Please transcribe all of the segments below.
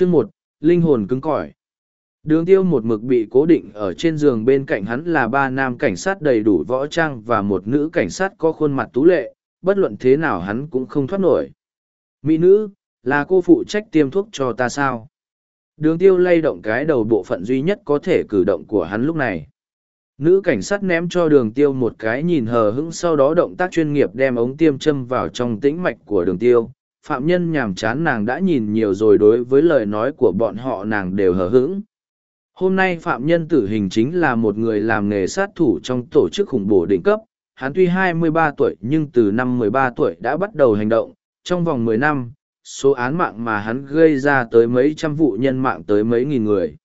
Chương một Linh hồn cứng cỏi. Đường tiêu một mực bị cố định ở trên giường bên cạnh hắn là ba nam cảnh sát đầy đủ võ trang và một nữ cảnh sát có khuôn mặt tú lệ, bất luận thế nào hắn cũng không thoát nổi. Mỹ nữ, là cô phụ trách tiêm thuốc cho ta sao? Đường tiêu lay động cái đầu bộ phận duy nhất có thể cử động của hắn lúc này. Nữ cảnh sát ném cho đường tiêu một cái nhìn hờ hững sau đó động tác chuyên nghiệp đem ống tiêm châm vào trong tĩnh mạch của đường tiêu. Phạm nhân nhàm chán nàng đã nhìn nhiều rồi đối với lời nói của bọn họ nàng đều hờ hững. Hôm nay phạm nhân tử hình chính là một người làm nghề sát thủ trong tổ chức khủng bố đỉnh cấp. Hắn tuy 23 tuổi nhưng từ năm 13 tuổi đã bắt đầu hành động. Trong vòng 10 năm, số án mạng mà hắn gây ra tới mấy trăm vụ nhân mạng tới mấy nghìn người.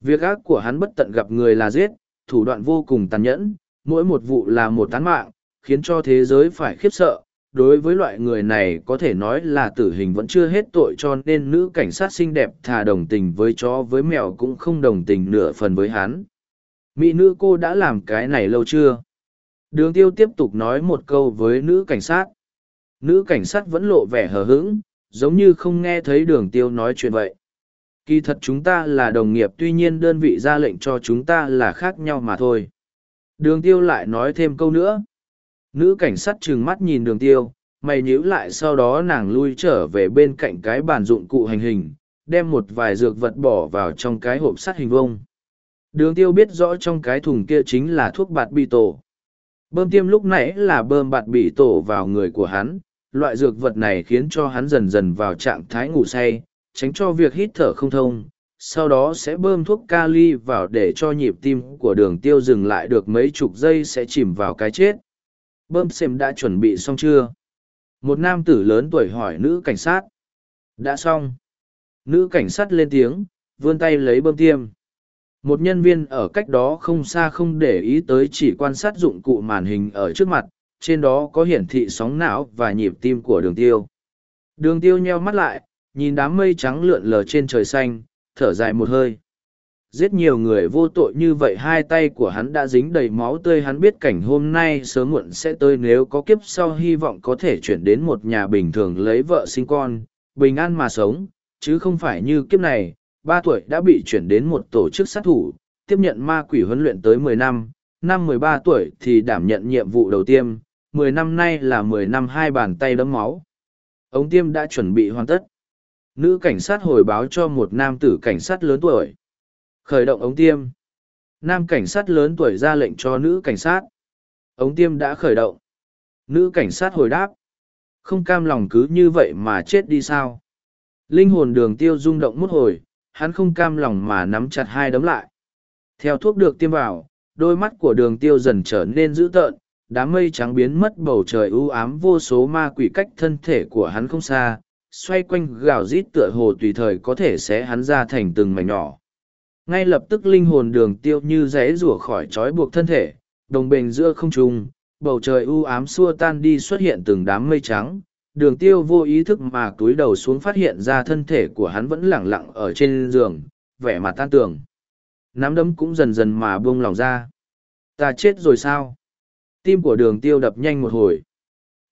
Việc ác của hắn bất tận gặp người là giết, thủ đoạn vô cùng tàn nhẫn, mỗi một vụ là một tán mạng, khiến cho thế giới phải khiếp sợ. Đối với loại người này có thể nói là tử hình vẫn chưa hết tội cho nên nữ cảnh sát xinh đẹp thà đồng tình với chó với mèo cũng không đồng tình nửa phần với hắn. Mỹ nữ cô đã làm cái này lâu chưa? Đường tiêu tiếp tục nói một câu với nữ cảnh sát. Nữ cảnh sát vẫn lộ vẻ hờ hững, giống như không nghe thấy đường tiêu nói chuyện vậy. Kỳ thật chúng ta là đồng nghiệp tuy nhiên đơn vị ra lệnh cho chúng ta là khác nhau mà thôi. Đường tiêu lại nói thêm câu nữa. Nữ cảnh sát trừng mắt nhìn đường tiêu, mày nhíu lại sau đó nàng lui trở về bên cạnh cái bàn dụng cụ hành hình, đem một vài dược vật bỏ vào trong cái hộp sắt hình vông. Đường tiêu biết rõ trong cái thùng kia chính là thuốc bạt bị tổ. Bơm tiêm lúc nãy là bơm bạt bị tổ vào người của hắn, loại dược vật này khiến cho hắn dần dần vào trạng thái ngủ say, tránh cho việc hít thở không thông. Sau đó sẽ bơm thuốc kali vào để cho nhịp tim của đường tiêu dừng lại được mấy chục giây sẽ chìm vào cái chết. Bơm xem đã chuẩn bị xong chưa? Một nam tử lớn tuổi hỏi nữ cảnh sát. Đã xong. Nữ cảnh sát lên tiếng, vươn tay lấy bơm tiêm. Một nhân viên ở cách đó không xa không để ý tới chỉ quan sát dụng cụ màn hình ở trước mặt, trên đó có hiển thị sóng não và nhịp tim của đường tiêu. Đường tiêu nheo mắt lại, nhìn đám mây trắng lượn lờ trên trời xanh, thở dài một hơi. Giết nhiều người vô tội như vậy hai tay của hắn đã dính đầy máu tươi hắn biết cảnh hôm nay sớm muộn sẽ tới nếu có kiếp sau hy vọng có thể chuyển đến một nhà bình thường lấy vợ sinh con, bình an mà sống, chứ không phải như kiếp này, ba tuổi đã bị chuyển đến một tổ chức sát thủ, tiếp nhận ma quỷ huấn luyện tới mười năm, năm mười ba tuổi thì đảm nhận nhiệm vụ đầu tiên, mười năm nay là mười năm hai bàn tay đấm máu. Ống tiêm đã chuẩn bị hoàn tất. Nữ cảnh sát hồi báo cho một nam tử cảnh sát lớn tuổi. Khởi động ống tiêm. Nam cảnh sát lớn tuổi ra lệnh cho nữ cảnh sát. Ống tiêm đã khởi động. Nữ cảnh sát hồi đáp. Không cam lòng cứ như vậy mà chết đi sao. Linh hồn đường tiêu rung động mút hồi, hắn không cam lòng mà nắm chặt hai đấm lại. Theo thuốc được tiêm vào, đôi mắt của đường tiêu dần trở nên dữ tợn, đám mây trắng biến mất bầu trời u ám vô số ma quỷ cách thân thể của hắn không xa xoay quanh gào rít tựa hồ tùy thời có thể sẽ hắn ra thành từng mảnh nhỏ ngay lập tức linh hồn đường tiêu như rẽ rủa khỏi trói buộc thân thể đồng bền giữa không trung bầu trời u ám xua tan đi xuất hiện từng đám mây trắng đường tiêu vô ý thức mà túi đầu xuống phát hiện ra thân thể của hắn vẫn lẳng lặng ở trên giường vẻ mặt tan tường nắm đấm cũng dần dần mà buông lòng ra ta chết rồi sao tim của đường tiêu đập nhanh một hồi.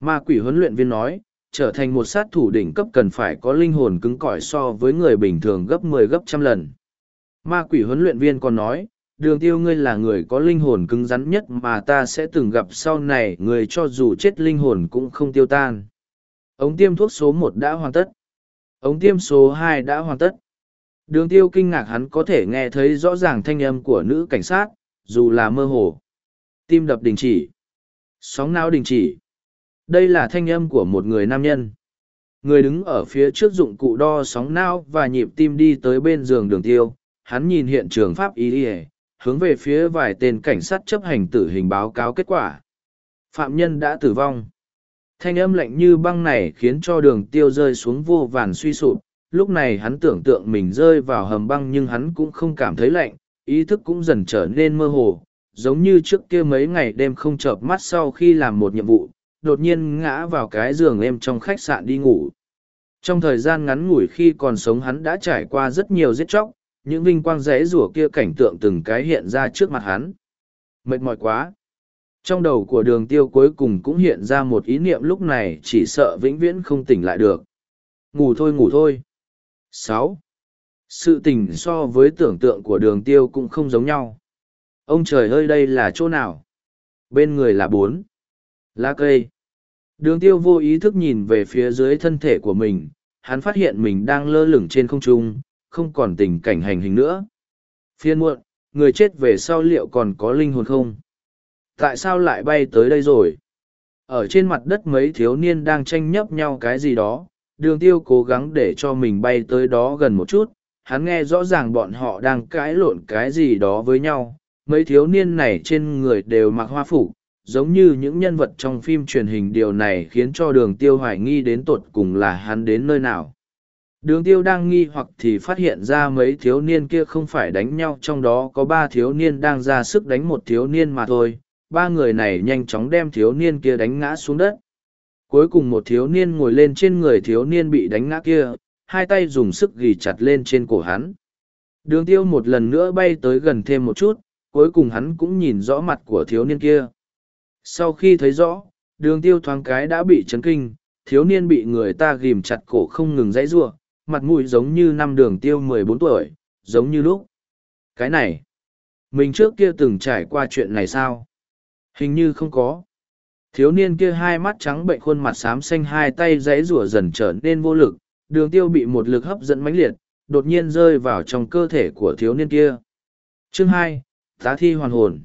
Ma quỷ huấn luyện viên nói, trở thành một sát thủ đỉnh cấp cần phải có linh hồn cứng cỏi so với người bình thường gấp 10 gấp trăm lần. Ma quỷ huấn luyện viên còn nói, đường tiêu ngươi là người có linh hồn cứng rắn nhất mà ta sẽ từng gặp sau này người cho dù chết linh hồn cũng không tiêu tan. Ống tiêm thuốc số một đã hoàn tất. Ống tiêm số hai đã hoàn tất. Đường tiêu kinh ngạc hắn có thể nghe thấy rõ ràng thanh âm của nữ cảnh sát, dù là mơ hồ. Tim đập đình chỉ. Sóng não đình chỉ. Đây là thanh âm của một người nam nhân. Người đứng ở phía trước dụng cụ đo sóng não và nhịp tim đi tới bên giường đường tiêu. Hắn nhìn hiện trường pháp y đi hướng về phía vài tên cảnh sát chấp hành tử hình báo cáo kết quả. Phạm nhân đã tử vong. Thanh âm lạnh như băng này khiến cho đường tiêu rơi xuống vô vàn suy sụp. Lúc này hắn tưởng tượng mình rơi vào hầm băng nhưng hắn cũng không cảm thấy lạnh, ý thức cũng dần trở nên mơ hồ, giống như trước kia mấy ngày đêm không chợp mắt sau khi làm một nhiệm vụ, đột nhiên ngã vào cái giường em trong khách sạn đi ngủ. Trong thời gian ngắn ngủi khi còn sống hắn đã trải qua rất nhiều giết chóc, những vinh quang rẽ rủa kia cảnh tượng từng cái hiện ra trước mặt hắn. Mệt mỏi quá. Trong đầu của đường tiêu cuối cùng cũng hiện ra một ý niệm lúc này chỉ sợ vĩnh viễn không tỉnh lại được. Ngủ thôi ngủ thôi. sáu sự tỉnh so với tưởng tượng của đường tiêu cũng không giống nhau ông trời ơi, đây là chỗ nào bên người là bốn lá cây đường tiêu vô ý thức nhìn về phía dưới thân thể của mình hắn phát hiện mình đang lơ lửng trên không trung không còn tình cảnh hành hình nữa. Phiên muộn, người chết về sau liệu còn có linh hồn không? Tại sao lại bay tới đây rồi? Ở trên mặt đất mấy thiếu niên đang tranh nhấp nhau cái gì đó, đường tiêu cố gắng để cho mình bay tới đó gần một chút, hắn nghe rõ ràng bọn họ đang cãi lộn cái gì đó với nhau. Mấy thiếu niên này trên người đều mặc hoa phục, giống như những nhân vật trong phim truyền hình. Điều này khiến cho đường tiêu hoài nghi đến tột cùng là hắn đến nơi nào đường tiêu đang nghi hoặc thì phát hiện ra mấy thiếu niên kia không phải đánh nhau, trong đó có ba thiếu niên đang ra sức đánh một thiếu niên mà thôi. Ba người này nhanh chóng đem thiếu niên kia đánh ngã xuống đất. Cuối cùng một thiếu niên ngồi lên trên người thiếu niên bị đánh ngã kia, hai tay dùng sức ghi chặt lên trên cổ hắn. Đường tiêu một lần nữa bay tới gần thêm một chút, cuối cùng hắn cũng nhìn rõ mặt của thiếu niên kia. Sau khi thấy rõ, đường tiêu thoáng cái đã bị chấn kinh, thiếu niên bị người ta ghim chặt cổ không ngừng dãy giụa mặt mũi giống như năm đường tiêu mười bốn tuổi, giống như lúc. Cái này, mình trước kia từng trải qua chuyện này sao? Hình như không có. Thiếu niên kia hai mắt trắng bệnh khuôn mặt xám xanh hai tay dãy rủa dần trở nên vô lực, đường tiêu bị một lực hấp dẫn mãnh liệt, đột nhiên rơi vào trong cơ thể của thiếu niên kia. Chương hai, tá thi hoàn hồn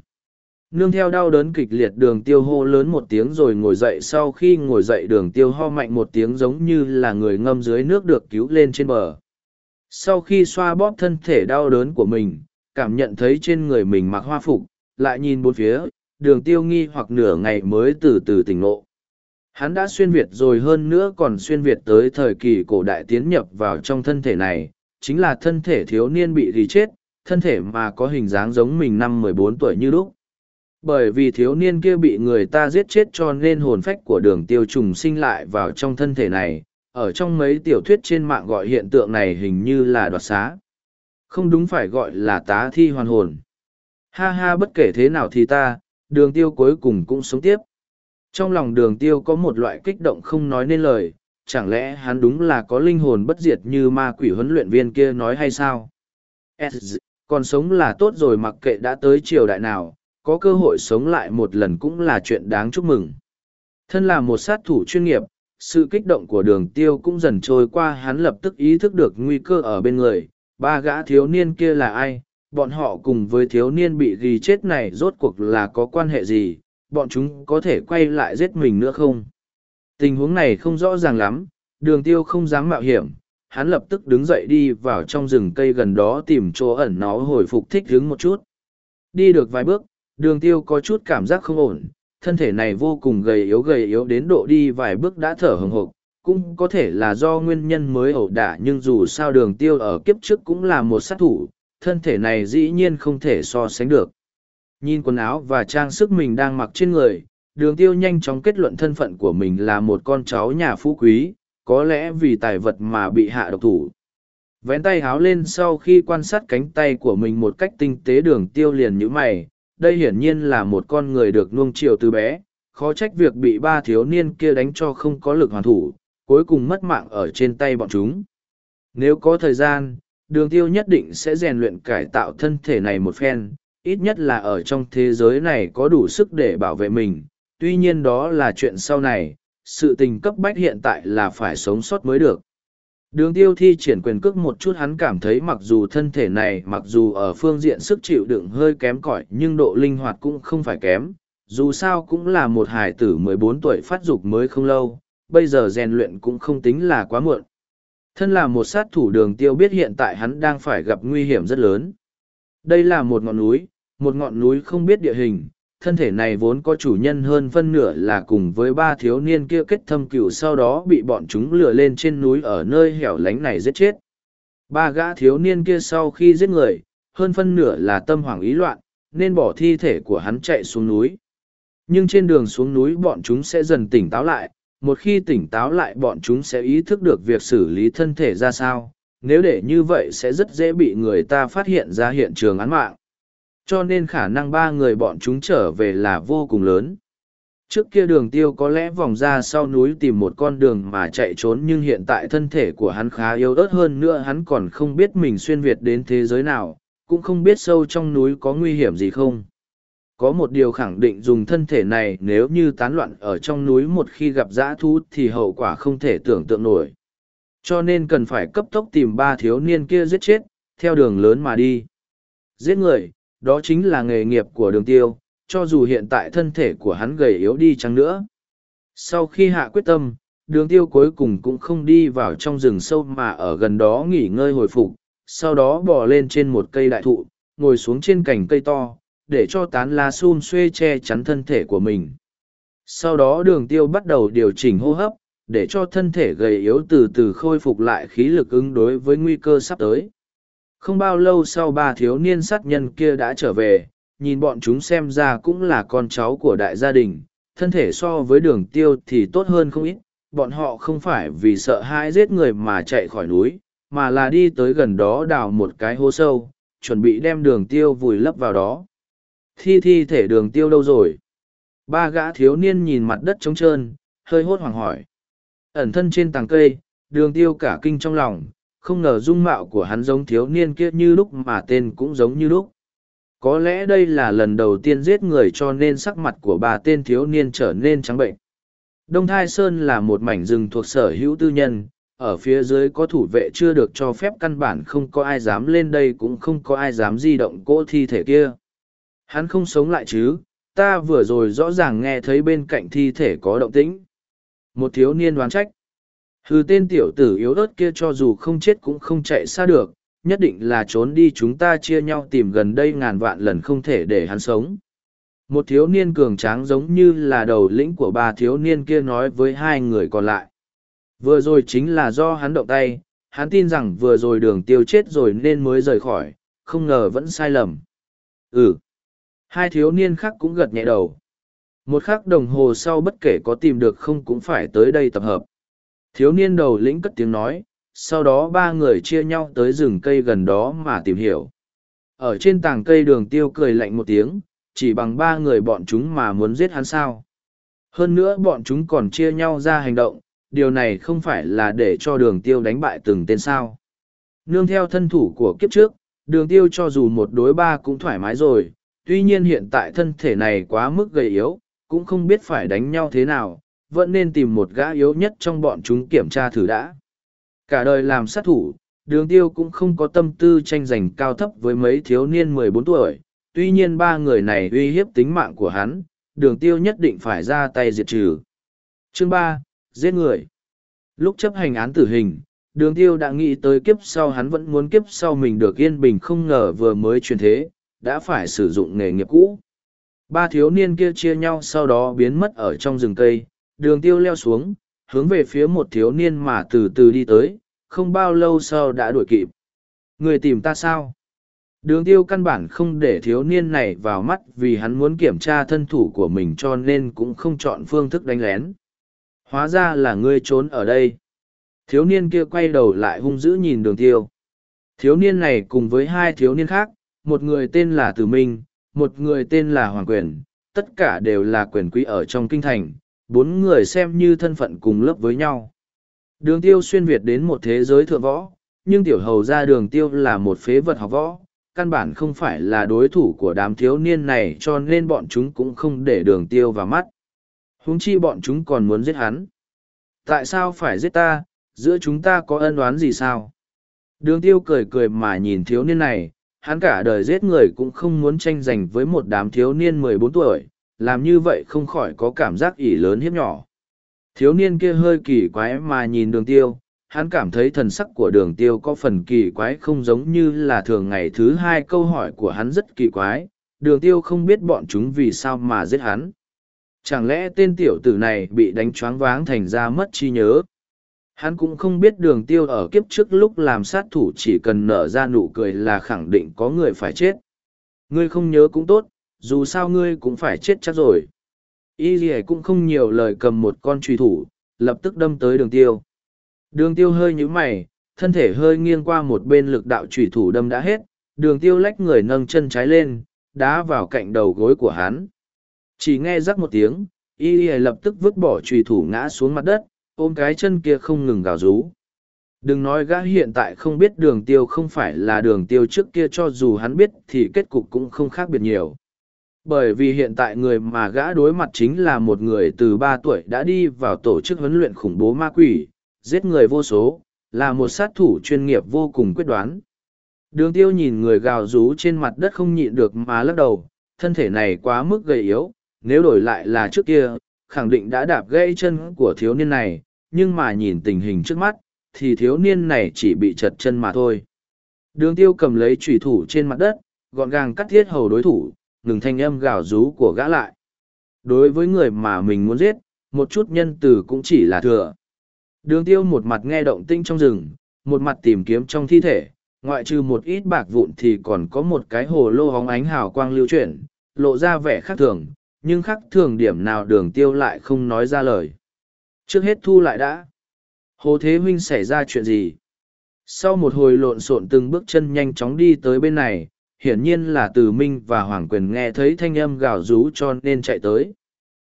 nương theo đau đớn kịch liệt đường tiêu hô lớn một tiếng rồi ngồi dậy, sau khi ngồi dậy đường tiêu ho mạnh một tiếng giống như là người ngâm dưới nước được cứu lên trên bờ. Sau khi xoa bóp thân thể đau đớn của mình, cảm nhận thấy trên người mình mặc hoa phục, lại nhìn bốn phía, đường tiêu nghi hoặc nửa ngày mới từ từ tỉnh ngộ. Hắn đã xuyên việt rồi hơn nữa còn xuyên việt tới thời kỳ cổ đại tiến nhập vào trong thân thể này, chính là thân thể thiếu niên bị ghi chết, thân thể mà có hình dáng giống mình năm mười bốn tuổi như lúc bởi vì thiếu niên kia bị người ta giết chết cho nên hồn phách của đường tiêu trùng sinh lại vào trong thân thể này. Ở trong mấy tiểu thuyết trên mạng gọi hiện tượng này hình như là đoạt xá. Không đúng phải gọi là tá thi hoàn hồn. Ha ha, bất kể thế nào thì ta, đường tiêu cuối cùng cũng sống tiếp. Trong lòng đường tiêu có một loại kích động không nói nên lời. Chẳng lẽ hắn đúng là có linh hồn bất diệt như ma quỷ huấn luyện viên kia nói hay sao? Còn sống là tốt rồi mặc kệ đã tới triều đại nào có cơ hội sống lại một lần cũng là chuyện đáng chúc mừng. Thân là một sát thủ chuyên nghiệp, sự kích động của đường tiêu cũng dần trôi qua hắn lập tức ý thức được nguy cơ ở bên người. Ba gã thiếu niên kia là ai? Bọn họ cùng với thiếu niên bị ghi chết này rốt cuộc là có quan hệ gì? Bọn chúng có thể quay lại giết mình nữa không? Tình huống này không rõ ràng lắm, đường tiêu không dám mạo hiểm. Hắn lập tức đứng dậy đi vào trong rừng cây gần đó tìm chỗ ẩn nó hồi phục thích hứng một chút. Đi được vài bước, đường tiêu có chút cảm giác không ổn, thân thể này vô cùng gầy yếu gầy yếu đến độ đi vài bước đã thở hừng hộp, cũng có thể là do nguyên nhân mới ẩu đả nhưng dù sao đường tiêu ở kiếp trước cũng là một sát thủ, thân thể này dĩ nhiên không thể so sánh được. Nhìn quần áo và trang sức mình đang mặc trên người, đường tiêu nhanh chóng kết luận thân phận của mình là một con cháu nhà phú quý, có lẽ vì tài vật mà bị hạ độc thủ. Vén tay háo lên sau khi quan sát cánh tay của mình một cách tinh tế đường tiêu liền như mày, đây hiển nhiên là một con người được nuông chiều từ bé, khó trách việc bị ba thiếu niên kia đánh cho không có lực hoàn thủ, cuối cùng mất mạng ở trên tay bọn chúng. Nếu có thời gian, đường tiêu nhất định sẽ rèn luyện cải tạo thân thể này một phen, ít nhất là ở trong thế giới này có đủ sức để bảo vệ mình, tuy nhiên đó là chuyện sau này, sự tình cấp bách hiện tại là phải sống sót mới được. Đường tiêu thi triển quyền cước một chút hắn cảm thấy mặc dù thân thể này mặc dù ở phương diện sức chịu đựng hơi kém cỏi nhưng độ linh hoạt cũng không phải kém, dù sao cũng là một hải tử 14 tuổi phát dục mới không lâu, bây giờ rèn luyện cũng không tính là quá muộn. Thân là một sát thủ đường tiêu biết hiện tại hắn đang phải gặp nguy hiểm rất lớn. Đây là một ngọn núi, một ngọn núi không biết địa hình, thân thể này vốn có chủ nhân hơn phân nửa là cùng với ba thiếu niên kia kết thâm cựu sau đó bị bọn chúng lừa lên trên núi ở nơi hẻo lánh này giết chết. Ba gã thiếu niên kia sau khi giết người, hơn phân nửa là tâm hoảng ý loạn, nên bỏ thi thể của hắn chạy xuống núi. Nhưng trên đường xuống núi bọn chúng sẽ dần tỉnh táo lại, một khi tỉnh táo lại bọn chúng sẽ ý thức được việc xử lý thân thể ra sao, nếu để như vậy sẽ rất dễ bị người ta phát hiện ra hiện trường án mạng cho nên khả năng ba người bọn chúng trở về là vô cùng lớn Trước kia đường tiêu có lẽ vòng ra sau núi tìm một con đường mà chạy trốn nhưng hiện tại thân thể của hắn khá yếu ớt hơn nữa hắn còn không biết mình xuyên Việt đến thế giới nào, cũng không biết sâu trong núi có nguy hiểm gì không. Có một điều khẳng định dùng thân thể này nếu như tán loạn ở trong núi một khi gặp dã thú thì hậu quả không thể tưởng tượng nổi. Cho nên cần phải cấp tốc tìm ba thiếu niên kia giết chết, theo đường lớn mà đi. Giết người, đó chính là nghề nghiệp của đường tiêu, cho dù hiện tại thân thể của hắn gầy yếu đi chăng nữa. Sau khi hạ quyết tâm, đường tiêu cuối cùng cũng không đi vào trong rừng sâu mà ở gần đó nghỉ ngơi hồi phục, sau đó bò lên trên một cây đại thụ, ngồi xuống trên cành cây to, để cho tán lá xun xuê che chắn thân thể của mình. Sau đó đường tiêu bắt đầu điều chỉnh hô hấp, để cho thân thể gầy yếu từ từ khôi phục lại khí lực ứng đối với nguy cơ sắp tới. Không bao lâu sau ba thiếu niên sát nhân kia đã trở về, nhìn bọn chúng xem ra cũng là con cháu của đại gia đình, thân thể so với đường tiêu thì tốt hơn không ít, bọn họ không phải vì sợ hãi giết người mà chạy khỏi núi, mà là đi tới gần đó đào một cái hố sâu, chuẩn bị đem đường tiêu vùi lấp vào đó. Thi thi thể đường tiêu đâu rồi? Ba gã thiếu niên nhìn mặt đất trống trơn, hơi hốt hoảng hỏi. Ẩn thân trên tàng cây, đường tiêu cả kinh trong lòng, không ngờ dung mạo của hắn giống thiếu niên kia như lúc mà tên cũng giống như lúc. Có lẽ đây là lần đầu tiên giết người cho nên sắc mặt của bà tên thiếu niên trở nên trắng bệnh. Đông Thai Sơn là một mảnh rừng thuộc sở hữu tư nhân, ở phía dưới có thủ vệ chưa được cho phép căn bản không có ai dám lên đây cũng không có ai dám di động cỗ thi thể kia. Hắn không sống lại chứ, ta vừa rồi rõ ràng nghe thấy bên cạnh thi thể có động tĩnh. Một thiếu niên đoán trách. Hừ tên tiểu tử yếu ớt kia cho dù không chết cũng không chạy xa được, nhất định là trốn đi chúng ta chia nhau tìm gần đây ngàn vạn lần không thể để hắn sống. Một thiếu niên cường tráng giống như là đầu lĩnh của ba thiếu niên kia nói với hai người còn lại. Vừa rồi chính là do hắn động tay, hắn tin rằng vừa rồi đường tiêu chết rồi nên mới rời khỏi, không ngờ vẫn sai lầm. Ừ. Hai thiếu niên khác cũng gật nhẹ đầu. Một khắc đồng hồ sau bất kể có tìm được không cũng phải tới đây tập hợp. Thiếu niên đầu lĩnh cất tiếng nói, sau đó ba người chia nhau tới rừng cây gần đó mà tìm hiểu. Ở trên tàng cây đường tiêu cười lạnh một tiếng, chỉ bằng ba người bọn chúng mà muốn giết hắn sao. Hơn nữa bọn chúng còn chia nhau ra hành động, điều này không phải là để cho đường tiêu đánh bại từng tên sao. Nương theo thân thủ của kiếp trước, đường tiêu cho dù một đối ba cũng thoải mái rồi, tuy nhiên hiện tại thân thể này quá mức gầy yếu, cũng không biết phải đánh nhau thế nào, vẫn nên tìm một gã yếu nhất trong bọn chúng kiểm tra thử đã. Cả đời làm sát thủ, đường tiêu cũng không có tâm tư tranh giành cao thấp với mấy thiếu niên mười bốn tuổi, tuy nhiên ba người này uy hiếp tính mạng của hắn, đường tiêu nhất định phải ra tay diệt trừ. Chương ba Giết người Lúc chấp hành án tử hình, đường tiêu đã nghĩ tới kiếp sau hắn vẫn muốn kiếp sau mình được yên bình không ngờ vừa mới truyền thế, đã phải sử dụng nghề nghiệp cũ. Ba thiếu niên kia chia nhau sau đó biến mất ở trong rừng cây, đường tiêu leo xuống, hướng về phía một thiếu niên mà từ từ đi tới, không bao lâu sau đã đuổi kịp. Người tìm ta sao? Đường tiêu căn bản không để thiếu niên này vào mắt vì hắn muốn kiểm tra thân thủ của mình cho nên cũng không chọn phương thức đánh lén. Hóa ra là ngươi trốn ở đây. Thiếu niên kia quay đầu lại hung dữ nhìn đường tiêu. Thiếu niên này cùng với hai thiếu niên khác, một người tên là Tử Minh, một người tên là Hoàng Quyền, tất cả đều là quyền quý ở trong kinh thành, bốn người xem như thân phận cùng lớp với nhau. Đường tiêu xuyên Việt đến một thế giới thượng võ, nhưng tiểu hầu ra đường tiêu là một phế vật học võ, căn bản không phải là đối thủ của đám thiếu niên này cho nên bọn chúng cũng không để đường tiêu vào mắt. Húng chi bọn chúng còn muốn giết hắn. Tại sao phải giết ta, giữa chúng ta có ân oán gì sao? Đường tiêu cười cười mà nhìn thiếu niên này, hắn cả đời giết người cũng không muốn tranh giành với một đám thiếu niên mười bốn tuổi, làm như vậy không khỏi có cảm giác ỉ lớn hiếp nhỏ. Thiếu niên kia hơi kỳ quái mà nhìn đường tiêu, hắn cảm thấy thần sắc của đường tiêu có phần kỳ quái không giống như là thường ngày thứ hai câu hỏi của hắn rất kỳ quái, đường tiêu không biết bọn chúng vì sao mà giết hắn. Chẳng lẽ tên tiểu tử này bị đánh choáng váng thành ra mất trí nhớ? Hắn cũng không biết đường tiêu ở kiếp trước lúc làm sát thủ chỉ cần nở ra nụ cười là khẳng định có người phải chết. Ngươi không nhớ cũng tốt, dù sao ngươi cũng phải chết chắc rồi. Y gì cũng không nhiều lời cầm một con truy thủ, lập tức đâm tới đường tiêu. Đường tiêu hơi nhíu mày, thân thể hơi nghiêng qua một bên lực đạo truy thủ đâm đã hết, đường tiêu lách người nâng chân trái lên, đá vào cạnh đầu gối của hắn. Chỉ nghe rắc một tiếng, y y lập tức vứt bỏ trùy thủ ngã xuống mặt đất ôm cái chân kia không ngừng gào rú đừng nói gã hiện tại không biết đường tiêu không phải là đường tiêu trước kia cho dù hắn biết thì kết cục cũng không khác biệt nhiều bởi vì hiện tại người mà gã đối mặt chính là một người từ ba tuổi đã đi vào tổ chức huấn luyện khủng bố ma quỷ, giết người vô số, là một sát thủ chuyên nghiệp vô cùng quyết đoán. Đường tiêu nhìn người gào rú trên mặt đất không nhịn được mà lắc đầu, thân thể này quá mức gầy yếu, nếu đổi lại là trước kia, khẳng định đã đạp gãy chân của thiếu niên này, nhưng mà nhìn tình hình trước mắt, thì thiếu niên này chỉ bị chật chân mà thôi. Đường tiêu cầm lấy trùy thủ trên mặt đất, gọn gàng cắt thiết hầu đối thủ ngừng thanh âm gào rú của gã lại. Đối với người mà mình muốn giết, một chút nhân từ cũng chỉ là thừa. Đường tiêu một mặt nghe động tinh trong rừng, một mặt tìm kiếm trong thi thể, ngoại trừ một ít bạc vụn thì còn có một cái hồ lô hóng ánh hào quang lưu chuyển, lộ ra vẻ khác thường, nhưng khác thường điểm nào đường tiêu lại không nói ra lời. Trước hết thu lại đã. Hồ thế huynh xảy ra chuyện gì? Sau một hồi lộn xộn từng bước chân nhanh chóng đi tới bên này hiển nhiên là từ minh và hoàng quyền nghe thấy thanh âm gào rú cho nên chạy tới.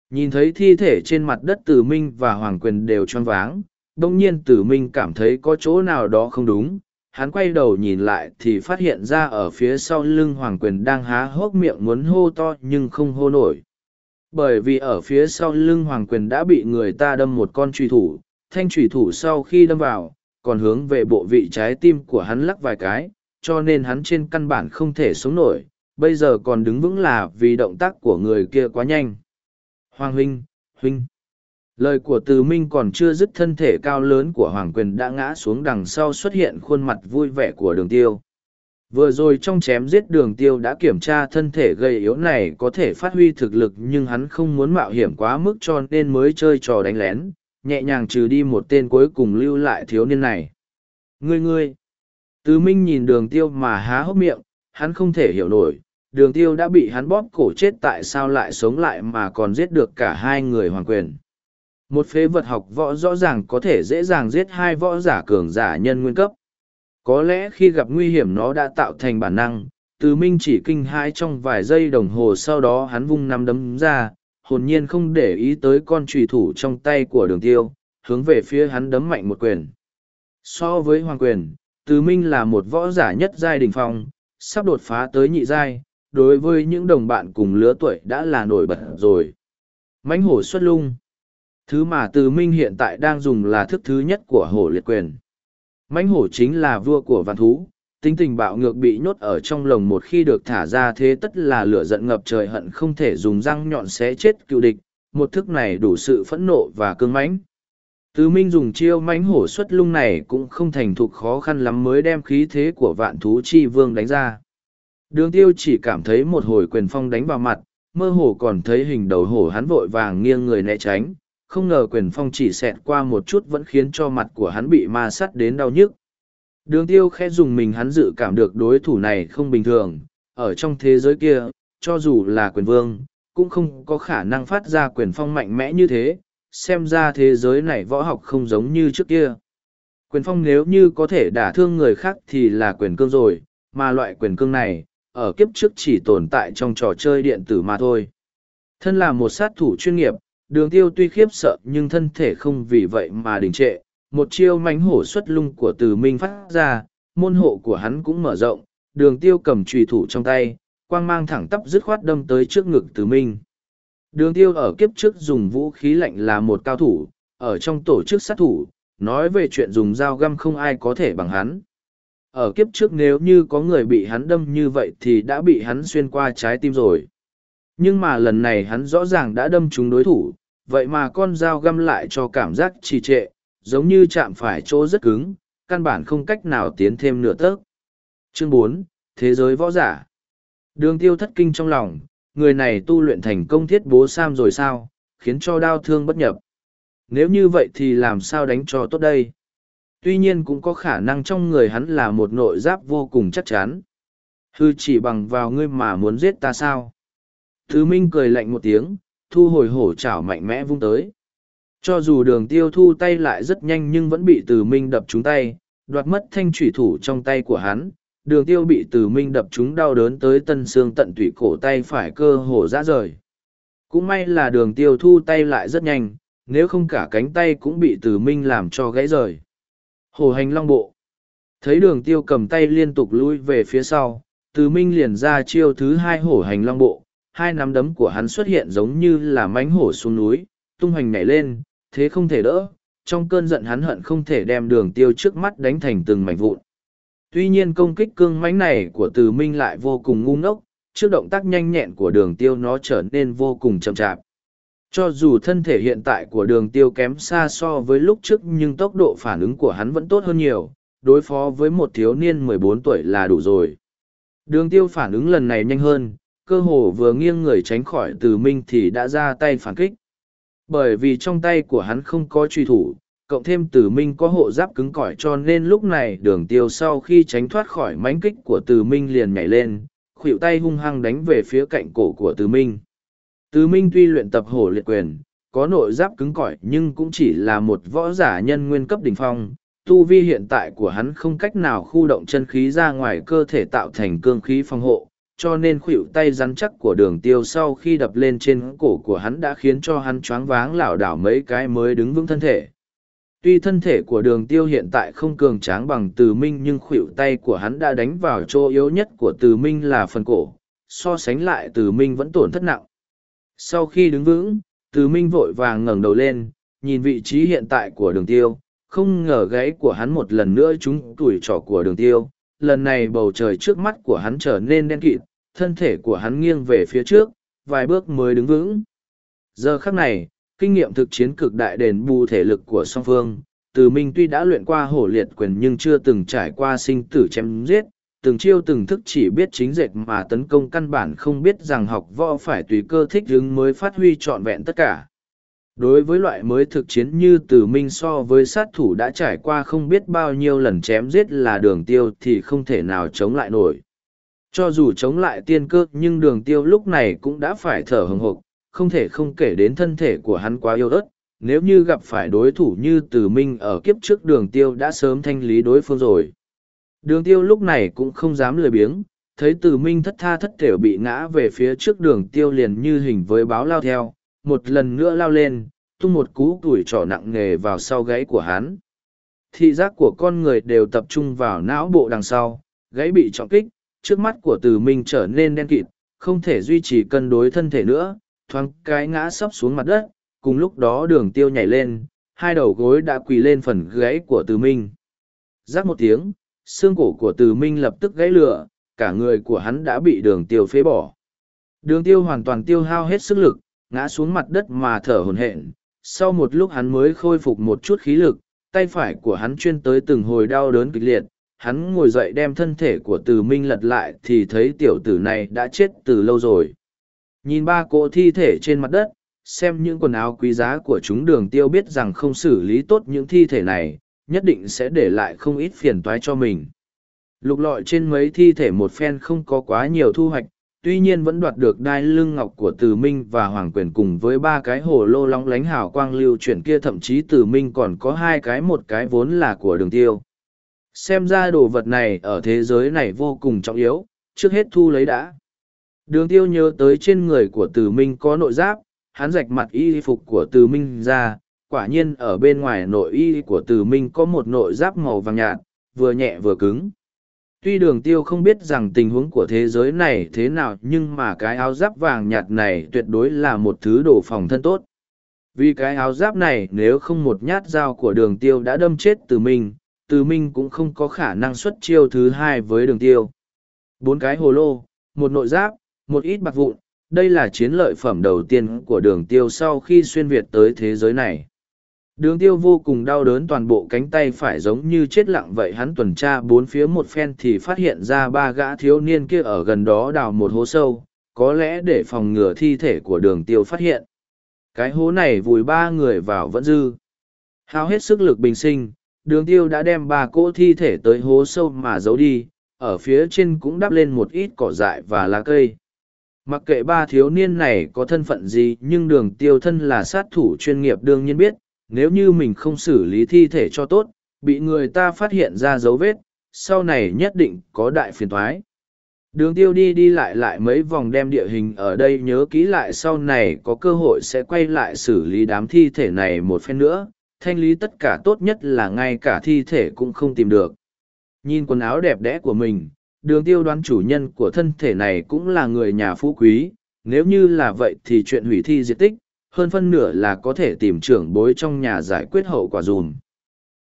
Nhìn thấy thi thể trên mặt đất từ minh và hoàng quyền đều choáng váng, đông nhiên tử minh cảm thấy có chỗ nào đó không đúng. Hắn quay đầu nhìn lại thì phát hiện ra ở phía sau lưng hoàng quyền đang há hốc miệng muốn hô to nhưng không hô nổi. Bởi vì ở phía sau lưng hoàng quyền đã bị người ta đâm một con truy thủ, thanh truy thủ sau khi đâm vào, còn hướng về bộ vị trái tim của hắn lắc vài cái cho nên hắn trên căn bản không thể sống nổi, bây giờ còn đứng vững là vì động tác của người kia quá nhanh. Hoàng huynh huynh. Lời của từ minh còn chưa dứt thân thể cao lớn của hoàng quyền đã ngã xuống đằng sau xuất hiện khuôn mặt vui vẻ của đường tiêu. Vừa rồi trong chém giết đường tiêu đã kiểm tra thân thể gây yếu này có thể phát huy thực lực nhưng hắn không muốn mạo hiểm quá mức cho nên mới chơi trò đánh lén, nhẹ nhàng trừ đi một tên cuối cùng lưu lại thiếu niên này. Ngươi ngươi từ minh nhìn đường tiêu mà há hốc miệng hắn không thể hiểu nổi đường tiêu đã bị hắn bóp cổ chết tại sao lại sống lại mà còn giết được cả hai người hoàng quyền một phế vật học võ rõ ràng có thể dễ dàng giết hai võ giả cường giả nhân nguyên cấp. Có lẽ khi gặp nguy hiểm nó đã tạo thành bản năng, từ minh chỉ kinh hãi trong vài giây đồng hồ sau đó hắn vung năm đấm ra, hồn nhiên không để ý tới con trùy thủ trong tay của đường tiêu, hướng về phía hắn đấm mạnh một quyền. So với hoàng quyền, từ minh là một võ giả nhất giai đỉnh phong, sắp đột phá tới nhị giai, đối với những đồng bạn cùng lứa tuổi đã là nổi bật rồi. Mánh hổ xuất lung Thứ mà từ minh hiện tại đang dùng là thức thứ nhất của hổ liệt quyền. Mánh hổ chính là vua của vạn thú, tính tình bạo ngược bị nhốt ở trong lồng một khi được thả ra thế tất là lửa giận ngập trời hận không thể dùng răng nhọn xé chết cựu địch, một thức này đủ sự phẫn nộ và cương mãnh. Tứ minh dùng chiêu mãnh hổ xuất lung này cũng không thành thục khó khăn lắm mới đem khí thế của vạn thú chi vương đánh ra. Đường tiêu chỉ cảm thấy một hồi quyền phong đánh vào mặt, mơ hồ còn thấy hình đầu hổ hắn vội vàng nghiêng người né tránh, không ngờ quyền phong chỉ xẹt qua một chút vẫn khiến cho mặt của hắn bị ma sắt đến đau nhức. Đường tiêu khẽ dùng mình hắn dự cảm được đối thủ này không bình thường, ở trong thế giới kia, cho dù là quyền vương, cũng không có khả năng phát ra quyền phong mạnh mẽ như thế, xem ra thế giới này võ học không giống như trước kia. Quyền phong nếu như có thể đả thương người khác thì là quyền cương rồi, mà loại quyền cương này, ở kiếp trước chỉ tồn tại trong trò chơi điện tử mà thôi. Thân là một sát thủ chuyên nghiệp, đường tiêu tuy khiếp sợ nhưng thân thể không vì vậy mà đình trệ. Một chiêu mánh hổ xuất lung của từ minh phát ra, môn hộ của hắn cũng mở rộng, đường tiêu cầm trùy thủ trong tay, quang mang thẳng tắp dứt khoát đâm tới trước ngực từ minh. Đường tiêu ở kiếp trước dùng vũ khí lạnh là một cao thủ, ở trong tổ chức sát thủ, nói về chuyện dùng dao găm không ai có thể bằng hắn. Ở kiếp trước nếu như có người bị hắn đâm như vậy thì đã bị hắn xuyên qua trái tim rồi. Nhưng mà lần này hắn rõ ràng đã đâm trúng đối thủ, vậy mà con dao găm lại cho cảm giác trì trệ, giống như chạm phải chỗ rất cứng, căn bản không cách nào tiến thêm nửa tấc. Chương bốn Thế giới võ giả Đường tiêu thất kinh trong lòng, người này tu luyện thành công thiết bố Sam rồi sao, khiến cho đau thương bất nhập. Nếu như vậy thì làm sao đánh cho tốt đây? Tuy nhiên cũng có khả năng trong người hắn là một nội giáp vô cùng chắc chắn. Hư chỉ bằng vào ngươi mà muốn giết ta sao? Thứ Minh cười lạnh một tiếng, thu hồi hổ chảo mạnh mẽ vung tới. Cho dù đường tiêu thu tay lại rất nhanh nhưng vẫn bị từ Minh đập trúng tay, đoạt mất thanh thủy thủ trong tay của hắn. Đường tiêu bị từ Minh đập trúng đau đớn tới tân xương tận tủy cổ tay phải cơ hồ ra rời. cũng may là đường tiêu thu tay lại rất nhanh, nếu không cả cánh tay cũng bị từ minh làm cho gãy rời. Hồ hành long bộ. Thấy đường tiêu cầm tay liên tục lui về phía sau, từ minh liền ra chiêu thứ hai hổ hành long bộ, hai nắm đấm của hắn xuất hiện giống như là mánh hổ xuống núi, tung hoành nhảy lên, thế không thể đỡ, trong cơn giận hắn hận không thể đem đường tiêu trước mắt đánh thành từng mảnh vụn. Tuy nhiên công kích cương mãnh này của từ minh lại vô cùng ngu ngốc, trước động tác nhanh nhẹn của đường tiêu nó trở nên vô cùng chậm chạp. Cho dù thân thể hiện tại của đường tiêu kém xa so với lúc trước nhưng tốc độ phản ứng của hắn vẫn tốt hơn nhiều, đối phó với một thiếu niên 14 tuổi là đủ rồi. Đường tiêu phản ứng lần này nhanh hơn, cơ hồ vừa nghiêng người tránh khỏi từ minh thì đã ra tay phản kích. Bởi vì trong tay của hắn không có truy thủ, cộng thêm từ minh có hộ giáp cứng cỏi cho nên lúc này đường tiêu sau khi tránh thoát khỏi mánh kích của từ minh liền nhảy lên, khuỵu tay hung hăng đánh về phía cạnh cổ của từ minh. Từ minh tuy luyện tập hổ liệt quyền, có nội giáp cứng cỏi nhưng cũng chỉ là một võ giả nhân nguyên cấp đỉnh phong. Tu vi hiện tại của hắn không cách nào khu động chân khí ra ngoài cơ thể tạo thành cương khí phòng hộ, cho nên khuỵu tay rắn chắc của đường tiêu sau khi đập lên trên cổ của hắn đã khiến cho hắn choáng váng lảo đảo mấy cái mới đứng vững thân thể. Tuy thân thể của đường tiêu hiện tại không cường tráng bằng từ minh nhưng khuỷu tay của hắn đã đánh vào chỗ yếu nhất của từ minh là phần cổ, so sánh lại từ minh vẫn tổn thất nặng. Sau khi đứng vững, từ minh vội vàng ngẩng đầu lên, nhìn vị trí hiện tại của đường tiêu, không ngờ gáy của hắn một lần nữa trúng tuổi trỏ của đường tiêu, lần này bầu trời trước mắt của hắn trở nên đen kịt, thân thể của hắn nghiêng về phía trước, vài bước mới đứng vững. Giờ khắc này, kinh nghiệm thực chiến cực đại đền bù thể lực của song phương, từ minh tuy đã luyện qua hổ liệt quyền nhưng chưa từng trải qua sinh tử chém giết, từng chiêu từng thức chỉ biết chính dệt mà tấn công căn bản không biết rằng học võ phải tùy cơ thích ứng mới phát huy trọn vẹn tất cả. Đối với loại mới thực chiến như từ minh so với sát thủ đã trải qua không biết bao nhiêu lần chém giết là đường tiêu thì không thể nào chống lại nổi. Cho dù chống lại tiên cơ nhưng đường tiêu lúc này cũng đã phải thở hừng hộp, không thể không kể đến thân thể của hắn quá yếu ớt. Nếu như gặp phải đối thủ như từ minh ở kiếp trước đường tiêu đã sớm thanh lý đối phương rồi. Đường tiêu lúc này cũng không dám lười biếng, thấy từ minh thất tha thất thểu bị ngã về phía trước đường tiêu liền như hình với báo lao theo, một lần nữa lao lên, tung một cú tuổi trỏ nặng nề vào sau gáy của hắn. Thị giác của con người đều tập trung vào não bộ đằng sau, gáy bị trọng kích, trước mắt của từ minh trở nên đen kịt, không thể duy trì cân đối thân thể nữa, thoáng cái ngã sấp xuống mặt đất, cùng lúc đó đường tiêu nhảy lên, hai đầu gối đã quỳ lên phần gáy của từ minh. Rắc một tiếng, xương cổ của từ minh lập tức gãy lửa, cả người của hắn đã bị đường tiêu phế bỏ. Đường tiêu hoàn toàn tiêu hao hết sức lực, ngã xuống mặt đất mà thở hổn hển. Sau một lúc hắn mới khôi phục một chút khí lực, tay phải của hắn chuyên tới từng hồi đau đớn kịch liệt. Hắn ngồi dậy đem thân thể của từ minh lật lại thì thấy tiểu tử này đã chết từ lâu rồi. Nhìn ba cỗ thi thể trên mặt đất, xem những quần áo quý giá của chúng đường tiêu biết rằng không xử lý tốt những thi thể này, nhất định sẽ để lại không ít phiền toái cho mình. Lục lọi trên mấy thi thể một phen không có quá nhiều thu hoạch, tuy nhiên vẫn đoạt được đai lưng ngọc của Từ Minh và Hoàng Quyền cùng với ba cái hồ lô long lánh hào quang lưu chuyển kia thậm chí Từ Minh còn có hai cái một cái vốn là của đường tiêu. Xem ra đồ vật này ở thế giới này vô cùng trọng yếu, trước hết thu lấy đã. Đường tiêu nhớ tới trên người của Từ Minh có nội giáp, hắn rạch mặt y phục của Từ Minh ra, quả nhiên ở bên ngoài nội y của Từ Minh có một nội giáp màu vàng nhạt, vừa nhẹ vừa cứng. Tuy đường tiêu không biết rằng tình huống của thế giới này thế nào nhưng mà cái áo giáp vàng nhạt này tuyệt đối là một thứ đồ phòng thân tốt. Vì cái áo giáp này nếu không một nhát dao của đường tiêu đã đâm chết từ Minh, từ minh cũng không có khả năng xuất chiêu thứ hai với đường tiêu. Bốn cái hồ lô, một nội giáp, một ít bạc vụn, đây là chiến lợi phẩm đầu tiên của đường tiêu sau khi xuyên Việt tới thế giới này. Đường tiêu vô cùng đau đớn toàn bộ cánh tay phải giống như chết lặng vậy hắn tuần tra bốn phía một phen thì phát hiện ra ba gã thiếu niên kia ở gần đó đào một hố sâu, có lẽ để phòng ngừa thi thể của đường tiêu phát hiện. Cái hố này vùi ba người vào vẫn dư. Hao hết sức lực bình sinh, đường tiêu đã đem ba cỗ thi thể tới hố sâu mà giấu đi, ở phía trên cũng đắp lên một ít cỏ dại và lá cây. Mặc kệ ba thiếu niên này có thân phận gì nhưng đường tiêu thân là sát thủ chuyên nghiệp đương nhiên biết, nếu như mình không xử lý thi thể cho tốt, bị người ta phát hiện ra dấu vết, sau này nhất định có đại phiền thoái. Đường tiêu đi đi lại lại mấy vòng đem địa hình ở đây nhớ kỹ lại sau này có cơ hội sẽ quay lại xử lý đám thi thể này một phen nữa, thanh lý tất cả tốt nhất là ngay cả thi thể cũng không tìm được. Nhìn quần áo đẹp đẽ của mình, đường tiêu đoán chủ nhân của thân thể này cũng là người nhà phú quý, nếu như là vậy thì chuyện hủy thi diệt tích, hơn phân nửa là có thể tìm trưởng bối trong nhà giải quyết hậu quả dùm.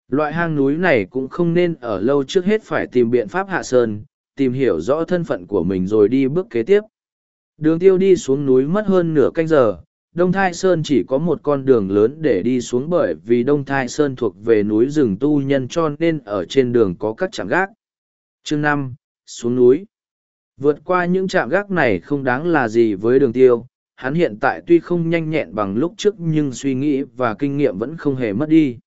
Loại hang núi này cũng không nên ở lâu trước hết phải tìm biện pháp hạ sơn, tìm hiểu rõ thân phận của mình rồi đi bước kế tiếp. Đường tiêu đi xuống núi mất hơn nửa canh giờ, Đông Thai Sơn chỉ có một con đường lớn để đi xuống bởi vì Đông Thai Sơn thuộc về núi rừng tu nhân cho nên ở trên đường có các trạm gác. Chương năm xuống núi. Vượt qua những trạm gác này không đáng là gì với đường tiêu, hắn hiện tại tuy không nhanh nhẹn bằng lúc trước nhưng suy nghĩ và kinh nghiệm vẫn không hề mất đi.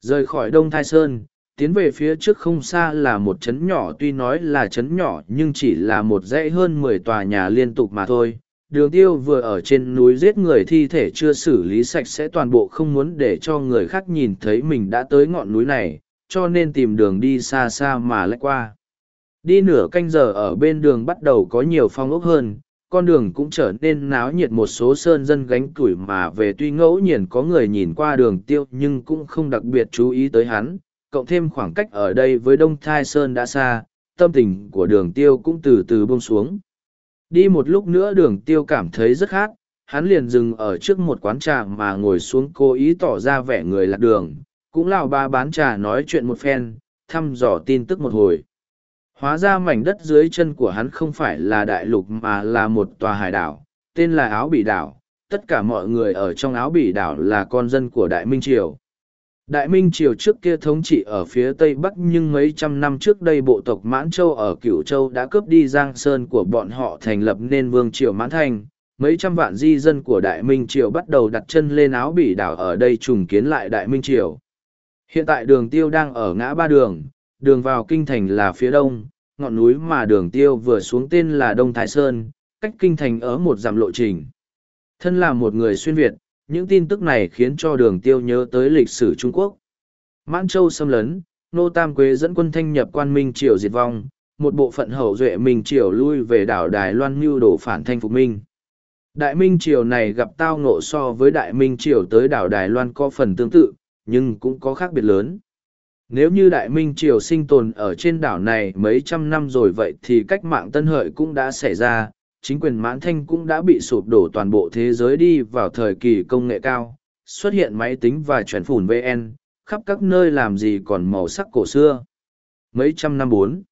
Rời khỏi Đông Thai Sơn, tiến về phía trước không xa là một trấn nhỏ tuy nói là trấn nhỏ nhưng chỉ là một dãy hơn mười tòa nhà liên tục mà thôi. Đường tiêu vừa ở trên núi giết người thi thể chưa xử lý sạch sẽ toàn bộ không muốn để cho người khác nhìn thấy mình đã tới ngọn núi này, cho nên tìm đường đi xa xa mà lách qua. Đi nửa canh giờ ở bên đường bắt đầu có nhiều phong ốc hơn, con đường cũng trở nên náo nhiệt một số sơn dân gánh củi mà về tuy ngẫu nhiên có người nhìn qua đường tiêu nhưng cũng không đặc biệt chú ý tới hắn, cộng thêm khoảng cách ở đây với Đông Thai Sơn đã xa, tâm tình của đường tiêu cũng từ từ buông xuống. Đi một lúc nữa đường tiêu cảm thấy rất khát, hắn liền dừng ở trước một quán trà mà ngồi xuống cố ý tỏ ra vẻ người lạc đường, cũng lào ba bán trà nói chuyện một phen, thăm dò tin tức một hồi. Hóa ra mảnh đất dưới chân của hắn không phải là đại lục mà là một tòa hải đảo, tên là Áo Bỉ Đảo. Tất cả mọi người ở trong Áo Bỉ Đảo là con dân của Đại Minh Triều. Đại Minh Triều trước kia thống trị ở phía Tây Bắc nhưng mấy trăm năm trước đây bộ tộc Mãn Châu ở Cửu Châu đã cướp đi Giang Sơn của bọn họ thành lập nên Vương Triều Mãn Thành. Mấy trăm vạn di dân của Đại Minh Triều bắt đầu đặt chân lên áo bỉ đảo ở đây trùng kiến lại Đại Minh Triều. Hiện tại đường tiêu đang ở ngã ba đường, đường vào kinh thành là phía đông, ngọn núi mà đường tiêu vừa xuống tên là Đông Thái Sơn, cách kinh thành ở một dặm lộ trình. Thân là một người xuyên Việt, những tin tức này khiến cho đường tiêu nhớ tới lịch sử Trung Quốc. Mãn Châu xâm lấn, Nô Tam Quế dẫn quân thanh nhập quan Minh Triều diệt vong, một bộ phận hậu duệ Minh Triều lui về đảo Đài Loan mưu đổ phản thanh phục Minh. Đại Minh Triều này gặp tao ngộ so với Đại Minh Triều tới đảo Đài Loan có phần tương tự, nhưng cũng có khác biệt lớn. Nếu như Đại Minh Triều sinh tồn ở trên đảo này mấy trăm năm rồi vậy thì cách mạng tân hợi cũng đã xảy ra, chính quyền mãn thanh cũng đã bị sụp đổ toàn bộ thế giới đi vào thời kỳ công nghệ cao, xuất hiện máy tính và chuyển phủn VN, khắp các nơi làm gì còn màu sắc cổ xưa. Mấy trăm năm bốn.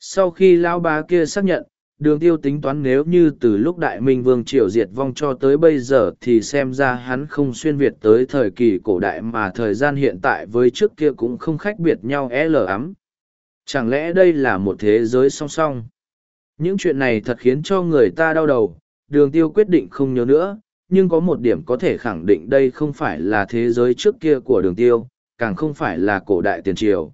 Sau khi lão bá kia xác nhận, đường tiêu tính toán nếu như từ lúc đại minh vương triều diệt vong cho tới bây giờ thì xem ra hắn không xuyên việt tới thời kỳ cổ đại mà thời gian hiện tại với trước kia cũng không khác biệt nhau l ấm chẳng lẽ đây là một thế giới song song? Những chuyện này thật khiến cho người ta đau đầu. Đường tiêu quyết định không nhớ nữa, nhưng có một điểm có thể khẳng định đây không phải là thế giới trước kia của đường tiêu, càng không phải là cổ đại tiền triều.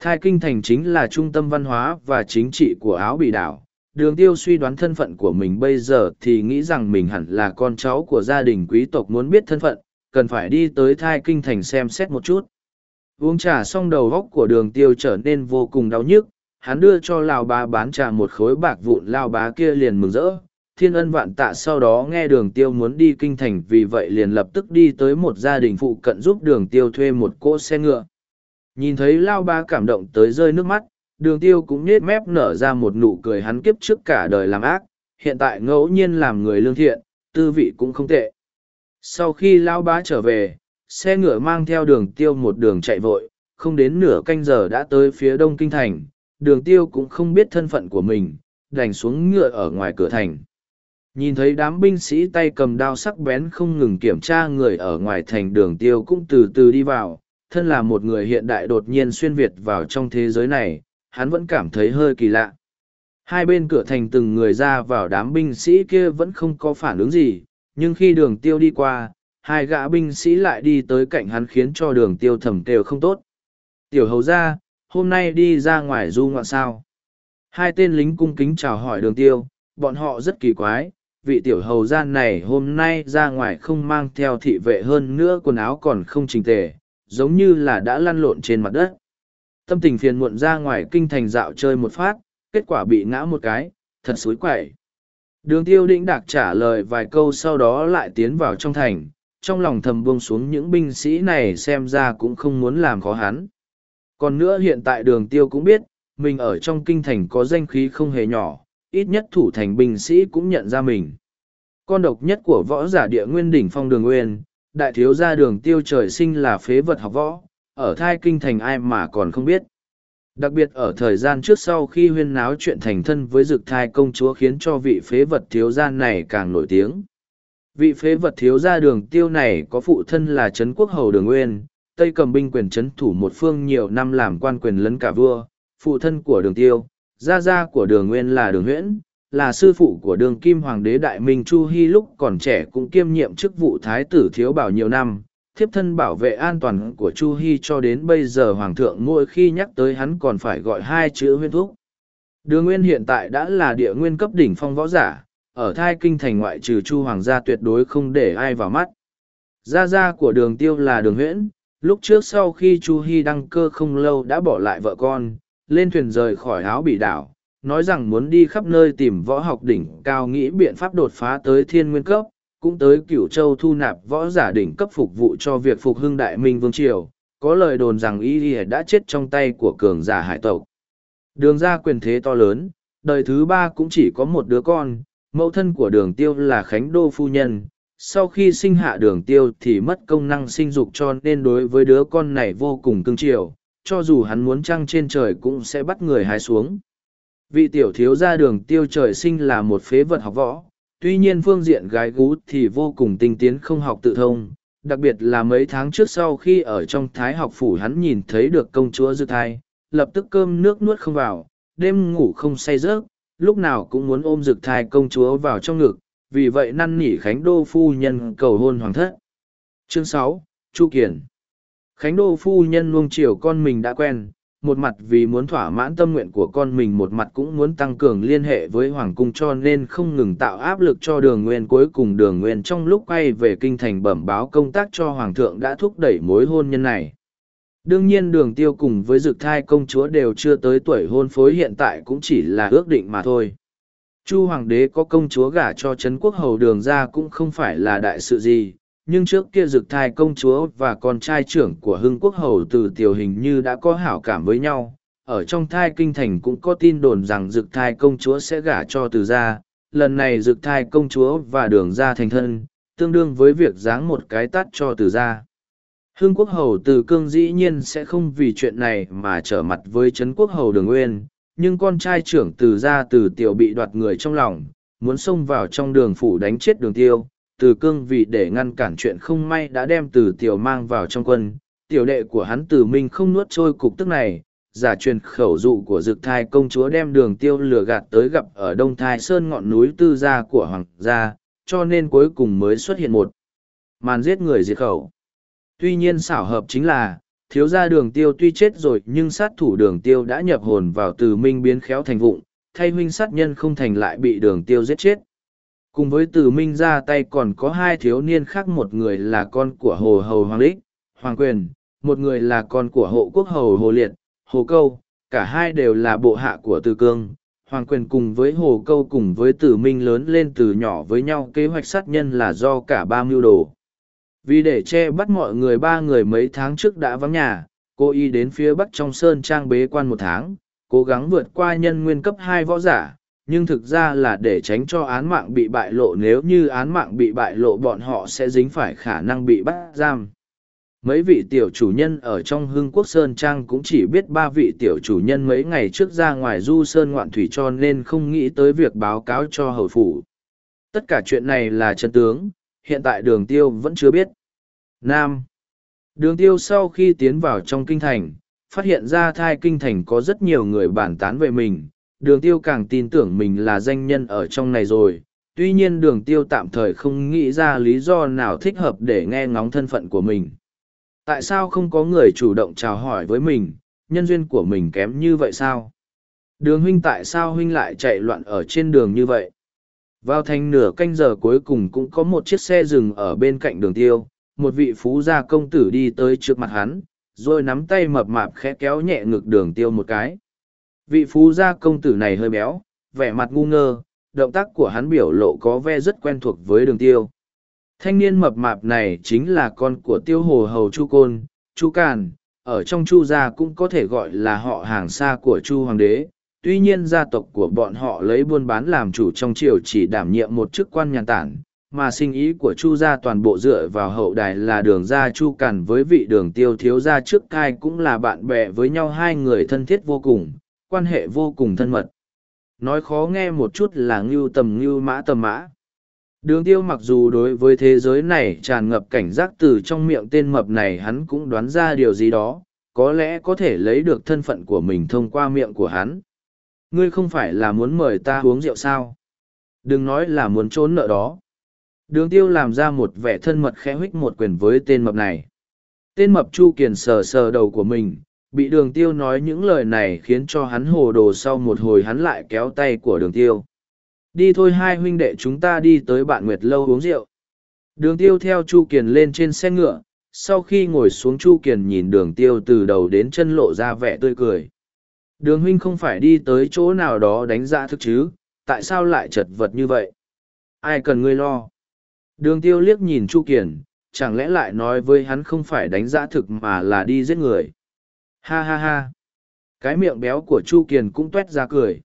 Thai kinh thành chính là trung tâm văn hóa và chính trị của áo bị đảo đường tiêu suy đoán thân phận của mình bây giờ thì nghĩ rằng mình hẳn là con cháu của gia đình quý tộc muốn biết thân phận, cần phải đi tới thai kinh thành xem xét một chút. Uống trà xong đầu góc của đường tiêu trở nên vô cùng đau nhức, hắn đưa cho lao bá bán trà một khối bạc vụn lao bá kia liền mừng rỡ. Thiên ân vạn tạ sau đó nghe đường tiêu muốn đi kinh thành vì vậy liền lập tức đi tới một gia đình phụ cận giúp đường tiêu thuê một cỗ xe ngựa. Nhìn thấy lao bá cảm động tới rơi nước mắt, đường tiêu cũng nết mép nở ra một nụ cười hắn kiếp trước cả đời làm ác, hiện tại ngẫu nhiên làm người lương thiện, tư vị cũng không tệ. Sau khi lão bá trở về, xe ngựa mang theo đường tiêu một đường chạy vội, không đến nửa canh giờ đã tới phía đông kinh thành, đường tiêu cũng không biết thân phận của mình, đành xuống ngựa ở ngoài cửa thành. Nhìn thấy đám binh sĩ tay cầm đao sắc bén không ngừng kiểm tra người ở ngoài thành đường tiêu cũng từ từ đi vào, thân là một người hiện đại đột nhiên xuyên Việt vào trong thế giới này, hắn vẫn cảm thấy hơi kỳ lạ. Hai bên cửa thành từng người ra vào đám binh sĩ kia vẫn không có phản ứng gì, nhưng khi đường tiêu đi qua, hai gã binh sĩ lại đi tới cạnh hắn khiến cho đường tiêu thầm kêu không tốt. Tiểu hầu ra, hôm nay đi ra ngoài du ngoạn sao. Hai tên lính cung kính chào hỏi đường tiêu, bọn họ rất kỳ quái, vị tiểu hầu gia này hôm nay ra ngoài không mang theo thị vệ hơn nữa quần áo còn không chỉnh tề, giống như là đã lăn lộn trên mặt đất tâm tình phiền muộn ra ngoài kinh thành dạo chơi một phát, kết quả bị ngã một cái, thật suối quậy. Đường tiêu định đạc trả lời vài câu sau đó lại tiến vào trong thành, trong lòng thầm buông xuống những binh sĩ này xem ra cũng không muốn làm khó hắn. Còn nữa hiện tại đường tiêu cũng biết, mình ở trong kinh thành có danh khí không hề nhỏ, ít nhất thủ thành binh sĩ cũng nhận ra mình. Con độc nhất của võ giả địa nguyên đỉnh phong đường nguyên, đại thiếu gia đường tiêu trời sinh là phế vật học võ, ở thai kinh thành ai mà còn không biết. Đặc biệt ở thời gian trước sau khi huyên náo chuyện thành thân với dực thai công chúa khiến cho vị phế vật thiếu gia này càng nổi tiếng. Vị phế vật thiếu gia đường tiêu này có phụ thân là Trấn Quốc Hầu Đường Nguyên, Tây cầm binh quyền trấn thủ một phương nhiều năm làm quan quyền lấn cả vua, phụ thân của đường tiêu, gia gia của đường Nguyên là đường huyễn, là sư phụ của đường kim hoàng đế đại minh Chu Hy lúc còn trẻ cũng kiêm nhiệm chức vụ thái tử thiếu bảo nhiều năm, thiếp thân bảo vệ an toàn của Chu Hy cho đến bây giờ Hoàng thượng mỗi khi nhắc tới hắn còn phải gọi hai chữ huyên thúc. Đường Nguyên hiện tại đã là địa nguyên cấp đỉnh phong võ giả, ở thai kinh thành ngoại trừ Chu Hoàng gia tuyệt đối không để ai vào mắt. Gia gia của đường tiêu là đường huyễn, lúc trước sau khi Chu Hy đăng cơ không lâu đã bỏ lại vợ con, lên thuyền rời khỏi áo bị đảo, nói rằng muốn đi khắp nơi tìm võ học đỉnh cao nghĩ biện pháp đột phá tới thiên nguyên cấp, cũng tới cửu châu thu nạp võ giả đỉnh cấp phục vụ cho việc phục hưng đại minh vương triều, có lời đồn rằng y đã chết trong tay của cường giả hải tộc. Đường ra quyền thế to lớn, đời thứ ba cũng chỉ có một đứa con, mẫu thân của đường tiêu là khánh đô phu nhân. Sau khi sinh hạ đường tiêu thì mất công năng sinh dục cho nên đối với đứa con này vô cùng cưng chiều, cho dù hắn muốn trăng trên trời cũng sẽ bắt người hái xuống. Vị tiểu thiếu gia đường tiêu trời sinh là một phế vật học võ tuy nhiên phương diện gái gú thì vô cùng tinh tiến không học tự thông, đặc biệt là mấy tháng trước sau khi ở trong thái học phủ hắn nhìn thấy được công chúa dư thai, lập tức cơm nước nuốt không vào, đêm ngủ không say rớt lúc nào cũng muốn ôm rực thai công chúa vào trong ngực, vì vậy năn nỉ khánh đô phu nhân cầu hôn hoàng thất. Chương sáu, chu kiển. Khánh đô phu nhân nuông chiều con mình đã quen một mặt vì muốn thỏa mãn tâm nguyện của con mình, một mặt cũng muốn tăng cường liên hệ với hoàng cung cho nên không ngừng tạo áp lực cho đường nguyên cuối cùng. Đường nguyên trong lúc quay về kinh thành bẩm báo công tác cho hoàng thượng đã thúc đẩy mối hôn nhân này. Đương nhiên đường tiêu cùng với dực thai công chúa đều chưa tới tuổi hôn phối, hiện tại cũng chỉ là ước định mà thôi. Chu hoàng đế có công chúa gả cho trấn quốc hầu, đường ra cũng không phải là đại sự gì nhưng trước kia dực thai công chúa và con trai trưởng của hưng quốc hầu từ tiểu hình như đã có hảo cảm với nhau. Ở trong thai kinh thành cũng có tin đồn rằng dực thai công chúa sẽ gả cho từ gia. Lần này dực thai công chúa và đường gia thành thân, tương đương với việc giáng một cái tắt cho từ gia. Hưng quốc hầu từ cương dĩ nhiên sẽ không vì chuyện này mà trở mặt với trấn quốc hầu đường nguyên, nhưng con trai trưởng từ gia từ tiểu bị đoạt người trong lòng, muốn xông vào trong đường phủ đánh chết đường tiêu từ cương vì để ngăn cản chuyện không may đã đem từ tiểu mang vào trong quân, tiểu đệ của hắn từ minh không nuốt trôi cục tức này, giả truyền khẩu dụ của dực thai công chúa đem đường tiêu lừa gạt tới gặp ở đông thai sơn ngọn núi tư gia của hoàng gia, cho nên cuối cùng mới xuất hiện một màn giết người diệt khẩu. Tuy nhiên xảo hợp chính là, thiếu gia đường tiêu tuy chết rồi nhưng sát thủ đường tiêu đã nhập hồn vào từ minh biến khéo thành vụng, thay huynh sát nhân không thành lại bị đường tiêu giết chết cùng với từ minh ra tay còn có hai thiếu niên khác, một người là con của hồ hầu hoàng lích hoàng quyền, một người là con của hộ quốc hầu hồ liệt, hồ câu, cả hai đều là bộ hạ của từ cương. Hoàng quyền cùng với hồ câu cùng với tử minh lớn lên từ nhỏ với nhau, kế hoạch sát nhân là do cả ba mưu đồ. Vì để che bắt mọi người, ba người mấy tháng trước đã vắng nhà, cô y đến phía bắc trong sơn trang bế quan một tháng, cố gắng vượt qua nhân nguyên cấp hai võ giả nhưng thực ra là để tránh cho án mạng bị bại lộ, nếu như án mạng bị bại lộ, bọn họ sẽ dính phải khả năng bị bắt giam. Mấy vị tiểu chủ nhân ở trong hưng quốc sơn trang cũng chỉ biết ba vị tiểu chủ nhân mấy ngày trước ra ngoài du sơn ngoạn thủy cho nên không nghĩ tới việc báo cáo cho hầu phủ. Tất cả chuyện này là chân tướng, hiện tại đường tiêu vẫn chưa biết. Nam. Đường tiêu sau khi tiến vào trong kinh thành, phát hiện ra thai kinh thành có rất nhiều người bản tán về mình đường tiêu càng tin tưởng mình là danh nhân ở trong này rồi. Tuy nhiên đường tiêu tạm thời không nghĩ ra lý do nào thích hợp để nghe ngóng thân phận của mình. Tại sao không có người chủ động chào hỏi với mình, nhân duyên của mình kém như vậy sao? Đường huynh tại sao huynh lại chạy loạn ở trên đường như vậy? Vào thành nửa canh giờ cuối cùng cũng có một chiếc xe dừng ở bên cạnh đường tiêu, một vị phú gia công tử đi tới trước mặt hắn, rồi nắm tay mập mạp khẽ kéo nhẹ ngực đường tiêu một cái vị phú gia công tử này hơi béo, vẻ mặt ngu ngơ, động tác của hắn biểu lộ có vẻ rất quen thuộc với đường tiêu. Thanh niên mập mạp này chính là con của tiêu hồ hầu Chu Côn, Chu Càn, ở trong Chu gia cũng có thể gọi là họ hàng xa của Chu Hoàng đế. Tuy nhiên gia tộc của bọn họ lấy buôn bán làm chủ trong triều chỉ đảm nhiệm một chức quan nhàn tản, mà sinh ý của Chu gia toàn bộ dựa vào hậu đài là đường gia Chu Càn với vị đường tiêu thiếu gia trước cai cũng là bạn bè với nhau hai người thân thiết vô cùng, quan hệ vô cùng thân mật. Nói khó nghe một chút là ngưu tầm ngưu mã tầm mã. Đường tiêu mặc dù đối với thế giới này tràn ngập cảnh giác từ trong miệng tên mập này hắn cũng đoán ra điều gì đó, có lẽ có thể lấy được thân phận của mình thông qua miệng của hắn. Ngươi không phải là muốn mời ta uống rượu sao? Đừng nói là muốn trốn nợ đó. Đường tiêu làm ra một vẻ thân mật khẽ huých một quyền với tên mập này. Tên mập Chu Kiền sờ sờ đầu của mình, bị đường tiêu nói những lời này khiến cho hắn hồ đồ sau một hồi hắn lại kéo tay của đường tiêu. Đi thôi hai huynh đệ chúng ta đi tới bạn Nguyệt Lâu uống rượu. Đường tiêu theo Chu Kiền lên trên xe ngựa, sau khi ngồi xuống Chu Kiền nhìn đường tiêu từ đầu đến chân lộ ra vẻ tươi cười. Đường huynh không phải đi tới chỗ nào đó đánh giá thức chứ, tại sao lại chật vật như vậy? Ai cần ngươi lo? Đường tiêu liếc nhìn Chu Kiền, chẳng lẽ lại nói với hắn không phải đánh giá thực mà là đi giết người? Ha ha ha! Cái miệng béo của Chu Kiền cũng tuét ra cười.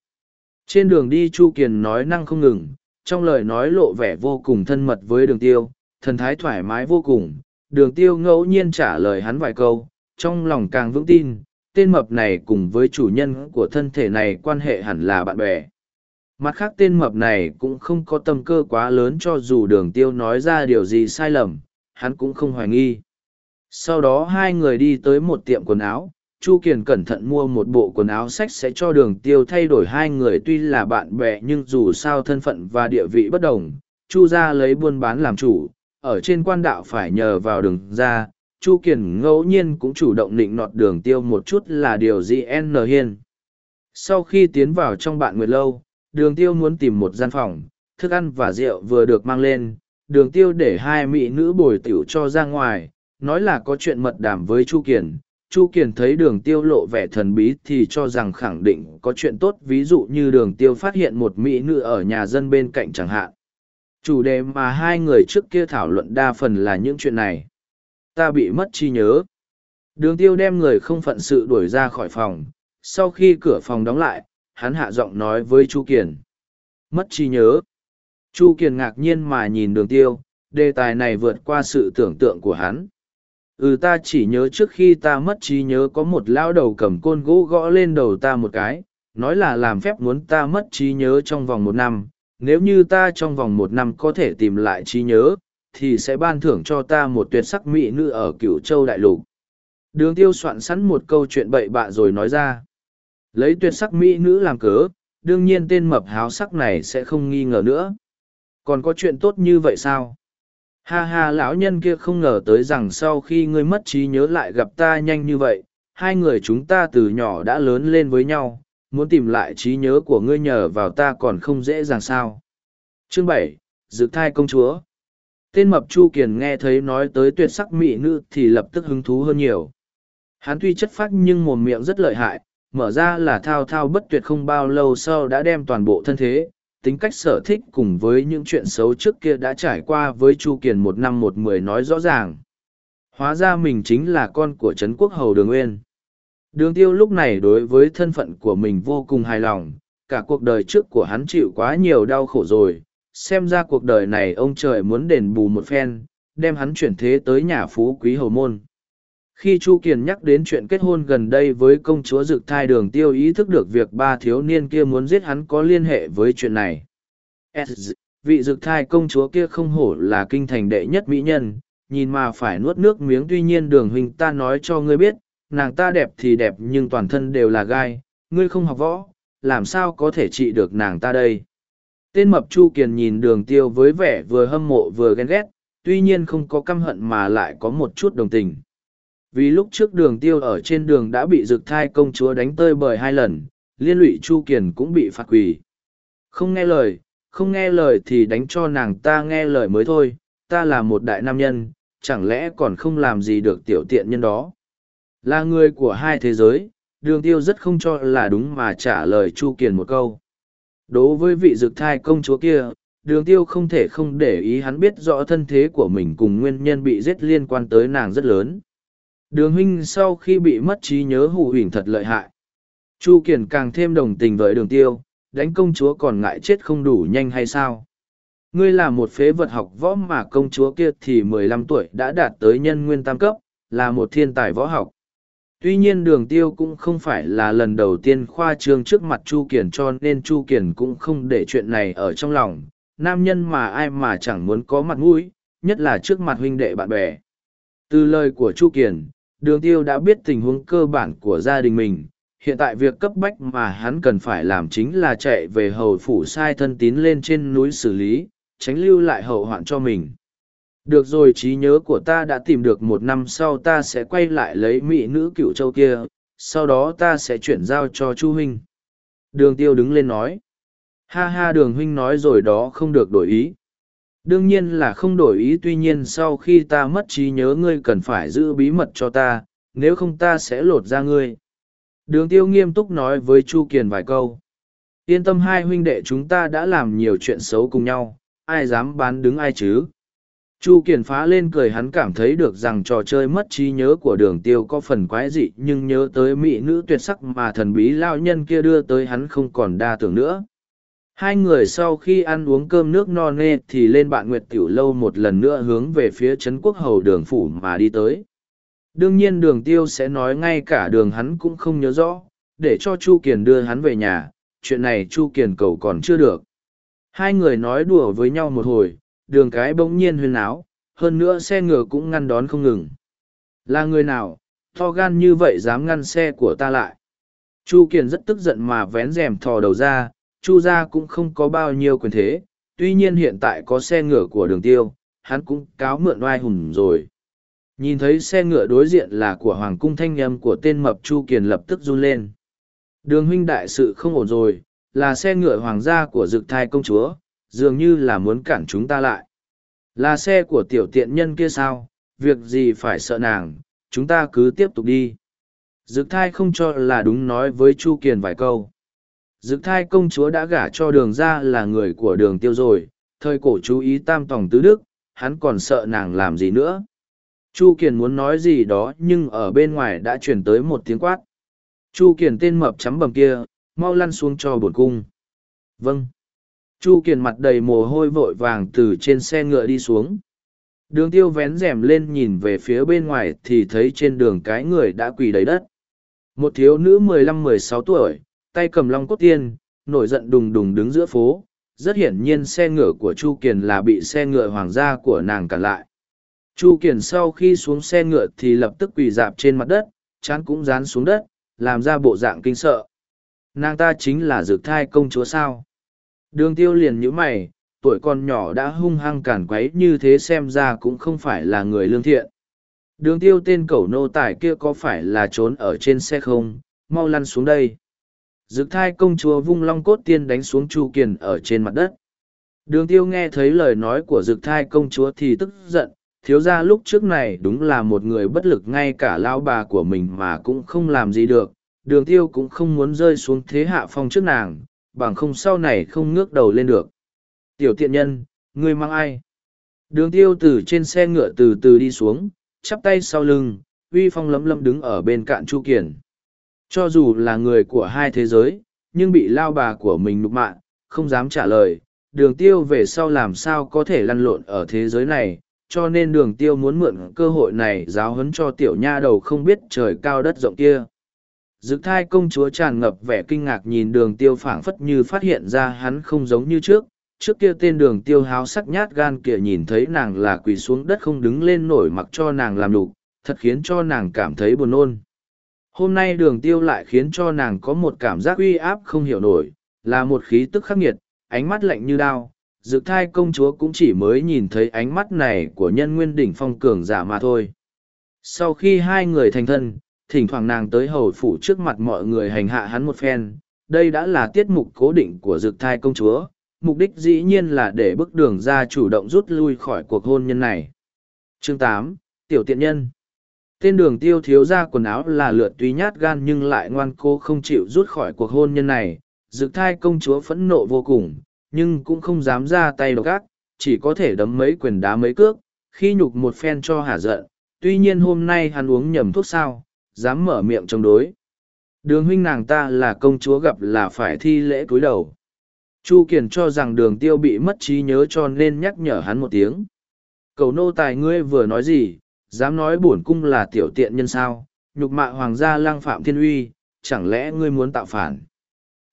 Trên đường đi Chu Kiền nói năng không ngừng, trong lời nói lộ vẻ vô cùng thân mật với đường tiêu, thần thái thoải mái vô cùng. Đường tiêu ngẫu nhiên trả lời hắn vài câu, trong lòng càng vững tin, tên mập này cùng với chủ nhân của thân thể này quan hệ hẳn là bạn bè. Mặt khác tên mập này cũng không có tâm cơ quá lớn cho dù đường tiêu nói ra điều gì sai lầm, hắn cũng không hoài nghi. Sau đó hai người đi tới một tiệm quần áo, Chu Kiền cẩn thận mua một bộ quần áo sách sẽ cho đường tiêu thay đổi hai người tuy là bạn bè nhưng dù sao thân phận và địa vị bất đồng. Chu ra lấy buôn bán làm chủ, ở trên quan đạo phải nhờ vào đường ra. Chu Kiền ngẫu nhiên cũng chủ động định nọt đường tiêu một chút là điều gì N hiên. Sau khi tiến vào trong bạn nguyệt lâu, đường tiêu muốn tìm một gian phòng, thức ăn và rượu vừa được mang lên, đường tiêu để hai mỹ nữ bồi tiểu cho ra ngoài, nói là có chuyện mật đàm với Chu Kiền, Chu Kiền thấy đường tiêu lộ vẻ thần bí thì cho rằng khẳng định có chuyện tốt ví dụ như đường tiêu phát hiện một mỹ nữ ở nhà dân bên cạnh chẳng hạn. Chủ đề mà hai người trước kia thảo luận đa phần là những chuyện này. Ta bị mất trí nhớ. Đường tiêu đem người không phận sự đuổi ra khỏi phòng. Sau khi cửa phòng đóng lại, hắn hạ giọng nói với Chu Kiền. Mất trí nhớ. Chu Kiền ngạc nhiên mà nhìn đường tiêu, đề tài này vượt qua sự tưởng tượng của hắn ừ ta chỉ nhớ trước khi ta mất trí nhớ có một lão đầu cầm côn gỗ gõ lên đầu ta một cái, nói là làm phép muốn ta mất trí nhớ trong vòng một năm. Nếu như ta trong vòng một năm có thể tìm lại trí nhớ, thì sẽ ban thưởng cho ta một tuyệt sắc mỹ nữ ở cửu châu đại lục. Đường tiêu soạn sẵn một câu chuyện bậy bạ rồi nói ra. Lấy tuyệt sắc mỹ nữ làm cớ, đương nhiên tên mập háo sắc này sẽ không nghi ngờ nữa. Còn có chuyện tốt như vậy sao? Ha ha, lão nhân kia không ngờ tới rằng sau khi ngươi mất trí nhớ lại gặp ta nhanh như vậy, hai người chúng ta từ nhỏ đã lớn lên với nhau, muốn tìm lại trí nhớ của ngươi nhờ vào ta còn không dễ dàng sao. Chương bảy dự thai công chúa. Tên mập chu kiền nghe thấy nói tới tuyệt sắc mỹ nữ thì lập tức hứng thú hơn nhiều. Hắn tuy chất phác nhưng mồm miệng rất lợi hại, mở ra là thao thao bất tuyệt không bao lâu sau đã đem toàn bộ thân thế tính cách sở thích cùng với những chuyện xấu trước kia đã trải qua với Chu Kiền một năm một mười nói rõ ràng. Hóa ra mình chính là con của Trấn Quốc Hầu Đường Uyên. Đường tiêu lúc này đối với thân phận của mình vô cùng hài lòng, cả cuộc đời trước của hắn chịu quá nhiều đau khổ rồi, xem ra cuộc đời này ông trời muốn đền bù một phen, đem hắn chuyển thế tới nhà phú quý hầu môn. Khi Chu Kiền nhắc đến chuyện kết hôn gần đây với công chúa Dực Thai Đường Tiêu ý thức được việc ba thiếu niên kia muốn giết hắn có liên hệ với chuyện này. Vị Dực Thai công chúa kia không hổ là kinh thành đệ nhất mỹ nhân, nhìn mà phải nuốt nước miếng tuy nhiên đường huynh ta nói cho ngươi biết, nàng ta đẹp thì đẹp nhưng toàn thân đều là gai, ngươi không học võ, làm sao có thể trị được nàng ta đây. Tên mập Chu Kiền nhìn đường tiêu với vẻ vừa hâm mộ vừa ghen ghét, tuy nhiên không có căm hận mà lại có một chút đồng tình vì lúc trước đường tiêu ở trên đường đã bị rực thai công chúa đánh tơi bời hai lần, liên lụy Chu Kiền cũng bị phạt quỳ. Không nghe lời, không nghe lời thì đánh cho nàng ta nghe lời mới thôi, ta là một đại nam nhân, chẳng lẽ còn không làm gì được tiểu tiện nhân đó. Là người của hai thế giới, đường tiêu rất không cho là đúng mà trả lời Chu Kiền một câu. Đối với vị dực thai công chúa kia, đường tiêu không thể không để ý hắn biết rõ thân thế của mình cùng nguyên nhân bị giết liên quan tới nàng rất lớn. Đường huynh sau khi bị mất trí nhớ hù huỳnh thật lợi hại. Chu Kiền càng thêm đồng tình với đường tiêu, đánh công chúa còn ngại chết không đủ nhanh hay sao? Ngươi là một phế vật học võ mà công chúa kia thì mười lăm tuổi đã đạt tới nhân nguyên tam cấp, là một thiên tài võ học. Tuy nhiên đường tiêu cũng không phải là lần đầu tiên khoa trương trước mặt Chu Kiền cho nên Chu Kiền cũng không để chuyện này ở trong lòng. Nam nhân mà ai mà chẳng muốn có mặt mũi, nhất là trước mặt huynh đệ bạn bè. Từ lời của Chu Kiền, đường tiêu đã biết tình huống cơ bản của gia đình mình. Hiện tại việc cấp bách mà hắn cần phải làm chính là chạy về hầu phủ sai thân tín lên trên núi xử lý, tránh lưu lại hậu hoạn cho mình. Được rồi trí nhớ của ta đã tìm được một năm sau ta sẽ quay lại lấy mỹ nữ cựu châu kia, sau đó ta sẽ chuyển giao cho chu huynh. Đường tiêu đứng lên nói. Ha ha đường huynh nói rồi đó không được đổi ý. Đương nhiên là không đổi ý tuy nhiên sau khi ta mất trí nhớ ngươi cần phải giữ bí mật cho ta, nếu không ta sẽ lột ra ngươi. Đường tiêu nghiêm túc nói với Chu Kiền vài câu. Yên tâm hai huynh đệ chúng ta đã làm nhiều chuyện xấu cùng nhau, ai dám bán đứng ai chứ. Chu Kiền phá lên cười hắn cảm thấy được rằng trò chơi mất trí nhớ của đường tiêu có phần quái dị nhưng nhớ tới mỹ nữ tuyệt sắc mà thần bí lao nhân kia đưa tới hắn không còn đa tưởng nữa. Hai người sau khi ăn uống cơm nước no nê thì lên bạn Nguyệt Tiểu Lâu một lần nữa hướng về phía Trấn Quốc Hầu đường phủ mà đi tới. Đương nhiên đường tiêu sẽ nói ngay cả đường hắn cũng không nhớ rõ, để cho Chu Kiền đưa hắn về nhà, chuyện này Chu Kiền cầu còn chưa được. Hai người nói đùa với nhau một hồi, đường cái bỗng nhiên huyên áo, hơn nữa xe ngựa cũng ngăn đón không ngừng. Là người nào, to gan như vậy dám ngăn xe của ta lại. Chu Kiền rất tức giận mà vén rèm thò đầu ra, Chu gia cũng không có bao nhiêu quyền thế, tuy nhiên hiện tại có xe ngựa của đường tiêu, hắn cũng cáo mượn oai hùng rồi. Nhìn thấy xe ngựa đối diện là của Hoàng cung thanh nhâm của tên mập Chu Kiền lập tức run lên. Đường huynh đại sự không ổn rồi, là xe ngựa hoàng gia của dực thai công chúa, dường như là muốn cản chúng ta lại. Là xe của tiểu tiện nhân kia sao, việc gì phải sợ nàng, chúng ta cứ tiếp tục đi. Dực thai không cho là đúng nói với Chu Kiền vài câu. Dực thai công chúa đã gả cho đường ra là người của đường tiêu rồi, thời cổ chú ý tam tòng tứ đức, hắn còn sợ nàng làm gì nữa. Chu Kiền muốn nói gì đó nhưng ở bên ngoài đã truyền tới một tiếng quát. Chu Kiền tên mập chấm bầm kia, mau lăn xuống cho bổn cung. Vâng. Chu Kiền mặt đầy mồ hôi vội vàng từ trên xe ngựa đi xuống. Đường tiêu vén rèm lên nhìn về phía bên ngoài thì thấy trên đường cái người đã quỳ đầy đất. Một thiếu nữ 15-16 tuổi, tay cầm long cốt tiên, nổi giận đùng đùng đứng giữa phố. Rất hiển nhiên xe ngựa của Chu Kiền là bị xe ngựa hoàng gia của nàng cản lại. Chu Kiền sau khi xuống xe ngựa thì lập tức quỳ dạp trên mặt đất, chán cũng dán xuống đất, làm ra bộ dạng kinh sợ. Nàng ta chính là dược thai công chúa sao. Đường tiêu liền nhíu mày, tuổi con nhỏ đã hung hăng cản quấy như thế xem ra cũng không phải là người lương thiện. Đường tiêu tên cẩu nô tài kia có phải là trốn ở trên xe không, mau lăn xuống đây. Dực thai công chúa vung long cốt tiên đánh xuống Chu Kiền ở trên mặt đất. Đường tiêu nghe thấy lời nói của dực thai công chúa thì tức giận, thiếu ra lúc trước này đúng là một người bất lực ngay cả lao bà của mình mà cũng không làm gì được. Đường tiêu cũng không muốn rơi xuống thế hạ phong trước nàng, bằng không sau này không ngước đầu lên được. Tiểu tiện nhân, ngươi mang ai? Đường tiêu từ trên xe ngựa từ từ đi xuống, chắp tay sau lưng, uy phong lấm lấm đứng ở bên cạnh Chu Kiền. Cho dù là người của hai thế giới, nhưng bị lao bà của mình nục mạ, không dám trả lời, đường tiêu về sau làm sao có thể lăn lộn ở thế giới này, cho nên đường tiêu muốn mượn cơ hội này giáo huấn cho tiểu nha đầu không biết trời cao đất rộng kia. Dực thai công chúa tràn ngập vẻ kinh ngạc nhìn đường tiêu phảng phất như phát hiện ra hắn không giống như trước. Trước kia tên đường tiêu háo sắc nhát gan kia nhìn thấy nàng là quỳ xuống đất không đứng lên nổi mặc cho nàng làm đục, thật khiến cho nàng cảm thấy buồn nôn. Hôm nay đường tiêu lại khiến cho nàng có một cảm giác uy áp không hiểu nổi, là một khí tức khắc nghiệt, ánh mắt lạnh như đao. Dực thai công chúa cũng chỉ mới nhìn thấy ánh mắt này của nhân nguyên đỉnh phong cường giả mà thôi. Sau khi hai người thành thân, thỉnh thoảng nàng tới hầu phủ trước mặt mọi người hành hạ hắn một phen. Đây đã là tiết mục cố định của dực thai công chúa, mục đích dĩ nhiên là để bức đường ra chủ động rút lui khỏi cuộc hôn nhân này. Chương tám Tiểu tiện nhân Tên đường tiêu thiếu ra quần áo là lượt tuy nhát gan nhưng lại ngoan cố không chịu rút khỏi cuộc hôn nhân này. Dực thai công chúa phẫn nộ vô cùng, nhưng cũng không dám ra tay độc ác, chỉ có thể đấm mấy quyền đá mấy cước, khi nhục một phen cho hả giận. Tuy nhiên hôm nay hắn uống nhầm thuốc sao, dám mở miệng chống đối. Đường huynh nàng ta là công chúa gặp là phải thi lễ cúi đầu. Chu Kiền cho rằng đường tiêu bị mất trí nhớ cho nên nhắc nhở hắn một tiếng. Cầu nô tài ngươi vừa nói gì, dám nói bổn cung là tiểu tiện nhân sao, nhục mạ hoàng gia lang phạm thiên uy, chẳng lẽ ngươi muốn tạo phản.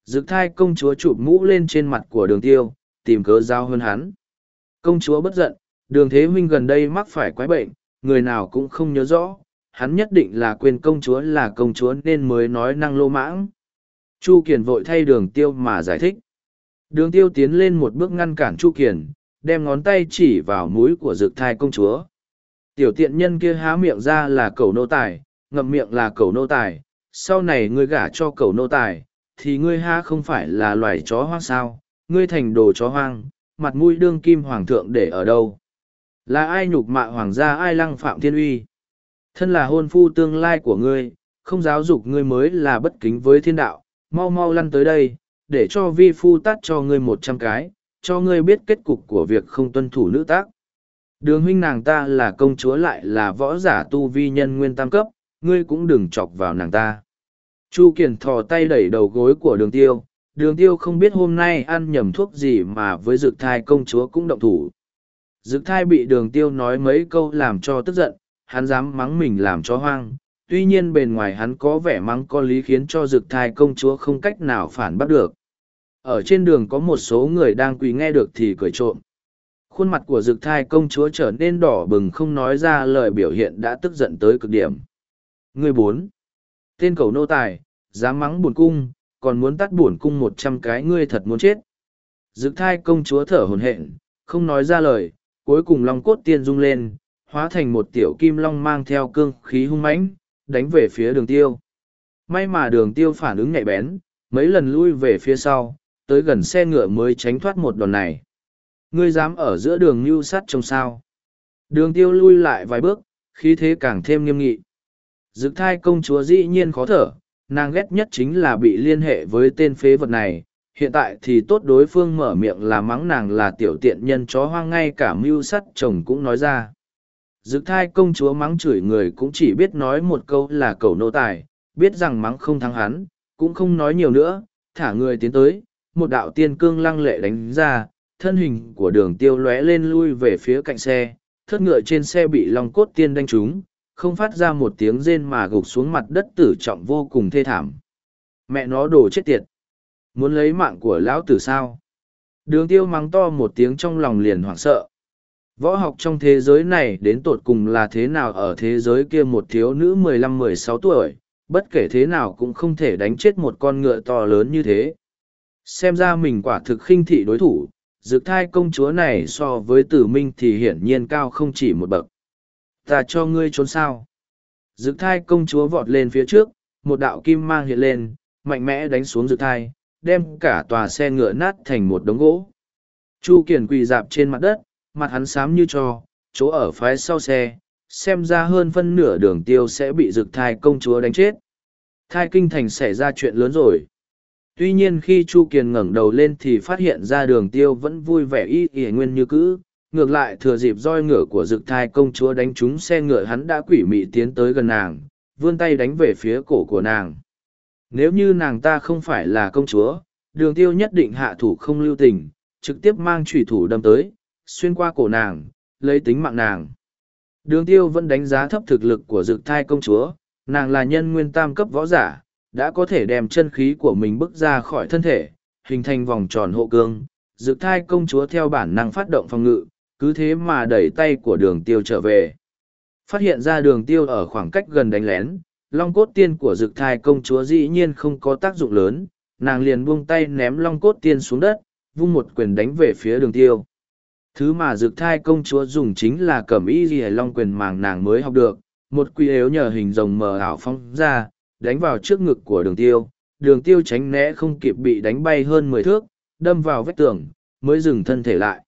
Dực thai công chúa chụp mũ lên trên mặt của đường tiêu, tìm cớ giao hơn hắn. Công chúa bất giận, đường thế huynh gần đây mắc phải quái bệnh, người nào cũng không nhớ rõ, hắn nhất định là quên công chúa là công chúa nên mới nói năng lô mãng. Chu Kiền vội thay đường tiêu mà giải thích. Đường tiêu tiến lên một bước ngăn cản Chu Kiền, đem ngón tay chỉ vào mũi của dược thai công chúa. Tiểu tiện nhân kia há miệng ra là cầu nô tài, ngậm miệng là cầu nô tài, sau này ngươi gả cho cầu nô tài, thì ngươi ha không phải là loài chó hoang sao, ngươi thành đồ chó hoang, mặt mũi đương kim hoàng thượng để ở đâu. Là ai nhục mạ hoàng gia ai lăng phạm thiên uy. Thân là hôn phu tương lai của ngươi, không giáo dục ngươi mới là bất kính với thiên đạo, mau mau lăn tới đây, để cho vi phu tát cho ngươi một trăm cái, cho ngươi biết kết cục của việc không tuân thủ nữ tác. Đường huynh nàng ta là công chúa lại là võ giả tu vi nhân nguyên tam cấp, ngươi cũng đừng chọc vào nàng ta. Chu Kiển thò tay đẩy đầu gối của đường tiêu, đường tiêu không biết hôm nay ăn nhầm thuốc gì mà với dược thai công chúa cũng động thủ. Dược thai bị đường tiêu nói mấy câu làm cho tức giận, hắn dám mắng mình làm cho hoang, tuy nhiên bên ngoài hắn có vẻ mắng có lý khiến cho dược thai công chúa không cách nào phản bắt được. Ở trên đường có một số người đang quỳ nghe được thì cười trộm. Khuôn mặt của Dực thai công chúa trở nên đỏ bừng không nói ra lời biểu hiện đã tức giận tới cực điểm. Người bốn. Tên cầu nô tài, dám mắng buồn cung, còn muốn tắt buồn cung một trăm cái ngươi thật muốn chết. Dực thai công chúa thở hồn hện, không nói ra lời, cuối cùng long cốt tiên rung lên, hóa thành một tiểu kim long mang theo cương khí hung mãnh, đánh về phía đường tiêu. May mà đường tiêu phản ứng nhạy bén, mấy lần lui về phía sau, tới gần xe ngựa mới tránh thoát một đòn này. Ngươi dám ở giữa đường mưu sắt trông sao. Đường tiêu lui lại vài bước, khí thế càng thêm nghiêm nghị. Dực thai công chúa dĩ nhiên khó thở, nàng ghét nhất chính là bị liên hệ với tên phế vật này. Hiện tại thì tốt đối phương mở miệng là mắng nàng là tiểu tiện nhân chó hoang ngay cả mưu sắt chồng cũng nói ra. Dực thai công chúa mắng chửi người cũng chỉ biết nói một câu là cầu nô tài, biết rằng mắng không thắng hắn, cũng không nói nhiều nữa, thả người tiến tới, một đạo tiên cương lăng lệ đánh ra, thân hình của đường tiêu lóe lên lui về phía cạnh xe, thất ngựa trên xe bị Long cốt tiên đánh trúng, không phát ra một tiếng rên mà gục xuống mặt đất tử trọng vô cùng thê thảm. Mẹ nó đổ chết tiệt. Muốn lấy mạng của lão tử sao? Đường tiêu mắng to một tiếng trong lòng liền hoảng sợ. Võ học trong thế giới này đến tột cùng là thế nào ở thế giới kia một thiếu nữ mười lăm mười sáu tuổi, bất kể thế nào cũng không thể đánh chết một con ngựa to lớn như thế. Xem ra mình quả thực khinh thị đối thủ, dược thai công chúa này so với tử minh thì hiển nhiên cao không chỉ một bậc. Ta cho ngươi trốn sao. Dược thai công chúa vọt lên phía trước, một đạo kim mang hiện lên, mạnh mẽ đánh xuống dược thai, đem cả tòa xe ngựa nát thành một đống gỗ. Chu Kiền quỳ dạp trên mặt đất, mặt hắn xám như cho, chỗ ở phái sau xe, xem ra hơn phân nửa đường tiêu sẽ bị dược thai công chúa đánh chết. Thai kinh thành xảy ra chuyện lớn rồi. Tuy nhiên khi Chu Kiền ngẩng đầu lên thì phát hiện ra đường tiêu vẫn vui vẻ y ỉa nguyên như cũ, ngược lại thừa dịp roi ngựa của dực thai công chúa đánh trúng xe ngựa hắn đã quỷ mị tiến tới gần nàng, vươn tay đánh về phía cổ của nàng. Nếu như nàng ta không phải là công chúa, đường tiêu nhất định hạ thủ không lưu tình, trực tiếp mang trùy thủ đâm tới, xuyên qua cổ nàng, lấy tính mạng nàng. Đường tiêu vẫn đánh giá thấp thực lực của dực thai công chúa, nàng là nhân nguyên tam cấp võ giả, đã có thể đem chân khí của mình bước ra khỏi thân thể, hình thành vòng tròn hộ cương. Dược thai công chúa theo bản năng phát động phòng ngự, cứ thế mà đẩy tay của đường tiêu trở về. Phát hiện ra đường tiêu ở khoảng cách gần đánh lén, long cốt tiên của Dược thai công chúa dĩ nhiên không có tác dụng lớn, nàng liền buông tay ném long cốt tiên xuống đất, vung một quyền đánh về phía đường tiêu. Thứ mà Dược thai công chúa dùng chính là cẩm y ghi long quyền màng nàng mới học được, một quy yếu nhờ hình rồng mờ ảo phong ra, đánh vào trước ngực của đường tiêu. Đường tiêu tránh né không kịp bị đánh bay hơn mười thước, đâm vào vách tường, mới dừng thân thể lại.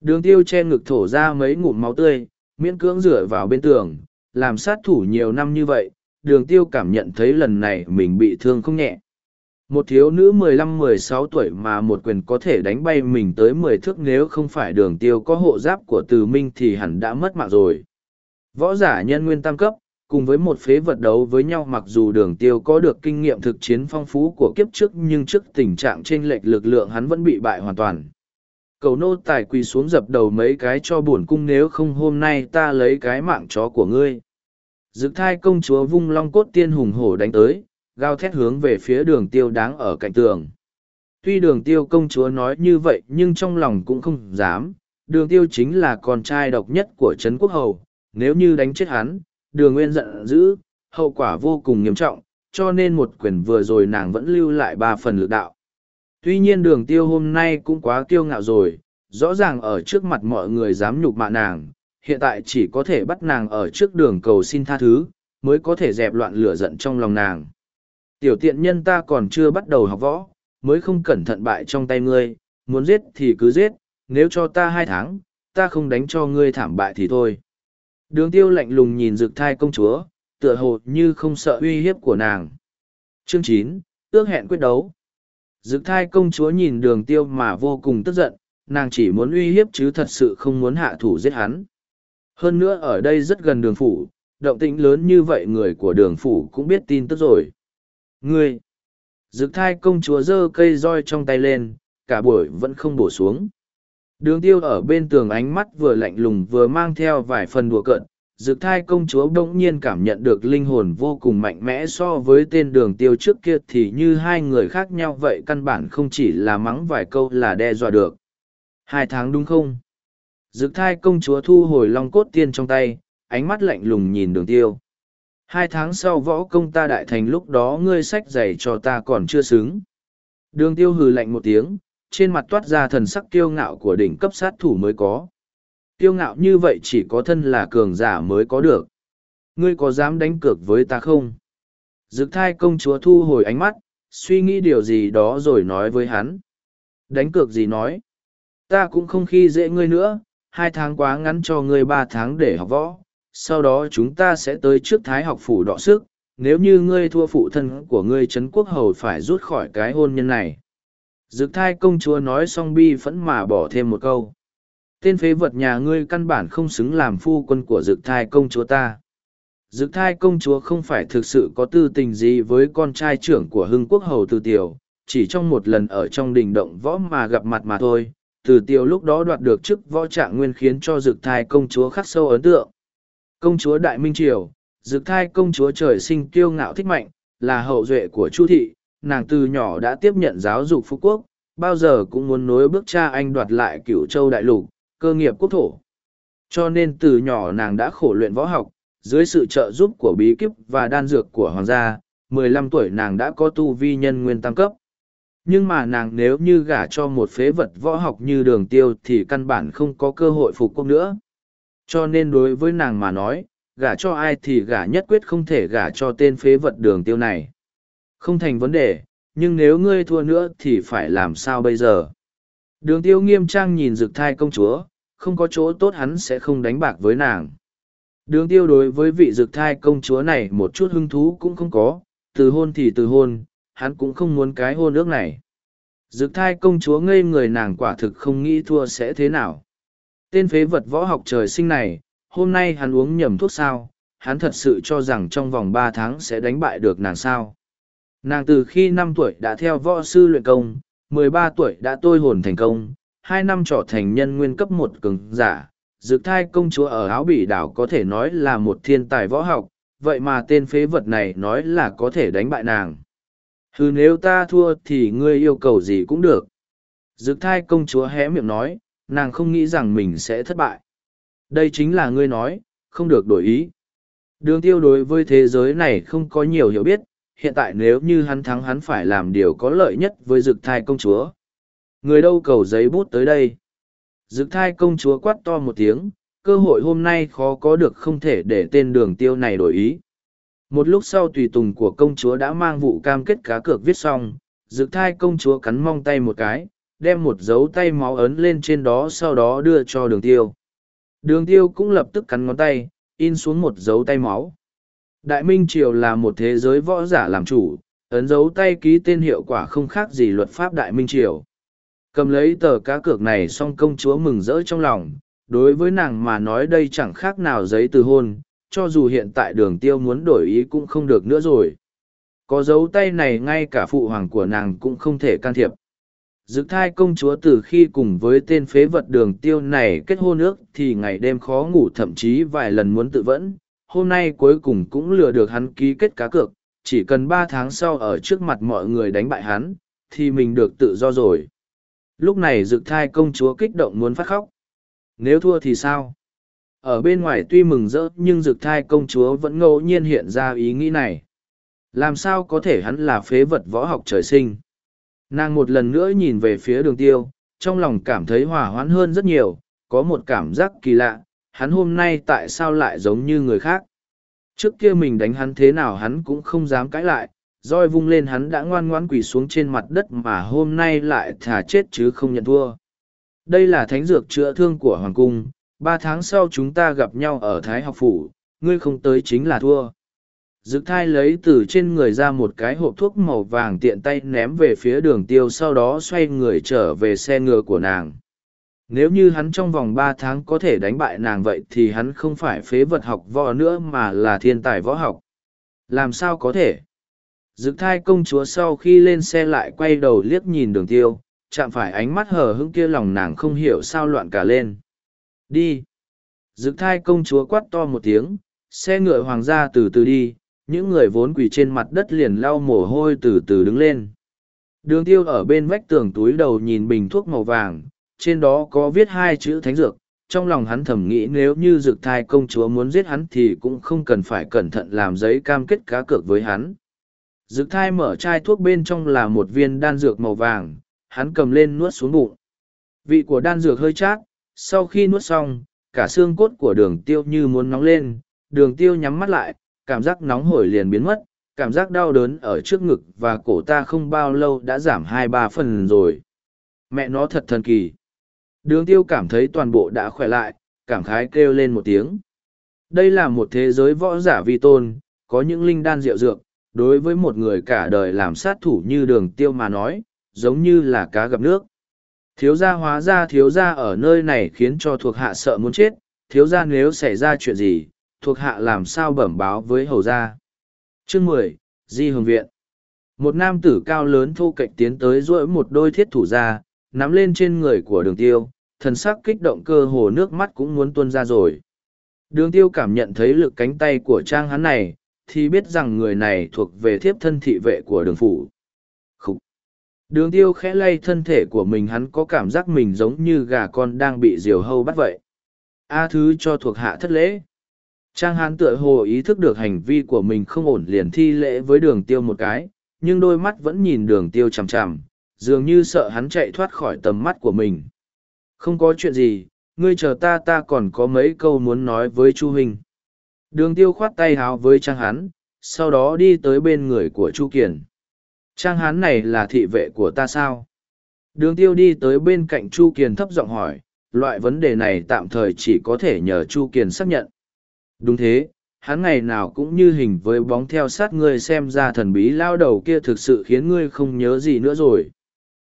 Đường tiêu che ngực thổ ra mấy ngụm máu tươi, miễn cưỡng rửa vào bên tường, làm sát thủ nhiều năm như vậy, đường tiêu cảm nhận thấy lần này mình bị thương không nhẹ. một thiếu nữ mười lăm mười sáu tuổi mà một quyền có thể đánh bay mình tới mười thước nếu không phải đường tiêu có hộ giáp của từ minh thì hẳn đã mất mạng rồi võ giả nhân nguyên tam cấp cùng với một phế vật đấu với nhau mặc dù đường tiêu có được kinh nghiệm thực chiến phong phú của kiếp trước nhưng trước tình trạng trên lệch lực lượng hắn vẫn bị bại hoàn toàn. Cầu nô tài quỳ xuống dập đầu mấy cái cho buồn cung nếu không hôm nay ta lấy cái mạng chó của ngươi. Dực thai công chúa vung long cốt tiên hùng hổ đánh tới gao thét hướng về phía đường tiêu đáng ở cạnh tường. Tuy đường tiêu công chúa nói như vậy nhưng trong lòng cũng không dám, đường tiêu chính là con trai độc nhất của trấn quốc hầu, nếu như đánh chết hắn đường nguyên giận dữ, hậu quả vô cùng nghiêm trọng, cho nên một quyền vừa rồi nàng vẫn lưu lại ba phần lực đạo. Tuy nhiên đường tiêu hôm nay cũng quá kiêu ngạo rồi, rõ ràng ở trước mặt mọi người dám nhục mạ nàng, hiện tại chỉ có thể bắt nàng ở trước đường cầu xin tha thứ, mới có thể dẹp loạn lửa giận trong lòng nàng. Tiểu tiện nhân ta còn chưa bắt đầu học võ, mới không cẩn thận bại trong tay ngươi, muốn giết thì cứ giết, nếu cho ta hai tháng, ta không đánh cho ngươi thảm bại thì thôi đường tiêu lạnh lùng nhìn rực thai công chúa tựa hồ như không sợ uy hiếp của nàng chương chín ước hẹn quyết đấu Dực thai công chúa nhìn đường tiêu mà vô cùng tức giận, nàng chỉ muốn uy hiếp chứ thật sự không muốn hạ thủ giết hắn. Hơn nữa ở đây rất gần đường phủ, động tĩnh lớn như vậy người của đường phủ cũng biết tin tức rồi. Ngươi! Dực thai công chúa giơ cây roi trong tay lên, cả buổi vẫn không bổ xuống. Đường tiêu ở bên tường ánh mắt vừa lạnh lùng vừa mang theo vài phần đùa cợt, dực thai công chúa bỗng nhiên cảm nhận được linh hồn vô cùng mạnh mẽ so với tên đường tiêu trước kia thì như hai người khác nhau vậy căn bản không chỉ là mắng vài câu là đe dọa được. Hai tháng đúng không? Dực thai công chúa thu hồi long cốt tiên trong tay ánh mắt lạnh lùng nhìn đường tiêu. Hai tháng sau võ công ta đại thành lúc đó ngươi sách giày cho ta còn chưa xứng. Đường tiêu hừ lạnh một tiếng trên mặt toát ra thần sắc kiêu ngạo của đỉnh cấp sát thủ mới có kiêu ngạo như vậy chỉ có thân là cường giả mới có được. Ngươi có dám đánh cược với ta không? Dực thai công chúa thu hồi ánh mắt, suy nghĩ điều gì đó rồi nói với hắn. Đánh cược gì nói? Ta cũng không khi dễ ngươi nữa, hai tháng quá ngắn cho ngươi ba tháng để học võ. Sau đó chúng ta sẽ tới trước thái học phủ đọ sức, nếu như ngươi thua phụ thân của ngươi Trấn Quốc Hầu phải rút khỏi cái hôn nhân này. Dực thai công chúa nói xong bi phẫn mà bỏ thêm một câu. Tên phế vật nhà ngươi căn bản không xứng làm phu quân của dực thai công chúa ta. Dực thai công chúa không phải thực sự có tư tình gì với con trai trưởng của hưng quốc hầu từ tiểu, chỉ trong một lần ở trong đình động võ mà gặp mặt mà thôi. Từ tiểu lúc đó đoạt được chức võ trạng nguyên khiến cho dực thai công chúa khắc sâu ấn tượng. Công chúa Đại Minh Triều, dực thai công chúa trời sinh kiêu ngạo thích mạnh, là hậu duệ của Chu Thị, nàng từ nhỏ đã tiếp nhận giáo dục phú quốc, bao giờ cũng muốn nối bước cha anh đoạt lại cửu châu đại lục, cơ nghiệp quốc thổ. Cho nên từ nhỏ nàng đã khổ luyện võ học, dưới sự trợ giúp của bí kíp và đan dược của hoàng gia, 15 tuổi nàng đã có tu vi nhân nguyên tam cấp. Nhưng mà nàng nếu như gả cho một phế vật võ học như đường tiêu thì căn bản không có cơ hội phục quốc nữa. Cho nên đối với nàng mà nói, gả cho ai thì gả nhất quyết không thể gả cho tên phế vật đường tiêu này. Không thành vấn đề, nhưng nếu ngươi thua nữa thì phải làm sao bây giờ? Đường tiêu nghiêm trang nhìn rực thai công chúa, không có chỗ tốt hắn sẽ không đánh bạc với nàng. Đường tiêu đối với vị rực thai công chúa này một chút hứng thú cũng không có, từ hôn thì từ hôn, hắn cũng không muốn cái hôn ước này. Dược thai công chúa ngây người nàng quả thực không nghĩ thua sẽ thế nào. Tên phế vật võ học trời sinh này, hôm nay hắn uống nhầm thuốc sao, hắn thật sự cho rằng trong vòng ba tháng sẽ đánh bại được nàng sao. Nàng từ khi năm tuổi đã theo võ sư luyện công, 13 tuổi đã tôi hồn thành công, hai năm trở thành nhân nguyên cấp một cường giả. Dược thai công chúa ở áo bỉ đảo có thể nói là một thiên tài võ học, vậy mà tên phế vật này nói là có thể đánh bại nàng. Hừ nếu ta thua thì ngươi yêu cầu gì cũng được. Dược thai công chúa hé miệng nói, nàng không nghĩ rằng mình sẽ thất bại. Đây chính là ngươi nói, không được đổi ý. Đường tiêu đối với thế giới này không có nhiều hiểu biết, hiện tại nếu như hắn thắng hắn phải làm điều có lợi nhất với dực thai công chúa. Người đâu cầu giấy bút tới đây. Dực thai công chúa quát to một tiếng, cơ hội hôm nay khó có được không thể để tên đường tiêu này đổi ý. Một lúc sau tùy tùng của công chúa đã mang vụ cam kết cá cược viết xong, dực thai công chúa cắn mong tay một cái, đem một dấu tay máu ấn lên trên đó sau đó đưa cho đường tiêu. Đường tiêu cũng lập tức cắn ngón tay, in xuống một dấu tay máu. Đại Minh Triều là một thế giới võ giả làm chủ, ấn dấu tay ký tên hiệu quả không khác gì luật pháp đại minh triều cầm lấy tờ cá cược này xong công chúa mừng rỡ trong lòng đối với nàng mà nói đây chẳng khác nào giấy từ hôn cho dù hiện tại đường tiêu muốn đổi ý cũng không được nữa rồi có dấu tay này ngay cả phụ hoàng của nàng cũng không thể can thiệp Dực thai công chúa từ khi cùng với tên phế vật đường tiêu này kết hôn ước thì ngày đêm khó ngủ thậm chí vài lần muốn tự vẫn. Hôm nay cuối cùng cũng lừa được hắn ký kết cá cược, chỉ cần ba tháng sau ở trước mặt mọi người đánh bại hắn, thì mình được tự do rồi. Lúc này dực thai công chúa kích động muốn phát khóc. Nếu thua thì sao? Ở bên ngoài tuy mừng rỡ nhưng dực thai công chúa vẫn ngẫu nhiên hiện ra ý nghĩ này. Làm sao có thể hắn là phế vật võ học trời sinh? Nàng một lần nữa nhìn về phía đường tiêu, trong lòng cảm thấy hòa hoãn hơn rất nhiều, có một cảm giác kỳ lạ, hắn hôm nay tại sao lại giống như người khác. Trước kia mình đánh hắn thế nào hắn cũng không dám cãi lại, roi vung lên hắn đã ngoan ngoãn quỳ xuống trên mặt đất mà hôm nay lại thả chết chứ không nhận thua. Đây là thánh dược chữa thương của Hoàng Cung, ba tháng sau chúng ta gặp nhau ở Thái học phủ, ngươi không tới chính là thua. Dực thai lấy từ trên người ra một cái hộp thuốc màu vàng tiện tay ném về phía đường tiêu sau đó xoay người trở về xe ngựa của nàng. Nếu như hắn trong vòng ba tháng có thể đánh bại nàng vậy thì hắn không phải phế vật học võ nữa mà là thiên tài võ học. Làm sao có thể? Dực thai công chúa sau khi lên xe lại quay đầu liếc nhìn đường tiêu, chạm phải ánh mắt hờ hững kia lòng nàng không hiểu sao loạn cả lên. Đi! Dực thai công chúa quát to một tiếng, xe ngựa hoàng gia từ từ đi, những người vốn quỳ trên mặt đất liền lau mồ hôi từ từ đứng lên. Đường tiêu ở bên vách tường túi đầu nhìn bình thuốc màu vàng, trên đó có viết hai chữ thánh dược. Trong lòng hắn thầm nghĩ nếu như dược thai công chúa muốn giết hắn thì cũng không cần phải cẩn thận làm giấy cam kết cá cược với hắn. Dược thai mở chai thuốc bên trong là một viên đan dược màu vàng, hắn cầm lên nuốt xuống bụng. Vị của đan dược hơi chát, sau khi nuốt xong, cả xương cốt của đường tiêu như muốn nóng lên, đường tiêu nhắm mắt lại, cảm giác nóng hổi liền biến mất, cảm giác đau đớn ở trước ngực và cổ ta không bao lâu đã giảm hai ba phần rồi. Mẹ nó thật thần kỳ. Đường tiêu cảm thấy toàn bộ đã khỏe lại, cảm khái kêu lên một tiếng. Đây là một thế giới võ giả vi tôn, có những linh đan rượu dược, đối với một người cả đời làm sát thủ như đường tiêu mà nói, giống như là cá gặp nước. Thiếu gia hóa ra thiếu gia ở nơi này khiến cho thuộc hạ sợ muốn chết, thiếu gia nếu xảy ra chuyện gì, thuộc hạ làm sao bẩm báo với hầu gia. Chương mười Di Hồng Viện Một nam tử cao lớn thu cạnh tiến tới duỗi một đôi thiết thủ ra, nắm lên trên người của đường tiêu, thần sắc kích động cơ hồ nước mắt cũng muốn tuôn ra rồi. Đường tiêu cảm nhận thấy lực cánh tay của trang hắn này, thì biết rằng người này thuộc về thiếp thân thị vệ của đường phủ. Khúc! Đường tiêu khẽ lay thân thể của mình hắn có cảm giác mình giống như gà con đang bị diều hâu bắt vậy. A thứ cho thuộc hạ thất lễ. Trang hán tựa hồ ý thức được hành vi của mình không ổn liền thi lễ với đường tiêu một cái, nhưng đôi mắt vẫn nhìn đường tiêu chằm chằm, dường như sợ hắn chạy thoát khỏi tầm mắt của mình. Không có chuyện gì, ngươi chờ ta ta còn có mấy câu muốn nói với Chu Hình. Đường tiêu khoát tay háo với Trang hán, sau đó đi tới bên người của Chu Kiền. Trang hán này là thị vệ của ta sao? Đường tiêu đi tới bên cạnh Chu Kiền thấp giọng hỏi, loại vấn đề này tạm thời chỉ có thể nhờ Chu Kiền xác nhận. Đúng thế, hắn ngày nào cũng như hình với bóng theo sát ngươi xem ra thần bí lao đầu kia thực sự khiến ngươi không nhớ gì nữa rồi.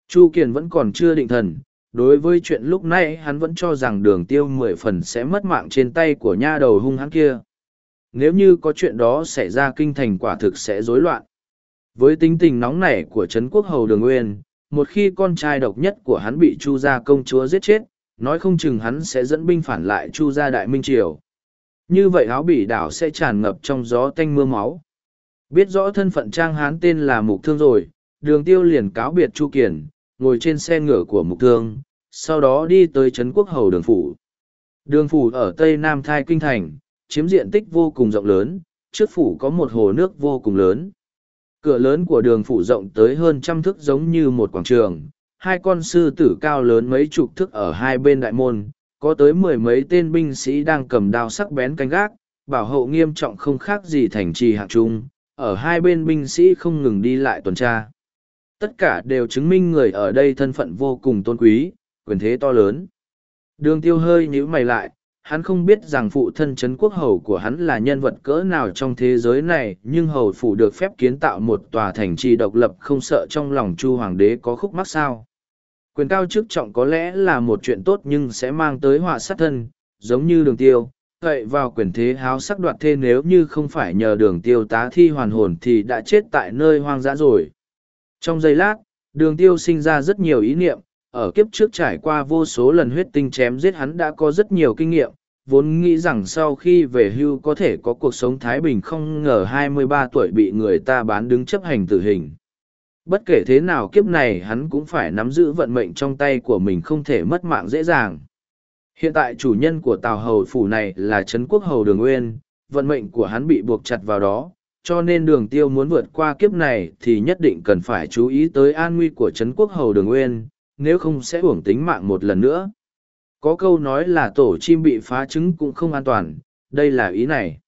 Chu Kiền vẫn còn chưa định thần, đối với chuyện lúc nãy hắn vẫn cho rằng đường tiêu mười phần sẽ mất mạng trên tay của nha đầu hung hắn kia. Nếu như có chuyện đó xảy ra kinh thành quả thực sẽ rối loạn. Với tính tình nóng nảy của Trấn Quốc Hầu Đường Nguyên, một khi con trai độc nhất của hắn bị Chu gia công chúa giết chết, nói không chừng hắn sẽ dẫn binh phản lại Chu gia Đại Minh Triều. Như vậy áo bỉ đảo sẽ tràn ngập trong gió tanh mưa máu. Biết rõ thân phận Trang Hán tên là Mục Thương rồi, đường tiêu liền cáo biệt Chu Kiển, ngồi trên xe ngựa của Mục Thương, sau đó đi tới Trấn Quốc Hầu Đường Phủ. Đường Phủ ở Tây Nam Thai Kinh Thành, chiếm diện tích vô cùng rộng lớn, trước phủ có một hồ nước vô cùng lớn. Cửa lớn của đường phủ rộng tới hơn trăm thước giống như một quảng trường, hai con sư tử cao lớn mấy chục thước ở hai bên đại môn, có tới mười mấy tên binh sĩ đang cầm đao sắc bén canh gác, bảo hộ nghiêm trọng không khác gì thành trì hạng trung, ở hai bên binh sĩ không ngừng đi lại tuần tra. Tất cả đều chứng minh người ở đây thân phận vô cùng tôn quý, quyền thế to lớn. Đường tiêu hơi nhíu mày lại, hắn không biết rằng phụ thân Trấn quốc hầu của hắn là nhân vật cỡ nào trong thế giới này nhưng hầu phủ được phép kiến tạo một tòa thành trì độc lập không sợ trong lòng chu hoàng đế có khúc mắc sao quyền cao chức trọng có lẽ là một chuyện tốt nhưng sẽ mang tới họa sát thân giống như đường tiêu cậy vào quyền thế háo sắc đoạt thê nếu như không phải nhờ đường tiêu tá thi hoàn hồn thì đã chết tại nơi hoang dã rồi trong giây lát đường tiêu sinh ra rất nhiều ý niệm ở kiếp trước trải qua vô số lần huyết tinh chém giết hắn đã có rất nhiều kinh nghiệm, vốn nghĩ rằng sau khi về hưu có thể có cuộc sống thái bình không ngờ 23 tuổi bị người ta bán đứng chấp hành tử hình. Bất kể thế nào kiếp này hắn cũng phải nắm giữ vận mệnh trong tay của mình không thể mất mạng dễ dàng. Hiện tại chủ nhân của Tào Hầu Phủ này là Trấn Quốc Hầu Đường Nguyên, vận mệnh của hắn bị buộc chặt vào đó, cho nên đường tiêu muốn vượt qua kiếp này thì nhất định cần phải chú ý tới an nguy của Trấn Quốc Hầu Đường Nguyên, nếu không sẽ uổng tính mạng một lần nữa. Có câu nói là tổ chim bị phá trứng cũng không an toàn, đây là ý này.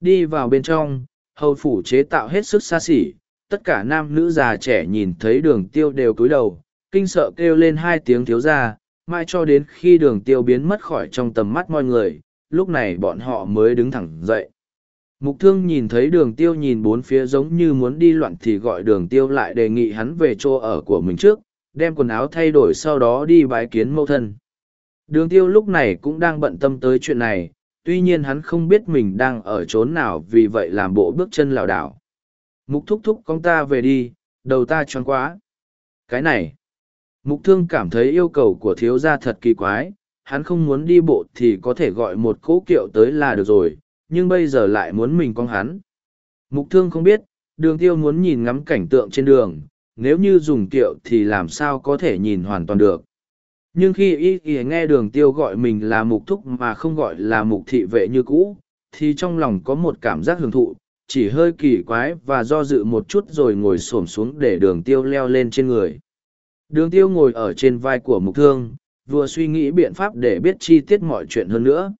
Đi vào bên trong, hầu phủ chế tạo hết sức xa xỉ, tất cả nam nữ già trẻ nhìn thấy đường tiêu đều cúi đầu, kinh sợ kêu lên hai tiếng thiếu ra, mai cho đến khi đường tiêu biến mất khỏi trong tầm mắt mọi người, lúc này bọn họ mới đứng thẳng dậy. Mục thương nhìn thấy đường tiêu nhìn bốn phía giống như muốn đi loạn thì gọi đường tiêu lại đề nghị hắn về chỗ ở của mình trước, đem quần áo thay đổi sau đó đi bái kiến mẫu thân. Đường tiêu lúc này cũng đang bận tâm tới chuyện này, tuy nhiên hắn không biết mình đang ở chốn nào vì vậy làm bộ bước chân lảo đảo. Mục thúc thúc con ta về đi, đầu ta choáng quá. Cái này, mục thương cảm thấy yêu cầu của thiếu gia thật kỳ quái, hắn không muốn đi bộ thì có thể gọi một cố kiệu tới là được rồi, nhưng bây giờ lại muốn mình con hắn. Mục thương không biết, đường tiêu muốn nhìn ngắm cảnh tượng trên đường, nếu như dùng tiệu thì làm sao có thể nhìn hoàn toàn được. Nhưng khi y y nghe đường tiêu gọi mình là mục thúc mà không gọi là mục thị vệ như cũ thì trong lòng có một cảm giác hưởng thụ chỉ hơi kỳ quái và do dự một chút rồi ngồi xổm xuống để đường tiêu leo lên trên người. Đường tiêu ngồi ở trên vai của mục thương vừa suy nghĩ biện pháp để biết chi tiết mọi chuyện hơn nữa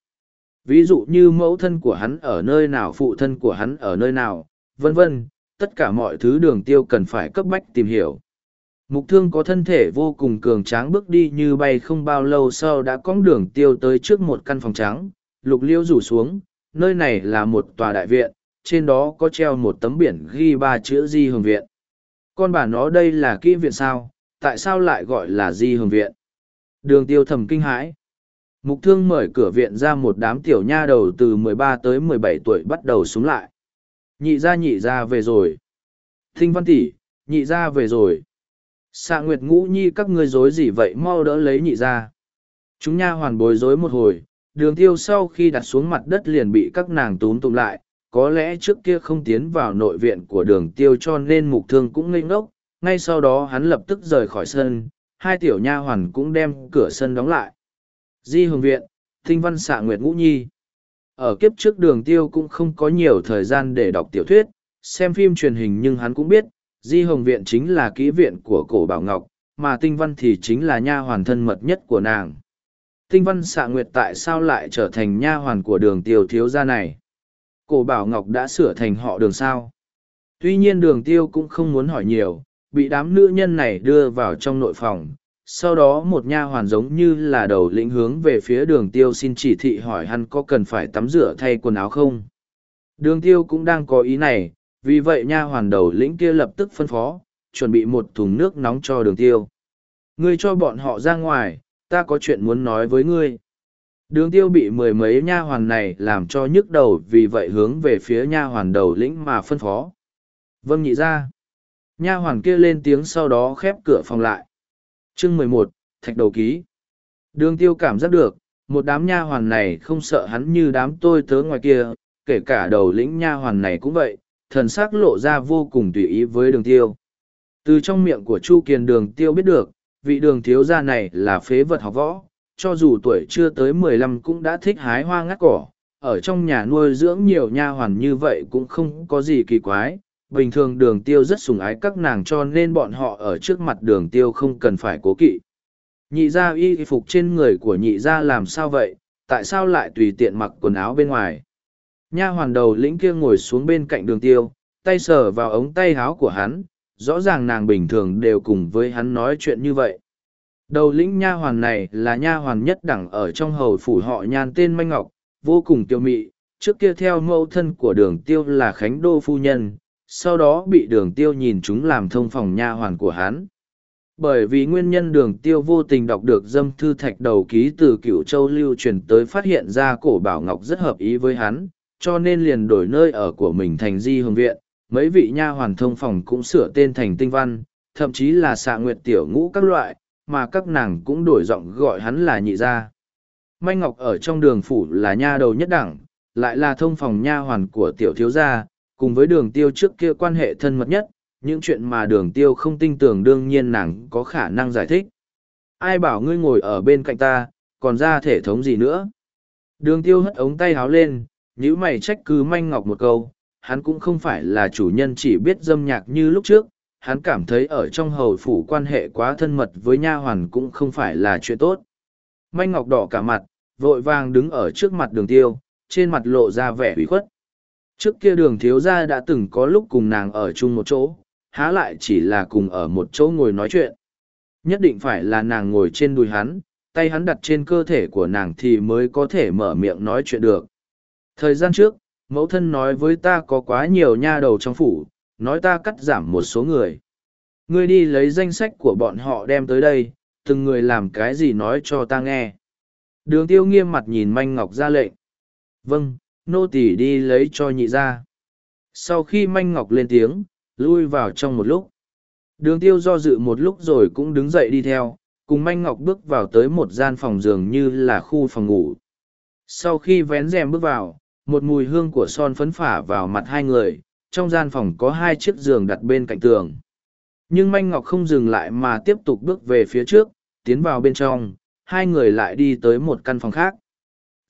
ví dụ như mẫu thân của hắn ở nơi nào phụ thân của hắn ở nơi nào vân vân tất cả mọi thứ đường tiêu cần phải cấp bách tìm hiểu. Mục thương có thân thể vô cùng cường tráng bước đi như bay không bao lâu sau đã cong đường tiêu tới trước một căn phòng trắng, lục liêu rủ xuống, nơi này là một tòa đại viện, trên đó có treo một tấm biển ghi ba chữ Di Hồng Viện. Con bà nó đây là kỹ viện sao, tại sao lại gọi là Di Hồng Viện? Đường tiêu thầm kinh hãi. Mục thương mở cửa viện ra một đám tiểu nha đầu từ 13 tới 17 tuổi bắt đầu xuống lại. Nhị gia nhị gia về rồi. Thinh văn tỷ, nhị gia về rồi. Xạ nguyệt ngũ nhi, các ngươi dối gì vậy? Mau đỡ lấy nhị gia. Chúng nha hoàn bối rối một hồi. Đường tiêu sau khi đặt xuống mặt đất liền bị các nàng túm tụm lại. Có lẽ trước kia không tiến vào nội viện của đường tiêu cho nên mục thương cũng ngây ngốc. Ngay sau đó hắn lập tức rời khỏi sân. Hai tiểu nha hoàn cũng đem cửa sân đóng lại di hồng viện thinh văn xạ nguyệt ngũ nhi ở kiếp trước đường tiêu cũng không có nhiều thời gian để đọc tiểu thuyết, xem phim truyền hình nhưng hắn cũng biết, Di Hồng Viện chính là kỹ viện của cổ Bảo Ngọc, mà Tinh Văn thì chính là nha hoàn thân mật nhất của nàng. Tinh Văn xạ nguyệt tại sao lại trở thành nha hoàn của đường tiêu thiếu gia này? Cổ Bảo Ngọc đã sửa thành họ đường sao? Tuy nhiên đường tiêu cũng không muốn hỏi nhiều, bị đám nữ nhân này đưa vào trong nội phòng, sau đó một nha hoàn giống như là đầu lĩnh hướng về phía đường tiêu xin chỉ thị hỏi hắn có cần phải tắm rửa thay quần áo không. Đường tiêu cũng đang có ý này, vì vậy nha hoàn đầu lĩnh kia lập tức phân phó, chuẩn bị một thùng nước nóng cho đường tiêu. Ngươi cho bọn họ ra ngoài, ta có chuyện muốn nói với ngươi. Đường tiêu bị mười mấy nha hoàn này làm cho nhức đầu vì vậy hướng về phía nha hoàn đầu lĩnh mà phân phó. Vâng nhị ra. Nha hoàn kia lên tiếng sau đó khép cửa phòng lại chương mười một, thạch đầu ký. Đường tiêu cảm giác được, một đám nha hoàn này không sợ hắn như đám tôi tớ ngoài kia, kể cả đầu lĩnh nha hoàn này cũng vậy, thần s ắ c lộ ra vô cùng tùy ý với đường tiêu. Từ trong miệng của chu kiền đường tiêu biết được, vị đường thiếu gia này là phế vật học võ, cho dù tuổi chưa tới mười lăm cũng đã thích hái hoa ngắt cỏ, ở trong nhà nuôi dưỡng nhiều nha hoàn như vậy cũng không có gì kỳ quái bình thường đường tiêu rất sùng ái các nàng cho nên bọn họ ở trước mặt đường tiêu không cần phải cố kỵ. Nhị gia y phục trên người của nhị gia làm sao vậy, tại sao lại tùy tiện mặc quần áo bên ngoài. Nha hoàn đầu lĩnh kia ngồi xuống bên cạnh đường tiêu, tay sờ vào ống tay áo của hắn, rõ ràng nàng bình thường đều cùng với hắn nói chuyện như vậy. đầu lĩnh nha hoàn này là nha hoàn nhất đẳng ở trong hầu phủ họ nhan tên manh ngọc vô cùng tiêu mị trước kia theo mẫu thân của đường tiêu là khánh đô phu nhân sau đó bị đường tiêu nhìn chúng làm thông phòng nha hoàn của hắn. Bởi vì nguyên nhân đường tiêu vô tình đọc được dâm thư thạch đầu ký từ Cửu châu lưu truyền tới phát hiện ra cổ bảo ngọc rất hợp ý với hắn, cho nên liền đổi nơi ở của mình thành di Hương viện. Mấy vị nha hoàn thông phòng cũng sửa tên thành tinh văn, thậm chí là xạ nguyệt tiểu ngũ các loại, mà các nàng cũng đổi giọng gọi hắn là nhị gia. Manh ngọc ở trong đường phủ là nha đầu nhất đẳng, lại là thông phòng nha hoàn của tiểu thiếu gia cùng với đường tiêu trước kia quan hệ thân mật nhất những chuyện mà đường tiêu không tin tưởng đương nhiên nàng có khả năng giải thích. Ai bảo ngươi ngồi ở bên cạnh ta, còn ra thể thống gì nữa? Đường tiêu hất ống tay háo lên, nếu mày trách cứ manh ngọc một câu, hắn cũng không phải là chủ nhân chỉ biết dâm nhạc như lúc trước, hắn cảm thấy ở trong hầu phủ quan hệ quá thân mật với nha hoàn cũng không phải là chuyện tốt. Manh ngọc đỏ cả mặt, vội vàng đứng ở trước mặt đường tiêu, trên mặt lộ ra vẻ ủy khuất. Trước kia đường thiếu gia đã từng có lúc cùng nàng ở chung một chỗ, há lại chỉ là cùng ở một chỗ ngồi nói chuyện. Nhất định phải là nàng ngồi trên đùi hắn, tay hắn đặt trên cơ thể của nàng thì mới có thể mở miệng nói chuyện được. Thời gian trước, mẫu thân nói với ta có quá nhiều nha đầu trong phủ, nói ta cắt giảm một số người. Ngươi đi lấy danh sách của bọn họ đem tới đây, từng người làm cái gì nói cho ta nghe. Đường tiêu nghiêm mặt nhìn manh ngọc ra lệnh. Vâng, nô tỳ đi lấy cho nhị ra. Sau khi manh ngọc lên tiếng, lui vào trong một lúc. Đường tiêu do dự một lúc rồi cũng đứng dậy đi theo, cùng manh ngọc bước vào tới một gian phòng giường như là khu phòng ngủ. Sau khi vén rèm bước vào, một mùi hương của son phấn phả vào mặt hai người, trong gian phòng có hai chiếc giường đặt bên cạnh tường. Nhưng manh ngọc không dừng lại mà tiếp tục bước về phía trước, tiến vào bên trong, hai người lại đi tới một căn phòng khác.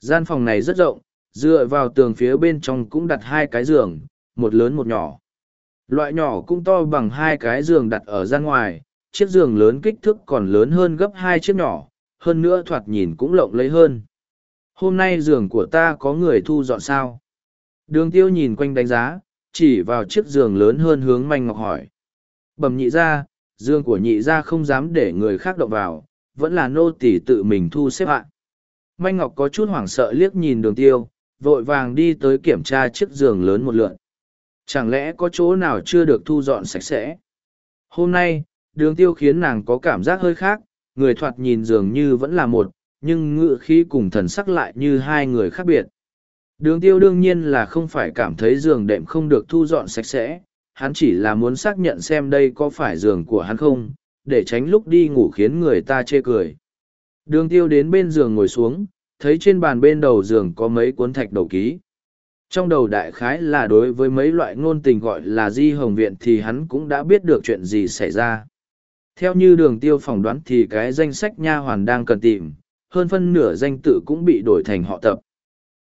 Gian phòng này rất rộng, dựa vào tường phía bên trong cũng đặt hai cái giường, một lớn một nhỏ. Loại nhỏ cũng to bằng hai cái giường đặt ở gian ngoài, chiếc giường lớn kích thước còn lớn hơn gấp hai chiếc nhỏ, hơn nữa thoạt nhìn cũng lộng lấy hơn. Hôm nay giường của ta có người thu dọn sao? Đường tiêu nhìn quanh đánh giá, chỉ vào chiếc giường lớn hơn hướng manh ngọc hỏi. Bẩm nhị ra, giường của nhị ra không dám để người khác động vào, vẫn là nô tỳ tự mình thu xếp hạ. Manh ngọc có chút hoảng sợ liếc nhìn đường tiêu, vội vàng đi tới kiểm tra chiếc giường lớn một lượn. Chẳng lẽ có chỗ nào chưa được thu dọn sạch sẽ? Hôm nay, đường tiêu khiến nàng có cảm giác hơi khác, người thoạt nhìn dường như vẫn là một, nhưng ngựa khí cùng thần sắc lại như hai người khác biệt. Đường tiêu đương nhiên là không phải cảm thấy giường đệm không được thu dọn sạch sẽ, hắn chỉ là muốn xác nhận xem đây có phải giường của hắn không, để tránh lúc đi ngủ khiến người ta chê cười. Đường tiêu đến bên giường ngồi xuống, thấy trên bàn bên đầu giường có mấy cuốn thạch đầu ký. Trong đầu đại khái là đối với mấy loại ngôn tình gọi là di hồng viện thì hắn cũng đã biết được chuyện gì xảy ra. Theo như đường tiêu phỏng đoán thì cái danh sách nha hoàn đang cần tìm, hơn phân nửa danh tự cũng bị đổi thành họ tập.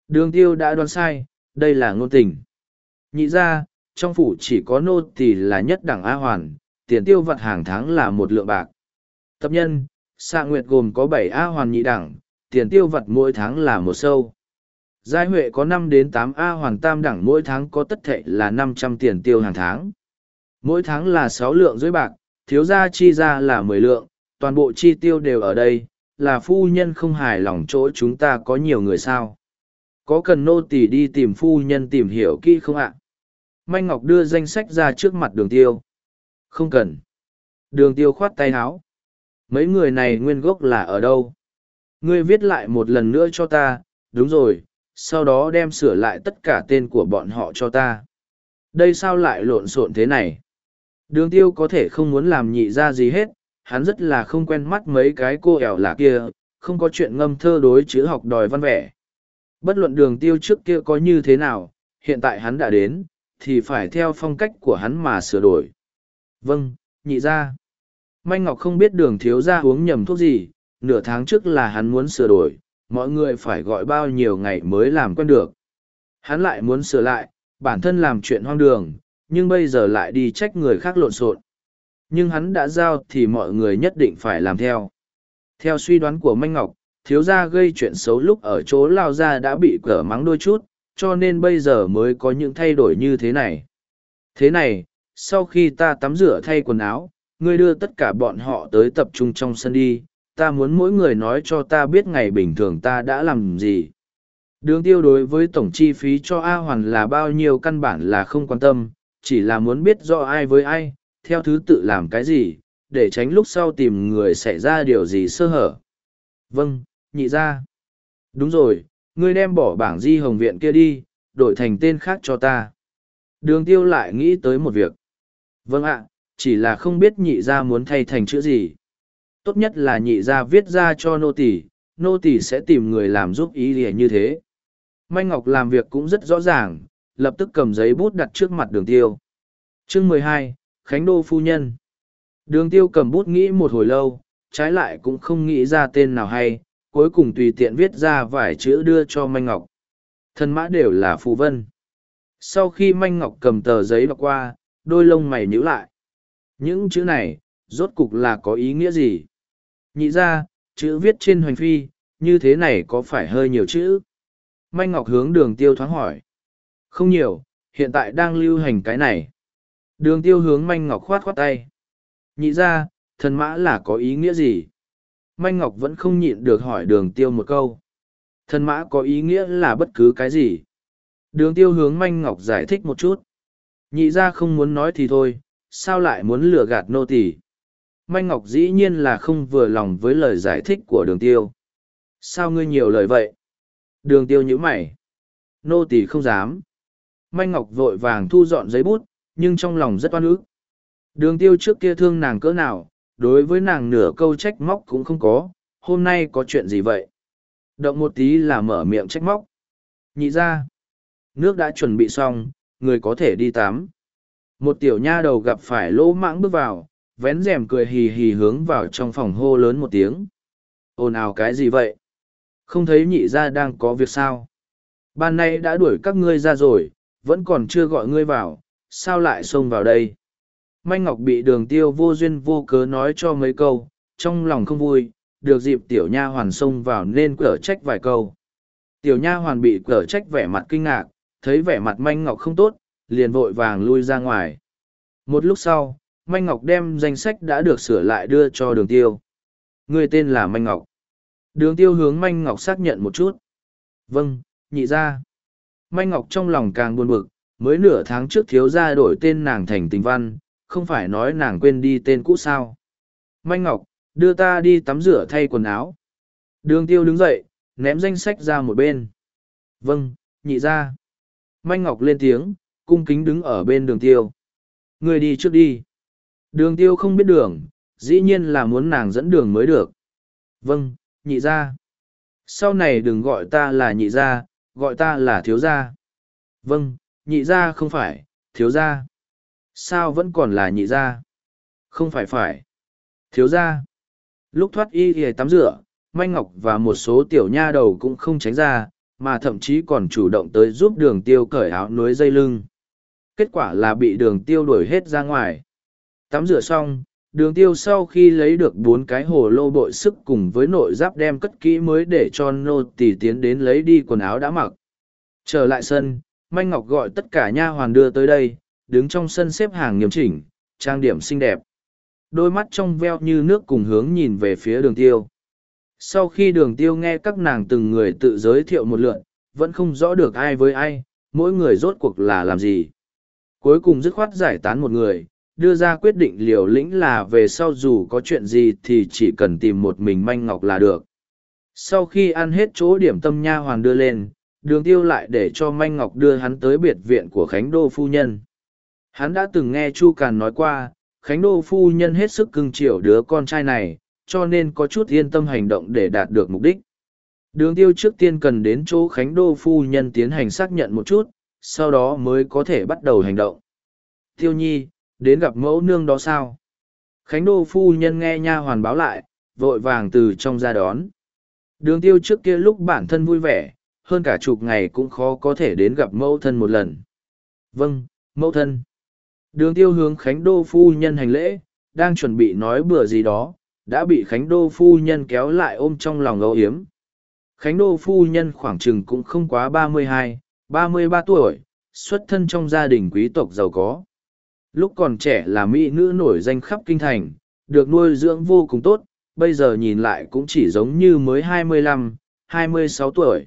Đường tiêu đã đoán sai, đây là ngôn tình. Nhị ra, trong phủ chỉ có nô tỳ là nhất đẳng A hoàn, tiền tiêu vặt hàng tháng là một lượng bạc. Tập nhân, xạ nguyệt gồm có bảy A hoàn nhị đẳng, tiền tiêu vặt mỗi tháng là một sâu. Giai Huệ có năm đến tám A hoàn tam đẳng mỗi tháng có tất thệ là năm trăm tiền tiêu hàng tháng. Mỗi tháng là sáu lượng dưới bạc, thiếu gia chi ra là mười lượng, toàn bộ chi tiêu đều ở đây, là phu nhân không hài lòng chỗ chúng ta có nhiều người sao. Có cần nô tỳ đi tìm phu nhân tìm hiểu kỹ không ạ? Manh Ngọc đưa danh sách ra trước mặt đường tiêu. Không cần. Đường tiêu khoát tay áo. Mấy người này nguyên gốc là ở đâu? Ngươi viết lại một lần nữa cho ta, đúng rồi, sau đó đem sửa lại tất cả tên của bọn họ cho ta. Đây sao lại lộn xộn thế này? Đường tiêu có thể không muốn làm nhị ra gì hết, hắn rất là không quen mắt mấy cái cô ẻo là kia, không có chuyện ngâm thơ đối chữ học đòi văn vẻ. Bất luận đường tiêu trước kia có như thế nào, hiện tại hắn đã đến, thì phải theo phong cách của hắn mà sửa đổi. Vâng, nhị ra. Manh Ngọc không biết đường thiếu ra uống nhầm thuốc gì, nửa tháng trước là hắn muốn sửa đổi, mọi người phải gọi bao nhiêu ngày mới làm quen được. Hắn lại muốn sửa lại, bản thân làm chuyện hoang đường, nhưng bây giờ lại đi trách người khác lộn xộn. Nhưng hắn đã giao thì mọi người nhất định phải làm theo. Theo suy đoán của Manh Ngọc, thiếu gia gây chuyện xấu lúc ở chỗ lao ra đã bị cở mắng đôi chút, cho nên bây giờ mới có những thay đổi như thế này. Thế này, sau khi ta tắm rửa thay quần áo, ngươi đưa tất cả bọn họ tới tập trung trong sân đi, ta muốn mỗi người nói cho ta biết ngày bình thường ta đã làm gì. Đường tiêu đối với tổng chi phí cho A Hoàn là bao nhiêu căn bản là không quan tâm, chỉ là muốn biết do ai với ai, theo thứ tự làm cái gì, để tránh lúc sau tìm người xảy ra điều gì sơ hở. Vâng, nhị ra. Đúng rồi, ngươi đem bỏ bảng di hồng viện kia đi, đổi thành tên khác cho ta. Đường tiêu lại nghĩ tới một việc. Vâng ạ, chỉ là không biết nhị ra muốn thay thành chữ gì. Tốt nhất là nhị ra viết ra cho nô tỳ, nô tỳ sẽ tìm người làm giúp ý lìa như thế. mai Ngọc làm việc cũng rất rõ ràng, lập tức cầm giấy bút đặt trước mặt đường tiêu. Chương mười hai, Khánh Đô Phu Nhân Đường tiêu cầm bút nghĩ một hồi lâu, trái lại cũng không nghĩ ra tên nào hay, cuối cùng tùy tiện viết ra vài chữ đưa cho Manh Ngọc. Thân mã đều là phù vân. Sau khi Manh Ngọc cầm tờ giấy đọc qua, đôi lông mày nhíu lại. Những chữ này, rốt cục là có ý nghĩa gì? Nhị ra, chữ viết trên hoành phi, như thế này có phải hơi nhiều chữ? Manh Ngọc hướng đường tiêu thoáng hỏi. Không nhiều, hiện tại đang lưu hành cái này. Đường tiêu hướng Manh Ngọc khoát khoát tay. Nhị ra, thần mã là có ý nghĩa gì? Manh Ngọc vẫn không nhịn được hỏi đường tiêu một câu. Thần mã có ý nghĩa là bất cứ cái gì? Đường tiêu hướng Manh Ngọc giải thích một chút. Nhị ra không muốn nói thì thôi, sao lại muốn lừa gạt nô tỳ? Manh Ngọc dĩ nhiên là không vừa lòng với lời giải thích của đường tiêu. Sao ngươi nhiều lời vậy? Đường tiêu nhíu mày. Nô tỳ không dám. Manh Ngọc vội vàng thu dọn giấy bút, nhưng trong lòng rất oan ức. Đường tiêu trước kia thương nàng cỡ nào, đối với nàng nửa câu trách móc cũng không có, hôm nay có chuyện gì vậy? Động một tí là mở miệng trách móc. Nhị ra. Nước đã chuẩn bị xong, người có thể đi tắm. Một tiểu nha đầu gặp phải lỗ mãng bước vào, vén rèm cười hì hì hướng vào trong phòng hô lớn một tiếng. Ồn ào cái gì vậy? Không thấy nhị gia đang có việc sao? Ban nay đã đuổi các ngươi ra rồi, vẫn còn chưa gọi ngươi vào, sao lại xông vào đây? Manh Ngọc bị đường tiêu vô duyên vô cớ nói cho mấy câu, trong lòng không vui, được dịp tiểu nha hoàn xông vào nên cở trách vài câu. Tiểu nha hoàn bị cở trách vẻ mặt kinh ngạc, thấy vẻ mặt Manh Ngọc không tốt, liền vội vàng lui ra ngoài. Một lúc sau, Manh Ngọc đem danh sách đã được sửa lại đưa cho đường tiêu. Người tên là Manh Ngọc. Đường tiêu hướng Manh Ngọc xác nhận một chút. Vâng, nhị ra. Manh Ngọc trong lòng càng buồn bực, mới nửa tháng trước thiếu gia đổi tên nàng thành tình văn, không phải nói nàng quên đi tên cũ sao. Manh Ngọc, đưa ta đi tắm rửa thay quần áo. Đường tiêu đứng dậy, ném danh sách ra một bên. Vâng, nhị ra. Manh Ngọc lên tiếng, cung kính đứng ở bên đường tiêu. Người đi trước đi. Đường tiêu không biết đường, dĩ nhiên là muốn nàng dẫn đường mới được. Vâng, nhị ra. Sau này đừng gọi ta là nhị ra, gọi ta là thiếu gia. Vâng, nhị gia không phải, thiếu gia. Sao vẫn còn là nhị gia? Không phải phải. Thiếu gia. Lúc thoát y thì tắm rửa, Manh Ngọc và một số tiểu nha đầu cũng không tránh ra, mà thậm chí còn chủ động tới giúp đường tiêu cởi áo núi dây lưng. Kết quả là bị đường tiêu đuổi hết ra ngoài. Tắm rửa xong, đường tiêu sau khi lấy được bốn cái hồ lô bội sức cùng với nội giáp đem cất kỹ mới để cho nô tỳ tiến đến lấy đi quần áo đã mặc. Trở lại sân, Manh Ngọc gọi tất cả nha hoàn đưa tới đây, đứng trong sân xếp hàng nghiêm chỉnh, trang điểm xinh đẹp. Đôi mắt trong veo như nước cùng hướng nhìn về phía đường tiêu. Sau khi đường tiêu nghe các nàng từng người tự giới thiệu một lượn, vẫn không rõ được ai với ai, mỗi người rốt cuộc là làm gì. Cuối cùng dứt khoát giải tán một người, đưa ra quyết định liều lĩnh là về sau dù có chuyện gì thì chỉ cần tìm một mình manh ngọc là được. Sau khi ăn hết chỗ điểm tâm nha hoàn đưa lên, đường tiêu lại để cho manh ngọc đưa hắn tới biệt viện của Khánh Đô Phu Nhân. Hắn đã từng nghe Chu Càn nói qua, Khánh Đô Phu Nhân hết sức cưng chiều đứa con trai này, cho nên có chút yên tâm hành động để đạt được mục đích. Đường tiêu trước tiên cần đến chỗ Khánh Đô Phu Nhân tiến hành xác nhận một chút, sau đó mới có thể bắt đầu hành động. Tiêu nhi, đến gặp mẫu nương đó sao? Khánh Đô Phu Nhân nghe nha hoàn báo lại, vội vàng từ trong ra đón. Đường tiêu trước kia lúc bản thân vui vẻ, hơn cả chục ngày cũng khó có thể đến gặp mẫu thân một lần. Vâng, mẫu thân. Đường tiêu hướng Khánh Đô Phu Nhân hành lễ, đang chuẩn bị nói bừa gì đó, đã bị Khánh Đô Phu Nhân kéo lại ôm trong lòng âu yếm. Khánh Đô Phu Nhân khoảng chừng cũng không quá ba mươi hai, ba mươi ba tuổi, xuất thân trong gia đình quý tộc giàu có. Lúc còn trẻ là mỹ nữ nổi danh khắp kinh thành, được nuôi dưỡng vô cùng tốt, bây giờ nhìn lại cũng chỉ giống như mới hai mươi lăm, hai mươi sáu tuổi.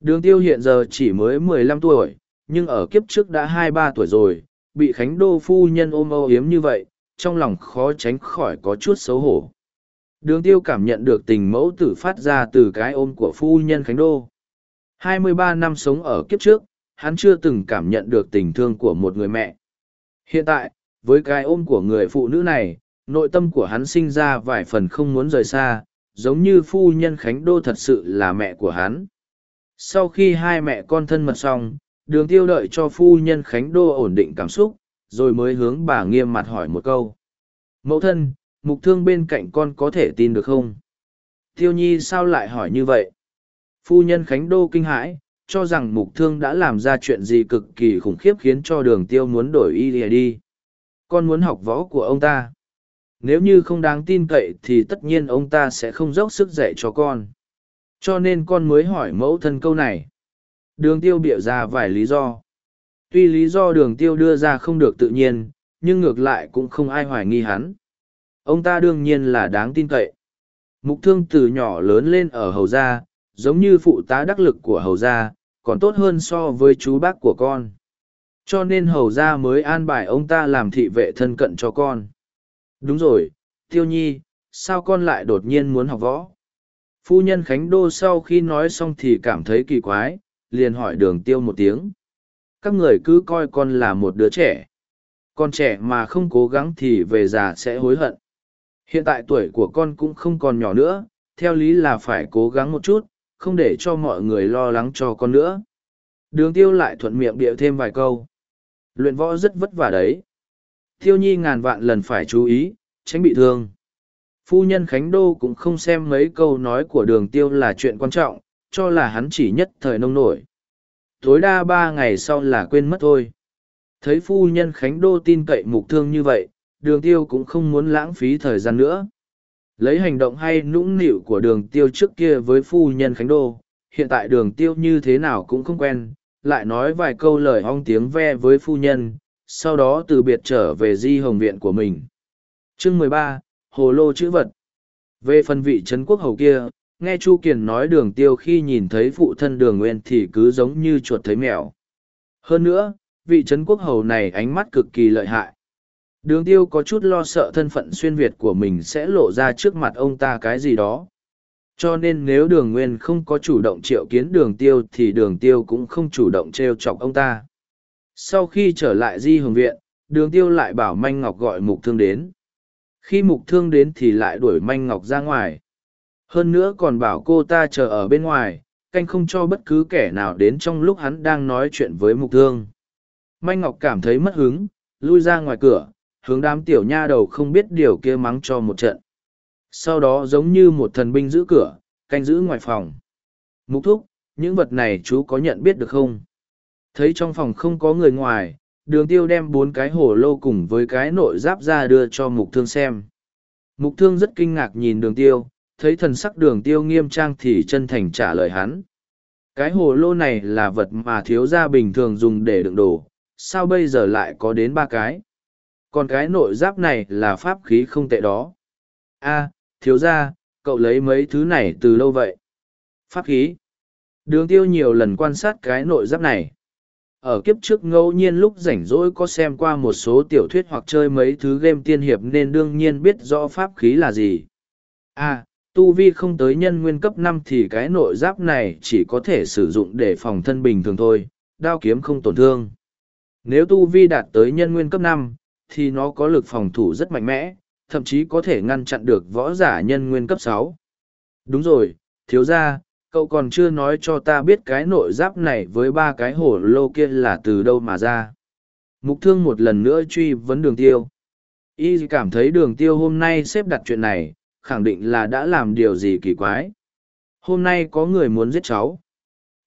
Đường tiêu hiện giờ chỉ mới mười lăm tuổi, nhưng ở kiếp trước đã hai ba tuổi rồi, bị Khánh Đô phu nhân ôm âu yếm như vậy, trong lòng khó tránh khỏi có chút xấu hổ. Đường tiêu cảm nhận được tình mẫu tử phát ra từ cái ôm của phu nhân Khánh Đô. 23 năm sống ở kiếp trước, hắn chưa từng cảm nhận được tình thương của một người mẹ. Hiện tại, với cái ôm của người phụ nữ này, nội tâm của hắn sinh ra vài phần không muốn rời xa, giống như phu nhân Khánh Đô thật sự là mẹ của hắn. Sau khi hai mẹ con thân mật xong, đường tiêu đợi cho phu nhân Khánh Đô ổn định cảm xúc, rồi mới hướng bà nghiêm mặt hỏi một câu. Mẫu thân, mục thương bên cạnh con có thể tin được không? Tiêu nhi sao lại hỏi như vậy? Phu nhân Khánh Đô kinh hãi, cho rằng mục thương đã làm ra chuyện gì cực kỳ khủng khiếp khiến cho đường tiêu muốn đổi y lìa đi. Con muốn học võ của ông ta. Nếu như không đáng tin cậy thì tất nhiên ông ta sẽ không dốc sức dạy cho con. Cho nên con mới hỏi mẫu thân câu này. Đường tiêu bịa ra vài lý do. Tuy lý do đường tiêu đưa ra không được tự nhiên, nhưng ngược lại cũng không ai hoài nghi hắn. Ông ta đương nhiên là đáng tin cậy. Mục thương từ nhỏ lớn lên ở hầu gia, giống như phụ tá đắc lực của hầu gia, còn tốt hơn so với chú bác của con. Cho nên hầu gia mới an bài ông ta làm thị vệ thân cận cho con. Đúng rồi, tiêu nhi, sao con lại đột nhiên muốn học võ? Phu nhân Khánh Đô sau khi nói xong thì cảm thấy kỳ quái, liền hỏi đường tiêu một tiếng. Các người cứ coi con là một đứa trẻ. Con trẻ mà không cố gắng thì về già sẽ hối hận. Hiện tại tuổi của con cũng không còn nhỏ nữa, theo lý là phải cố gắng một chút, không để cho mọi người lo lắng cho con nữa. Đường tiêu lại thuận miệng điệu thêm vài câu. Luyện võ rất vất vả đấy. Tiêu nhi ngàn vạn lần phải chú ý, tránh bị thương. Phu nhân Khánh Đô cũng không xem mấy câu nói của đường tiêu là chuyện quan trọng, cho là hắn chỉ nhất thời nông nổi. Tối đa ba ngày sau là quên mất thôi. Thấy phu nhân Khánh Đô tin cậy mục thương như vậy, đường tiêu cũng không muốn lãng phí thời gian nữa. Lấy hành động hay nũng nịu của đường tiêu trước kia với phu nhân Khánh Đô, hiện tại đường tiêu như thế nào cũng không quen, lại nói vài câu lời ong tiếng ve với phu nhân, sau đó từ biệt trở về di hồng viện của mình. Chương mười ba Hồ lô chữ vật Về phần vị Trấn quốc hầu kia, nghe Chu Kiền nói đường tiêu khi nhìn thấy phụ thân đường nguyên thì cứ giống như chuột thấy mèo. Hơn nữa, vị Trấn quốc hầu này ánh mắt cực kỳ lợi hại. Đường tiêu có chút lo sợ thân phận xuyên Việt của mình sẽ lộ ra trước mặt ông ta cái gì đó. Cho nên nếu đường nguyên không có chủ động triệu kiến đường tiêu thì đường tiêu cũng không chủ động treo chọc ông ta. Sau khi trở lại di hồng viện, đường tiêu lại bảo Manh Ngọc gọi mục thương đến. Khi mục thương đến thì lại đuổi Manh Ngọc ra ngoài. Hơn nữa còn bảo cô ta chờ ở bên ngoài, canh không cho bất cứ kẻ nào đến trong lúc hắn đang nói chuyện với mục thương. Manh Ngọc cảm thấy mất hứng, lui ra ngoài cửa, hướng đám tiểu nha đầu không biết điều kia mắng cho một trận. Sau đó giống như một thần binh giữ cửa, canh giữ ngoài phòng. Mục thúc, những vật này chú có nhận biết được không? Thấy trong phòng không có người ngoài, đường tiêu đem bốn cái hồ lô cùng với cái nội giáp ra đưa cho mục thương xem. Mục thương rất kinh ngạc nhìn đường tiêu, thấy thần sắc đường tiêu nghiêm trang thì chân thành trả lời hắn. Cái hồ lô này là vật mà thiếu gia bình thường dùng để đựng đồ, sao bây giờ lại có đến ba cái? Còn cái nội giáp này là pháp khí không tệ đó. a thiếu gia, cậu lấy mấy thứ này từ lâu vậy? Pháp khí. Đường tiêu nhiều lần quan sát cái nội giáp này. Ở kiếp trước ngẫu nhiên lúc rảnh rỗi có xem qua một số tiểu thuyết hoặc chơi mấy thứ game tiên hiệp nên đương nhiên biết rõ pháp khí là gì. a tu vi không tới nhân nguyên cấp năm thì cái nội giáp này chỉ có thể sử dụng để phòng thân bình thường thôi, đao kiếm không tổn thương. Nếu tu vi đạt tới nhân nguyên cấp năm, thì nó có lực phòng thủ rất mạnh mẽ, thậm chí có thể ngăn chặn được võ giả nhân nguyên cấp sáu. Đúng rồi, thiếu gia, cậu còn chưa nói cho ta biết cái nội giáp này với ba cái hổ lô kia là từ đâu mà ra. Mục thương một lần nữa truy vấn đường tiêu. Y cảm thấy đường tiêu hôm nay xếp đặt chuyện này, khẳng định là đã làm điều gì kỳ quái. Hôm nay có người muốn giết cháu.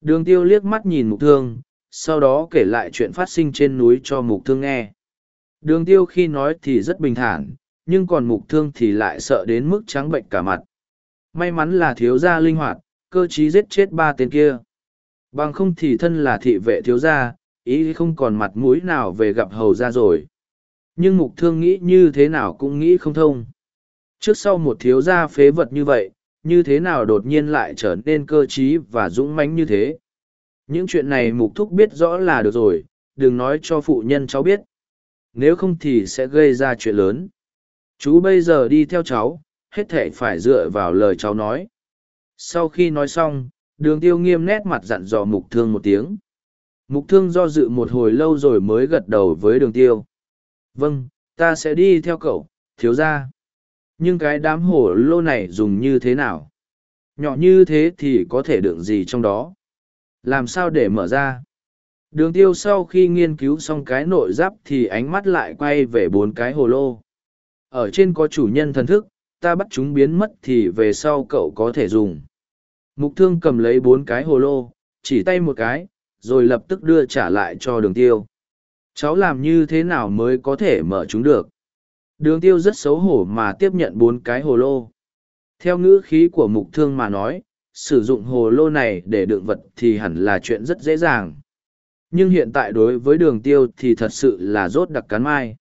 Đường tiêu liếc mắt nhìn mục thương, sau đó kể lại chuyện phát sinh trên núi cho mục thương nghe. Đường tiêu khi nói thì rất bình thản, nhưng còn mục thương thì lại sợ đến mức trắng bệnh cả mặt. May mắn là thiếu gia linh hoạt, cơ trí giết chết ba tên kia. Bằng không thì thân là thị vệ thiếu gia, ý không còn mặt mũi nào về gặp hầu gia rồi. Nhưng mục thương nghĩ như thế nào cũng nghĩ không thông. Trước sau một thiếu gia phế vật như vậy, như thế nào đột nhiên lại trở nên cơ trí và dũng mãnh như thế. Những chuyện này mục thúc biết rõ là được rồi, đừng nói cho phụ nhân cháu biết. Nếu không thì sẽ gây ra chuyện lớn. Chú bây giờ đi theo cháu, hết thể phải dựa vào lời cháu nói. Sau khi nói xong, đường tiêu nghiêm nét mặt dặn dò mục thương một tiếng. Mục thương do dự một hồi lâu rồi mới gật đầu với đường tiêu. Vâng, ta sẽ đi theo cậu, thiếu ra. Nhưng cái đám hổ lô này dùng như thế nào? Nhỏ như thế thì có thể đựng gì trong đó? Làm sao để mở ra? Đường tiêu sau khi nghiên cứu xong cái nội giáp thì ánh mắt lại quay về bốn cái hồ lô. Ở trên có chủ nhân thần thức, ta bắt chúng biến mất thì về sau cậu có thể dùng. Mục thương cầm lấy bốn cái hồ lô, chỉ tay một cái, rồi lập tức đưa trả lại cho đường tiêu. Cháu làm như thế nào mới có thể mở chúng được? Đường tiêu rất xấu hổ mà tiếp nhận bốn cái hồ lô. Theo ngữ khí của mục thương mà nói, sử dụng hồ lô này để đựng vật thì hẳn là chuyện rất dễ dàng. Nhưng hiện tại đối với đường tiêu thì thật sự là rốt đặc cán mai.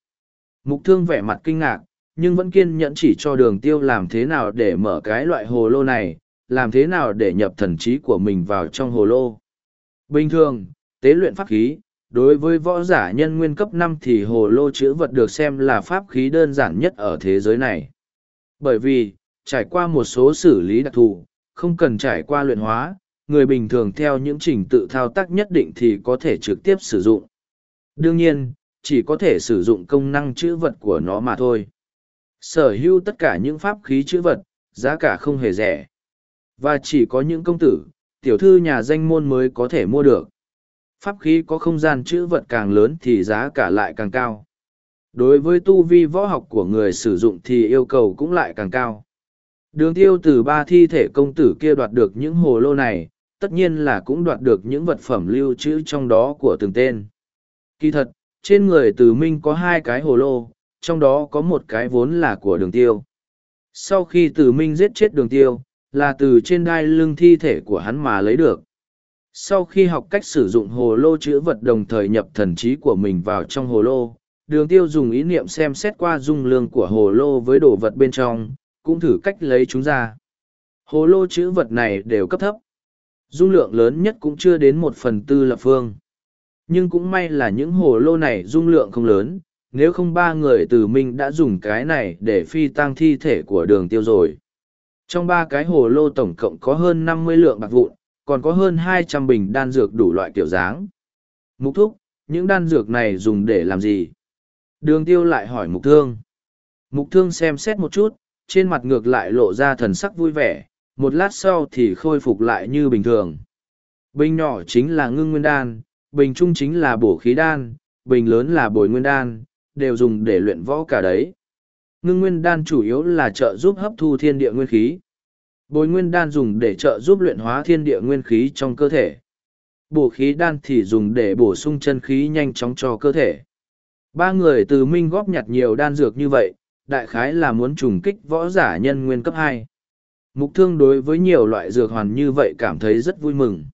Mục thương vẻ mặt kinh ngạc, nhưng vẫn kiên nhẫn chỉ cho đường tiêu làm thế nào để mở cái loại hồ lô này, làm thế nào để nhập thần trí của mình vào trong hồ lô. Bình thường, tế luyện pháp khí, đối với võ giả nhân nguyên cấp năm thì hồ lô chữ vật được xem là pháp khí đơn giản nhất ở thế giới này. Bởi vì, trải qua một số xử lý đặc thù, không cần trải qua luyện hóa, người bình thường theo những trình tự thao tác nhất định thì có thể trực tiếp sử dụng. Đương nhiên, chỉ có thể sử dụng công năng chữ vật của nó mà thôi. Sở hữu tất cả những pháp khí chữ vật, giá cả không hề rẻ. Và chỉ có những công tử, tiểu thư nhà danh môn mới có thể mua được. Pháp khí có không gian chữ vật càng lớn thì giá cả lại càng cao. Đối với tu vi võ học của người sử dụng thì yêu cầu cũng lại càng cao. Đường tiêu từ ba thi thể công tử kia đoạt được những hồ lô này, tất nhiên là cũng đoạt được những vật phẩm lưu trữ trong đó của từng tên. Kỳ thật, trên người từ minh có hai cái hồ lô, trong đó có một cái vốn là của đường tiêu. Sau khi từ minh giết chết đường tiêu, là từ trên đai lưng thi thể của hắn mà lấy được. Sau khi học cách sử dụng hồ lô chữ vật đồng thời nhập thần trí của mình vào trong hồ lô, đường tiêu dùng ý niệm xem xét qua dung lương của hồ lô với đồ vật bên trong, cũng thử cách lấy chúng ra. Hồ lô chữ vật này đều cấp thấp. Dung lượng lớn nhất cũng chưa đến một phần tư lập phương. Nhưng cũng may là những hồ lô này dung lượng không lớn, nếu không ba người từ minh đã dùng cái này để phi tăng thi thể của đường tiêu rồi. Trong ba cái hồ lô tổng cộng có hơn năm mươi lượng bạc vụn, còn có hơn hai trăm bình đan dược đủ loại kiểu dáng. Mục thúc, những đan dược này dùng để làm gì? Đường tiêu lại hỏi mục thương. Mục thương xem xét một chút, trên mặt ngược lại lộ ra thần sắc vui vẻ, một lát sau thì khôi phục lại như bình thường. Bình nhỏ chính là ngưng nguyên đan, bình trung chính là bổ khí đan, bình lớn là bồi nguyên đan, đều dùng để luyện võ cả đấy. Ngưng nguyên đan chủ yếu là trợ giúp hấp thu thiên địa nguyên khí. Bồi nguyên đan dùng để trợ giúp luyện hóa thiên địa nguyên khí trong cơ thể. Bổ khí đan thì dùng để bổ sung chân khí nhanh chóng cho cơ thể. Ba người từ minh góp nhặt nhiều đan dược như vậy, đại khái là muốn trùng kích võ giả nhân nguyên cấp hai. Mục thương đối với nhiều loại dược hoàn như vậy cảm thấy rất vui mừng.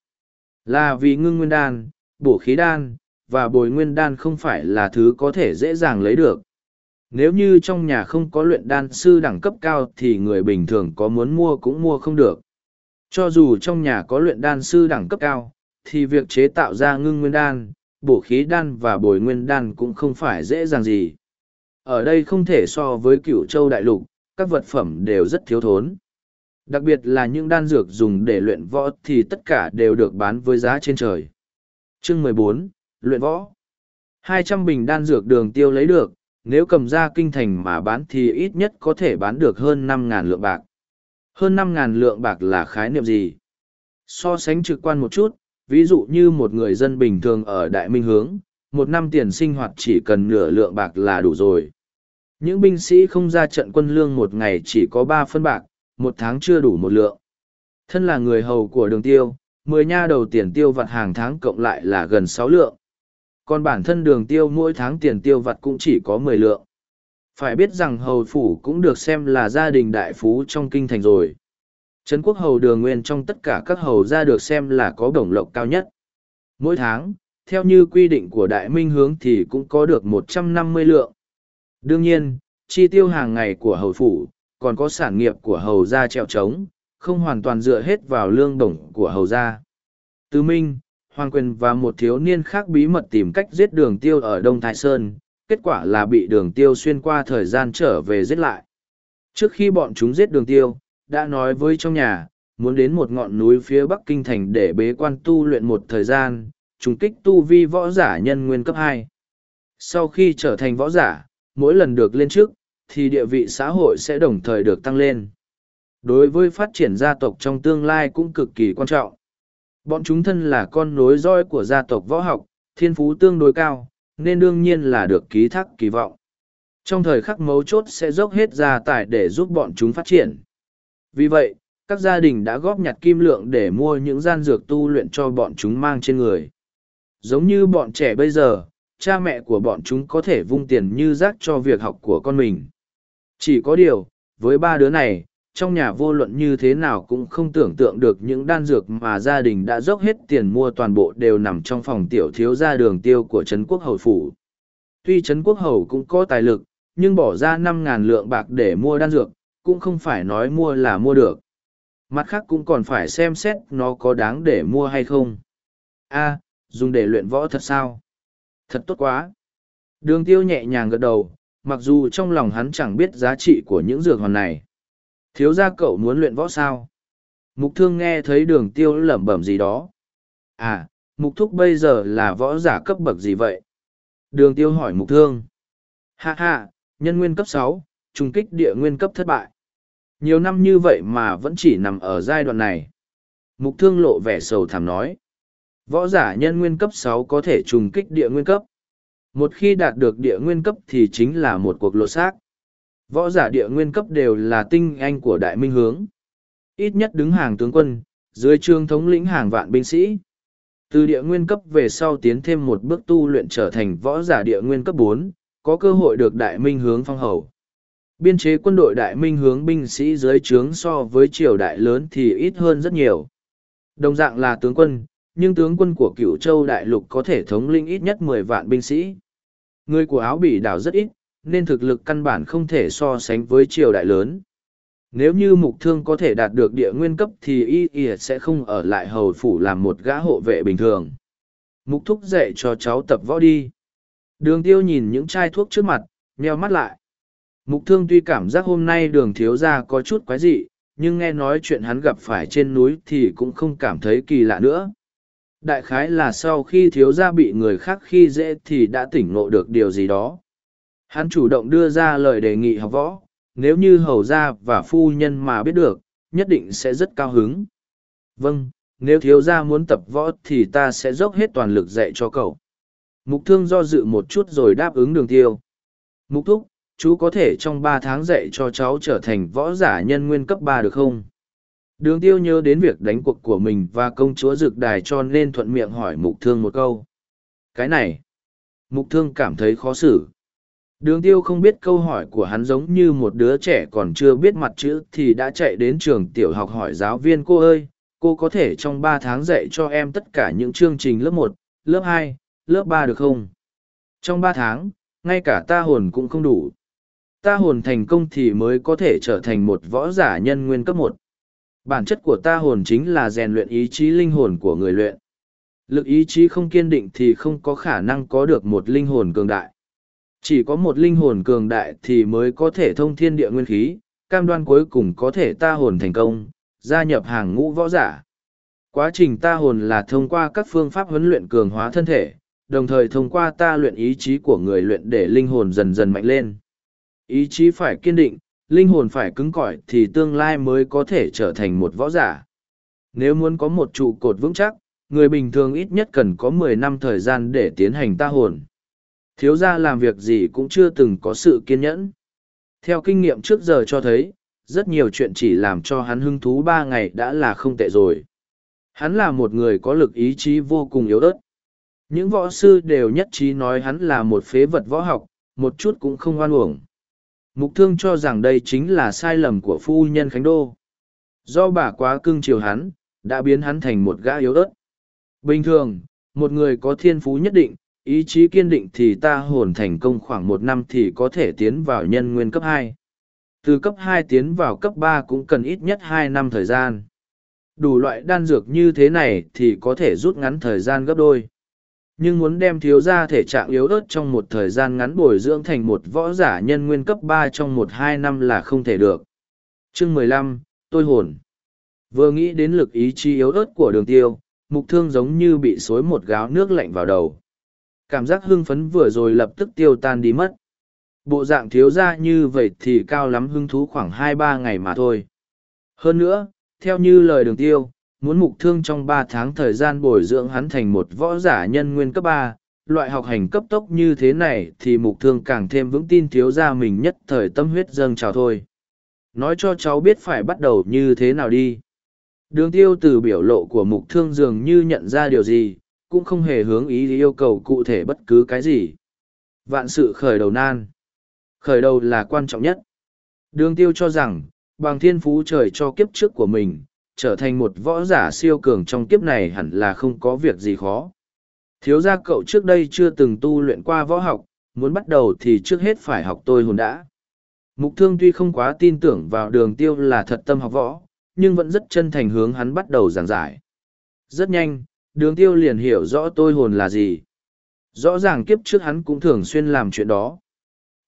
Là vì ngưng nguyên đan, bổ khí đan, và bồi nguyên đan không phải là thứ có thể dễ dàng lấy được. Nếu như trong nhà không có luyện đan sư đẳng cấp cao thì người bình thường có muốn mua cũng mua không được. Cho dù trong nhà có luyện đan sư đẳng cấp cao, thì việc chế tạo ra ngưng nguyên đan, bổ khí đan và bồi nguyên đan cũng không phải dễ dàng gì. Ở đây không thể so với cựu châu đại lục, các vật phẩm đều rất thiếu thốn. Đặc biệt là những đan dược dùng để luyện võ thì tất cả đều được bán với giá trên trời. Chương mười bốn Luyện võ hai trăm bình đan dược đường tiêu lấy được, nếu cầm ra kinh thành mà bán thì ít nhất có thể bán được hơn năm ngàn lượng bạc. Hơn năm ngàn lượng bạc là khái niệm gì? So sánh trực quan một chút, ví dụ như một người dân bình thường ở Đại Minh Hướng, một năm tiền sinh hoạt chỉ cần nửa lượng bạc là đủ rồi. Những binh sĩ không ra trận quân lương một ngày chỉ có ba phân bạc, một tháng chưa đủ một lượng. Thân là người hầu của đường tiêu, mười nha đầu tiền tiêu vặt hàng tháng cộng lại là gần sáu lượng. Còn bản thân đường tiêu mỗi tháng tiền tiêu vặt cũng chỉ có mười lượng. Phải biết rằng hầu phủ cũng được xem là gia đình đại phú trong kinh thành rồi. Trấn quốc hầu đường nguyên trong tất cả các hầu gia được xem là có đồng lộc cao nhất. Mỗi tháng, theo như quy định của đại minh hướng thì cũng có được một trăm năm mươi lượng. Đương nhiên, chi tiêu hàng ngày của hầu phủ, còn có sản nghiệp của hầu gia treo trống, không hoàn toàn dựa hết vào lương bổng của hầu gia. Tứ Minh, Hoàng Quyền và một thiếu niên khác bí mật tìm cách giết đường tiêu ở Đông Thái Sơn, kết quả là bị đường tiêu xuyên qua thời gian trở về giết lại. Trước khi bọn chúng giết đường tiêu, đã nói với trong nhà, muốn đến một ngọn núi phía Bắc Kinh Thành để bế quan tu luyện một thời gian, trùng kích tu vi võ giả nhân nguyên cấp hai. Sau khi trở thành võ giả, mỗi lần được lên trước, thì địa vị xã hội sẽ đồng thời được tăng lên. Đối với phát triển gia tộc trong tương lai cũng cực kỳ quan trọng. Bọn chúng thân là con nối roi của gia tộc võ học, thiên phú tương đối cao, nên đương nhiên là được ký thác kỳ vọng. Trong thời khắc mấu chốt sẽ dốc hết gia tài để giúp bọn chúng phát triển. Vì vậy, các gia đình đã góp nhặt kim lượng để mua những gian dược tu luyện cho bọn chúng mang trên người. Giống như bọn trẻ bây giờ, cha mẹ của bọn chúng có thể vung tiền như rác cho việc học của con mình. Chỉ có điều, với ba đứa này, trong nhà vô luận như thế nào cũng không tưởng tượng được những đan dược mà gia đình đã dốc hết tiền mua toàn bộ đều nằm trong phòng tiểu thiếu gia đường tiêu của Trấn Quốc Hầu Phủ. Tuy Trấn Quốc Hầu cũng có tài lực, nhưng bỏ ra năm ngàn lượng bạc để mua đan dược, cũng không phải nói mua là mua được. Mặt khác cũng còn phải xem xét nó có đáng để mua hay không. a dùng để luyện võ thật sao? Thật tốt quá. Đường tiêu nhẹ nhàng gật đầu, mặc dù trong lòng hắn chẳng biết giá trị của những dược hoàn này. Thiếu gia cậu muốn luyện võ sao? Mục thương nghe thấy đường tiêu lẩm bẩm gì đó. À, mục thúc bây giờ là võ giả cấp bậc gì vậy? Đường tiêu hỏi mục thương. Ha ha, nhân nguyên cấp sáu, trùng kích địa nguyên cấp thất bại. Nhiều năm như vậy mà vẫn chỉ nằm ở giai đoạn này. Mục thương lộ vẻ sầu thảm nói. Võ giả nhân nguyên cấp sáu có thể trùng kích địa nguyên cấp. Một khi đạt được địa nguyên cấp thì chính là một cuộc lộ xác. Võ giả địa nguyên cấp đều là tinh anh của đại minh hướng. Ít nhất đứng hàng tướng quân, dưới trương thống lĩnh hàng vạn binh sĩ. Từ địa nguyên cấp về sau tiến thêm một bước tu luyện trở thành võ giả địa nguyên cấp bốn, có cơ hội được đại minh hướng phong hầu. Biên chế quân đội đại minh hướng binh sĩ dưới trướng so với triều đại lớn thì ít hơn rất nhiều. Đồng dạng là tướng quân, nhưng tướng quân của cửu châu đại lục có thể thống lĩnh ít nhất mười vạn binh sĩ. Người của áo bỉ đảo rất ít, nên thực lực căn bản không thể so sánh với triều đại lớn. Nếu như mục thương có thể đạt được địa nguyên cấp thì y y sẽ không ở lại hầu phủ làm một gã hộ vệ bình thường. Mục thúc dạy cho cháu tập võ đi. Đường tiêu nhìn những chai thuốc trước mặt, nheo mắt lại. Mục thương tuy cảm giác hôm nay đường thiếu gia có chút quái dị, nhưng nghe nói chuyện hắn gặp phải trên núi thì cũng không cảm thấy kỳ lạ nữa. Đại khái là sau khi thiếu gia bị người khác khi dễ thì đã tỉnh ngộ được điều gì đó. Hắn chủ động đưa ra lời đề nghị học võ, nếu như hầu gia và phu nhân mà biết được, nhất định sẽ rất cao hứng. Vâng, nếu thiếu gia muốn tập võ thì ta sẽ dốc hết toàn lực dạy cho cậu. Mục thương do dự một chút rồi đáp ứng đường tiêu. Mục thúc, chú có thể trong ba tháng dạy cho cháu trở thành võ giả nhân nguyên cấp ba được không? Đường tiêu nhớ đến việc đánh cuộc của mình và công chúa rực đài cho nên thuận miệng hỏi mục thương một câu. Cái này, mục thương cảm thấy khó xử. Đường tiêu không biết câu hỏi của hắn giống như một đứa trẻ còn chưa biết mặt chữ thì đã chạy đến trường tiểu học hỏi giáo viên cô ơi, cô có thể trong ba tháng dạy cho em tất cả những chương trình lớp một, lớp hai, lớp ba được không? Trong ba tháng, ngay cả ta hồn cũng không đủ. Ta hồn thành công thì mới có thể trở thành một võ giả nhân nguyên cấp một. Bản chất của ta hồn chính là rèn luyện ý chí linh hồn của người luyện. Lực ý chí không kiên định thì không có khả năng có được một linh hồn cường đại. Chỉ có một linh hồn cường đại thì mới có thể thông thiên địa nguyên khí, cam đoan cuối cùng có thể ta hồn thành công, gia nhập hàng ngũ võ giả. Quá trình ta hồn là thông qua các phương pháp huấn luyện cường hóa thân thể, đồng thời thông qua ta luyện ý chí của người luyện để linh hồn dần dần mạnh lên. Ý chí phải kiên định, linh hồn phải cứng cỏi thì tương lai mới có thể trở thành một võ giả. Nếu muốn có một trụ cột vững chắc, người bình thường ít nhất cần có mười năm thời gian để tiến hành ta hồn. Thiếu gia làm việc gì cũng chưa từng có sự kiên nhẫn. Theo kinh nghiệm trước giờ cho thấy, rất nhiều chuyện chỉ làm cho hắn hứng thú ba ngày đã là không tệ rồi. Hắn là một người có lực ý chí vô cùng yếu ớt. Những võ sư đều nhất trí nói hắn là một phế vật võ học, một chút cũng không oan uổng. Mục thương cho rằng đây chính là sai lầm của phu nhân Khánh Đô. Do bà quá cưng chiều hắn, đã biến hắn thành một gã yếu ớt. Bình thường, một người có thiên phú nhất định, ý chí kiên định thì ta hồn thành công khoảng một năm thì có thể tiến vào nhân nguyên cấp hai từ cấp hai tiến vào cấp ba cũng cần ít nhất hai năm thời gian đủ loại đan dược như thế này thì có thể rút ngắn thời gian gấp đôi nhưng muốn đem thiếu gia thể trạng yếu ớt trong một thời gian ngắn bồi dưỡng thành một võ giả nhân nguyên cấp ba trong một hai năm là không thể được. Chương mười lăm, tôi hồn. Vừa nghĩ đến lực ý chí yếu ớt của đường tiêu, mục thương giống như bị xối một gáo nước lạnh vào đầu. Cảm giác hưng phấn vừa rồi lập tức tiêu tan đi mất. Bộ dạng thiếu gia như vậy thì cao lắm hứng thú khoảng hai ba ngày mà thôi. Hơn nữa, theo như lời đường tiêu muốn mục thương trong ba tháng thời gian bồi dưỡng hắn thành một võ giả nhân nguyên cấp ba. Loại học hành cấp tốc như thế này thì mục thương càng thêm vững tin thiếu ra mình nhất thời tâm huyết dâng trào thôi. Nói cho cháu biết phải bắt đầu như thế nào đi. Đường tiêu từ biểu lộ của mục thương dường như nhận ra điều gì, cũng không hề hướng ý yêu cầu cụ thể bất cứ cái gì. Vạn sự khởi đầu nan. Khởi đầu là quan trọng nhất. Đường tiêu cho rằng, bằng thiên phú trời cho kiếp trước của mình trở thành một võ giả siêu cường trong kiếp này hẳn là không có việc gì khó. Thiếu gia cậu trước đây chưa từng tu luyện qua võ học, muốn bắt đầu thì trước hết phải học tôi hồn đã. Mục thương tuy không quá tin tưởng vào đường tiêu là thật tâm học võ, nhưng vẫn rất chân thành hướng hắn bắt đầu giảng giải. Rất nhanh, đường tiêu liền hiểu rõ tôi hồn là gì. Rõ ràng kiếp trước hắn cũng thường xuyên làm chuyện đó.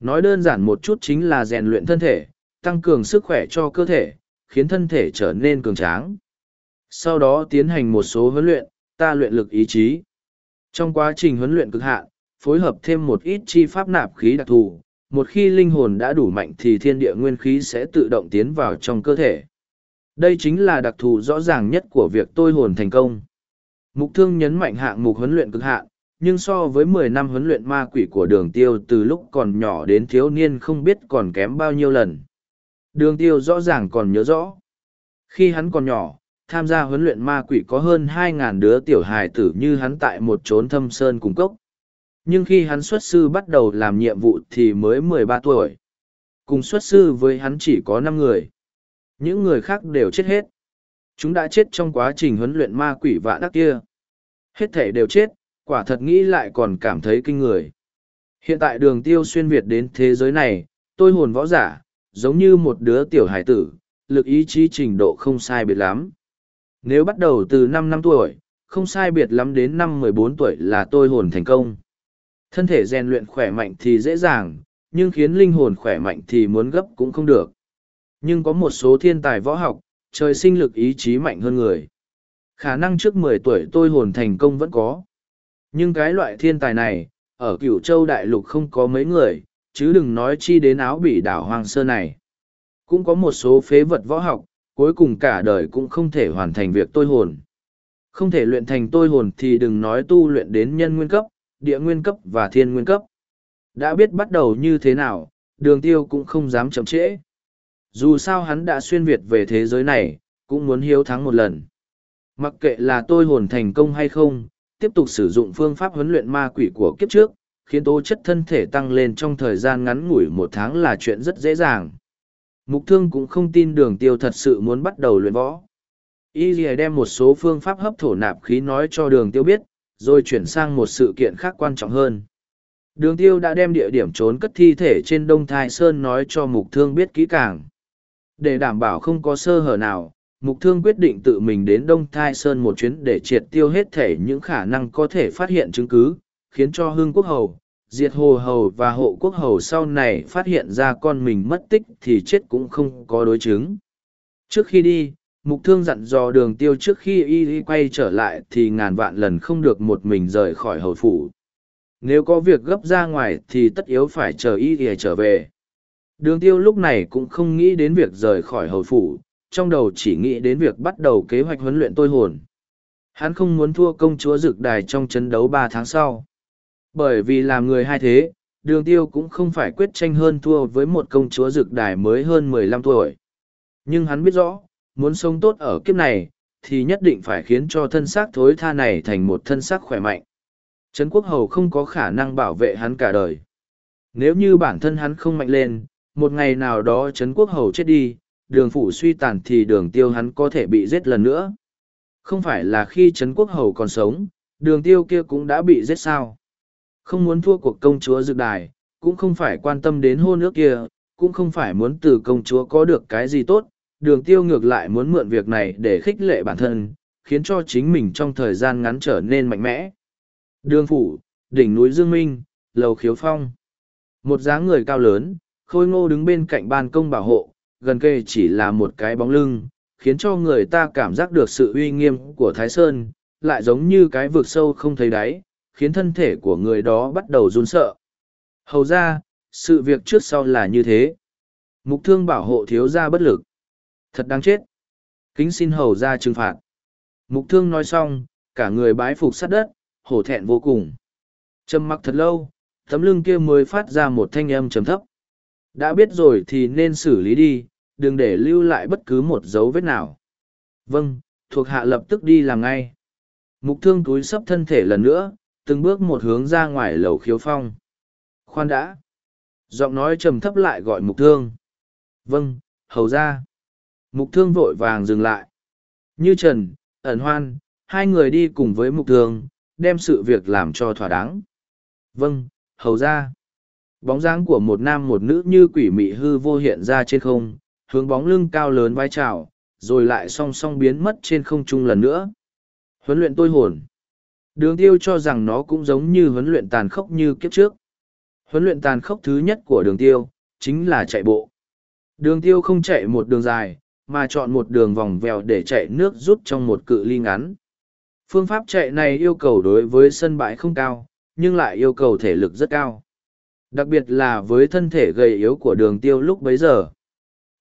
Nói đơn giản một chút chính là rèn luyện thân thể, tăng cường sức khỏe cho cơ thể, khiến thân thể trở nên cường tráng. Sau đó tiến hành một số huấn luyện, ta luyện lực ý chí. Trong quá trình huấn luyện cực hạn, phối hợp thêm một ít chi pháp nạp khí đặc thù, một khi linh hồn đã đủ mạnh thì thiên địa nguyên khí sẽ tự động tiến vào trong cơ thể. Đây chính là đặc thù rõ ràng nhất của việc tôi hồn thành công. Mục thương nhấn mạnh hạng mục huấn luyện cực hạn, nhưng so với mười năm huấn luyện ma quỷ của đường tiêu từ lúc còn nhỏ đến thiếu niên không biết còn kém bao nhiêu lần. Đường tiêu rõ ràng còn nhớ rõ. Khi hắn còn nhỏ, tham gia huấn luyện ma quỷ có hơn 2.000 đứa tiểu hài tử như hắn tại một chốn thâm sơn cung cốc. Nhưng khi hắn xuất sư bắt đầu làm nhiệm vụ thì mới 13 tuổi. Cùng xuất sư với hắn chỉ có 5 người. Những người khác đều chết hết. Chúng đã chết trong quá trình huấn luyện ma quỷ vạ đắc kia. Hết thể đều chết, quả thật nghĩ lại còn cảm thấy kinh người. Hiện tại đường tiêu xuyên Việt đến thế giới này, tôi hồn võ giả, giống như một đứa tiểu hải tử, lực ý chí trình độ không sai biệt lắm. Nếu bắt đầu từ năm năm tuổi, không sai biệt lắm đến năm mười bốn tuổi là tôi hồn thành công. Thân thể rèn luyện khỏe mạnh thì dễ dàng, nhưng khiến linh hồn khỏe mạnh thì muốn gấp cũng không được. Nhưng có một số thiên tài võ học, trời sinh lực ý chí mạnh hơn người. Khả năng trước mười tuổi tôi hồn thành công vẫn có. Nhưng cái loại thiên tài này, ở cửu châu đại lục không có mấy người, chứ đừng nói chi đến áo bỉ đảo hoang sơ này. Cũng có một số phế vật võ học, cuối cùng cả đời cũng không thể hoàn thành việc tôi hồn. Không thể luyện thành tôi hồn thì đừng nói tu luyện đến nhân nguyên cấp, địa nguyên cấp và thiên nguyên cấp. Đã biết bắt đầu như thế nào, đường tiêu cũng không dám chậm trễ. Dù sao hắn đã xuyên Việt về thế giới này, cũng muốn hiếu thắng một lần. Mặc kệ là tôi hồn thành công hay không, tiếp tục sử dụng phương pháp huấn luyện ma quỷ của kiếp trước, khiến tố chất thân thể tăng lên trong thời gian ngắn ngủi một tháng là chuyện rất dễ dàng. Mục thương cũng không tin đường tiêu thật sự muốn bắt đầu luyện võ. Y Ghi đem một số phương pháp hấp thổ nạp khí nói cho đường tiêu biết, rồi chuyển sang một sự kiện khác quan trọng hơn. Đường tiêu đã đem địa điểm trốn cất thi thể trên Đông Thai Sơn nói cho mục thương biết kỹ càng. Để đảm bảo không có sơ hở nào, mục thương quyết định tự mình đến Đông Thai Sơn một chuyến để triệt tiêu hết thể những khả năng có thể phát hiện chứng cứ, khiến cho hưng quốc hầu, diệt hồ hầu và hộ quốc hầu sau này phát hiện ra con mình mất tích thì chết cũng không có đối chứng. Trước khi đi, mục thương dặn dò đường tiêu trước khi y y quay trở lại thì ngàn vạn lần không được một mình rời khỏi hầu phủ. Nếu có việc gấp ra ngoài thì tất yếu phải chờ y y trở về. Đường tiêu lúc này cũng không nghĩ đến việc rời khỏi hầu phủ, trong đầu chỉ nghĩ đến việc bắt đầu kế hoạch huấn luyện tôi hồn. Hắn không muốn thua công chúa rực đài trong trận đấu ba tháng sau. Bởi vì làm người hai thế, đường tiêu cũng không phải quyết tranh hơn thua với một công chúa dực đài mới hơn mười lăm tuổi. Nhưng hắn biết rõ, muốn sống tốt ở kiếp này, thì nhất định phải khiến cho thân xác thối tha này thành một thân xác khỏe mạnh. Trấn quốc hầu không có khả năng bảo vệ hắn cả đời. Nếu như bản thân hắn không mạnh lên, một ngày nào đó Trấn quốc hầu chết đi, đường phủ suy tàn thì đường tiêu hắn có thể bị giết lần nữa. Không phải là khi Trấn quốc hầu còn sống, đường tiêu kia cũng đã bị giết sao. Không muốn thua cuộc công chúa dược đài, cũng không phải quan tâm đến hôn ước kia, cũng không phải muốn từ công chúa có được cái gì tốt, đường tiêu ngược lại muốn mượn việc này để khích lệ bản thân, khiến cho chính mình trong thời gian ngắn trở nên mạnh mẽ. Đường phủ, đỉnh núi Dương Minh, lầu khiếu phong. Một dáng người cao lớn, khôi ngô đứng bên cạnh ban công bảo hộ, gần kề chỉ là một cái bóng lưng, khiến cho người ta cảm giác được sự uy nghiêm của Thái Sơn, lại giống như cái vực sâu không thấy đáy, khiến thân thể của người đó bắt đầu run sợ. Hầu ra, sự việc trước sau là như thế. Mục thương bảo hộ thiếu gia bất lực. Thật đáng chết. Kính xin hầu ra trừng phạt. Mục thương nói xong, cả người bái phục sát đất, hổ thẹn vô cùng. Trầm mặc thật lâu, tấm lưng kia mới phát ra một thanh âm trầm thấp. Đã biết rồi thì nên xử lý đi, đừng để lưu lại bất cứ một dấu vết nào. Vâng, thuộc hạ lập tức đi làm ngay. Mục thương túi sấp thân thể lần nữa, từng bước một hướng ra ngoài lầu khiếu phong. Khoan đã. Giọng nói trầm thấp lại gọi mục thương. Vâng, hầu ra. Mục thương vội vàng dừng lại. Như Trần, ẩn hoan, hai người đi cùng với mục thương, đem sự việc làm cho thỏa đáng. Vâng, hầu ra. Bóng dáng của một nam một nữ như quỷ mị hư vô hiện ra trên không, hướng bóng lưng cao lớn vai trào, rồi lại song song biến mất trên không trung lần nữa. Huấn luyện tôi hồn. Đường tiêu cho rằng nó cũng giống như huấn luyện tàn khốc như kiếp trước. Huấn luyện tàn khốc thứ nhất của đường tiêu, chính là chạy bộ. Đường tiêu không chạy một đường dài, mà chọn một đường vòng vèo để chạy nước rút trong một cự ly ngắn. Phương pháp chạy này yêu cầu đối với sân bãi không cao, nhưng lại yêu cầu thể lực rất cao. Đặc biệt là với thân thể gầy yếu của đường tiêu lúc bấy giờ.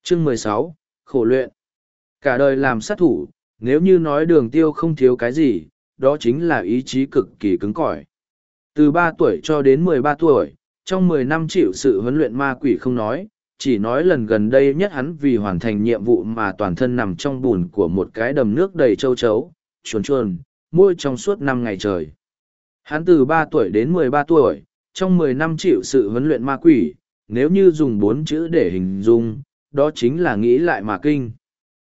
Chương mười sáu Khổ luyện. Cả đời làm sát thủ, nếu như nói đường tiêu không thiếu cái gì, đó chính là ý chí cực kỳ cứng cỏi. Từ ba tuổi cho đến mười ba tuổi, trong mười năm chịu sự huấn luyện ma quỷ không nói, chỉ nói lần gần đây nhất hắn vì hoàn thành nhiệm vụ mà toàn thân nằm trong bùn của một cái đầm nước đầy châu chấu, chuồn chuồn, môi trong suốt năm ngày trời. Hắn từ ba tuổi đến mười ba tuổi, trong mười năm chịu sự huấn luyện ma quỷ, nếu như dùng bốn chữ để hình dung, đó chính là nghĩ lại mà kinh.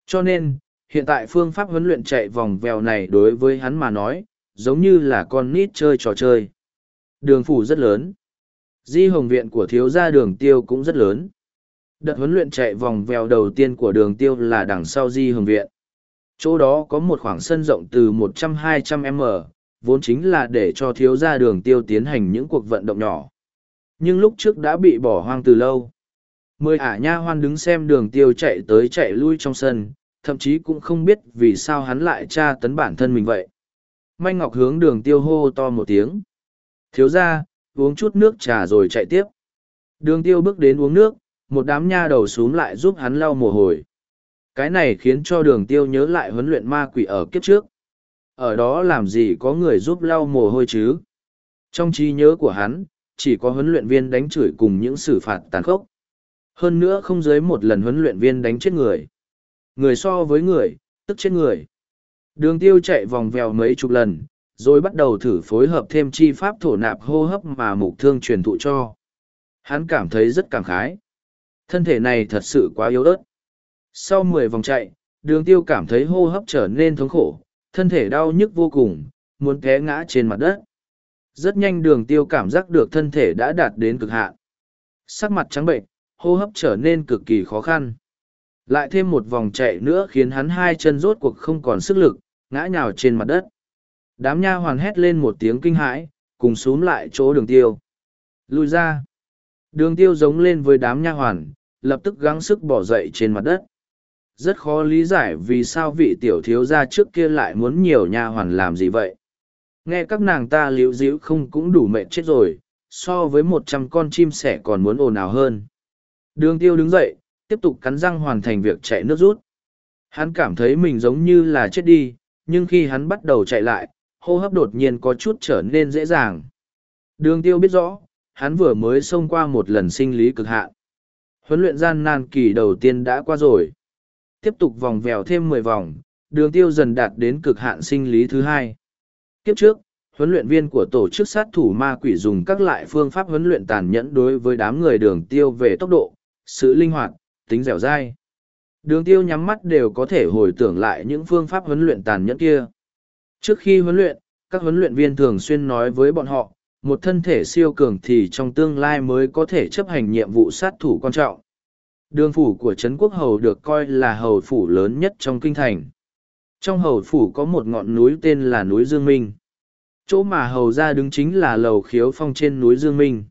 Cho nên, hiện tại phương pháp huấn luyện chạy vòng vèo này đối với hắn mà nói, giống như là con nít chơi trò chơi. Đường phủ rất lớn. Di hồng viện của thiếu gia đường tiêu cũng rất lớn. Đợt huấn luyện chạy vòng vèo đầu tiên của đường tiêu là đằng sau di hồng viện. Chỗ đó có một khoảng sân rộng từ 100-200 m, vốn chính là để cho thiếu gia đường tiêu tiến hành những cuộc vận động nhỏ. Nhưng lúc trước đã bị bỏ hoang từ lâu. Mười ả nha hoan đứng xem đường tiêu chạy tới chạy lui trong sân, thậm chí cũng không biết vì sao hắn lại tra tấn bản thân mình vậy. Manh Ngọc hướng đường tiêu hô to một tiếng. Thiếu gia, uống chút nước trà rồi chạy tiếp. Đường tiêu bước đến uống nước, một đám nha đầu xuống lại giúp hắn lau mồ hôi. Cái này khiến cho đường tiêu nhớ lại huấn luyện ma quỷ ở kiếp trước. Ở đó làm gì có người giúp lau mồ hôi chứ? Trong trí nhớ của hắn, chỉ có huấn luyện viên đánh chửi cùng những xử phạt tàn khốc. Hơn nữa không dưới một lần huấn luyện viên đánh chết người. Người so với người, tức chết người. Đường tiêu chạy vòng vèo mấy chục lần, rồi bắt đầu thử phối hợp thêm chi pháp thổ nạp hô hấp mà mục thương truyền thụ cho. Hắn cảm thấy rất cảm khái. Thân thể này thật sự quá yếu ớt. Sau mười vòng chạy, đường tiêu cảm thấy hô hấp trở nên thống khổ, thân thể đau nhức vô cùng, muốn té ngã trên mặt đất. Rất nhanh đường tiêu cảm giác được thân thể đã đạt đến cực hạn. Sắc mặt trắng bệnh, hô hấp trở nên cực kỳ khó khăn. Lại thêm một vòng chạy nữa khiến hắn hai chân rốt cuộc không còn sức lực, ngã nhào trên mặt đất. Đám nha hoàn hét lên một tiếng kinh hãi, cùng xuống lại chỗ đường tiêu. Lùi ra. Đường tiêu giống lên với đám nha hoàn, lập tức gắng sức bỏ dậy trên mặt đất. Rất khó lý giải vì sao vị tiểu thiếu gia trước kia lại muốn nhiều nha hoàn làm gì vậy. Nghe các nàng ta liễu dĩu không cũng đủ mệt chết rồi, so với một trăm con chim sẻ còn muốn ồn ào hơn. Đường tiêu đứng dậy, tiếp tục cắn răng hoàn thành việc chạy nước rút. Hắn cảm thấy mình giống như là chết đi, nhưng khi hắn bắt đầu chạy lại, hô hấp đột nhiên có chút trở nên dễ dàng. Đường tiêu biết rõ, hắn vừa mới xông qua một lần sinh lý cực hạn. Huấn luyện gian nan kỳ đầu tiên đã qua rồi. Tiếp tục vòng vèo thêm mười vòng, đường tiêu dần đạt đến cực hạn sinh lý thứ hai. Kiếp trước, huấn luyện viên của tổ chức sát thủ ma quỷ dùng các loại phương pháp huấn luyện tàn nhẫn đối với đám người đường tiêu về tốc độ, sự linh hoạt, tính dẻo dai. Đường tiêu nhắm mắt đều có thể hồi tưởng lại những phương pháp huấn luyện tàn nhẫn kia. Trước khi huấn luyện, các huấn luyện viên thường xuyên nói với bọn họ, một thân thể siêu cường thì trong tương lai mới có thể chấp hành nhiệm vụ sát thủ quan trọng. Đường phủ của Trấn Quốc Hầu được coi là hầu phủ lớn nhất trong kinh thành. Trong hầu phủ có một ngọn núi tên là núi Dương Minh. Chỗ mà hầu ra đứng chính là lầu khiếu phong trên núi Dương Minh.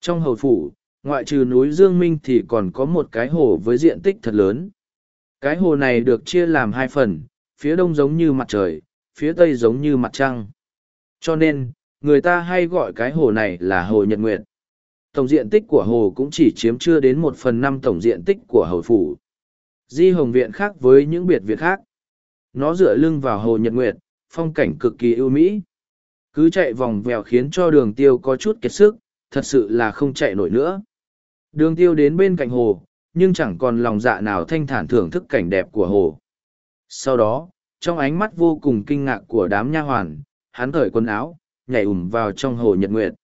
Trong hầu phủ, ngoại trừ núi Dương Minh thì còn có một cái hồ với diện tích thật lớn. Cái hồ này được chia làm hai phần, phía đông giống như mặt trời, phía tây giống như mặt trăng. Cho nên, người ta hay gọi cái hồ này là hồ Nhật Nguyệt. Tổng diện tích của hồ cũng chỉ chiếm chưa đến một phần năm tổng diện tích của hồ phủ. Di Hồng Viện khác với những biệt viện khác. Nó dựa lưng vào hồ Nhật Nguyệt, phong cảnh cực kỳ ưu mỹ. Cứ chạy vòng vèo khiến cho đường tiêu có chút kiệt sức, thật sự là không chạy nổi nữa. Đường tiêu đến bên cạnh hồ, nhưng chẳng còn lòng dạ nào thanh thản thưởng thức cảnh đẹp của hồ. Sau đó, trong ánh mắt vô cùng kinh ngạc của đám nha hoàn, hắn thởi quần áo, nhảy ùm vào trong hồ nhật nguyệt.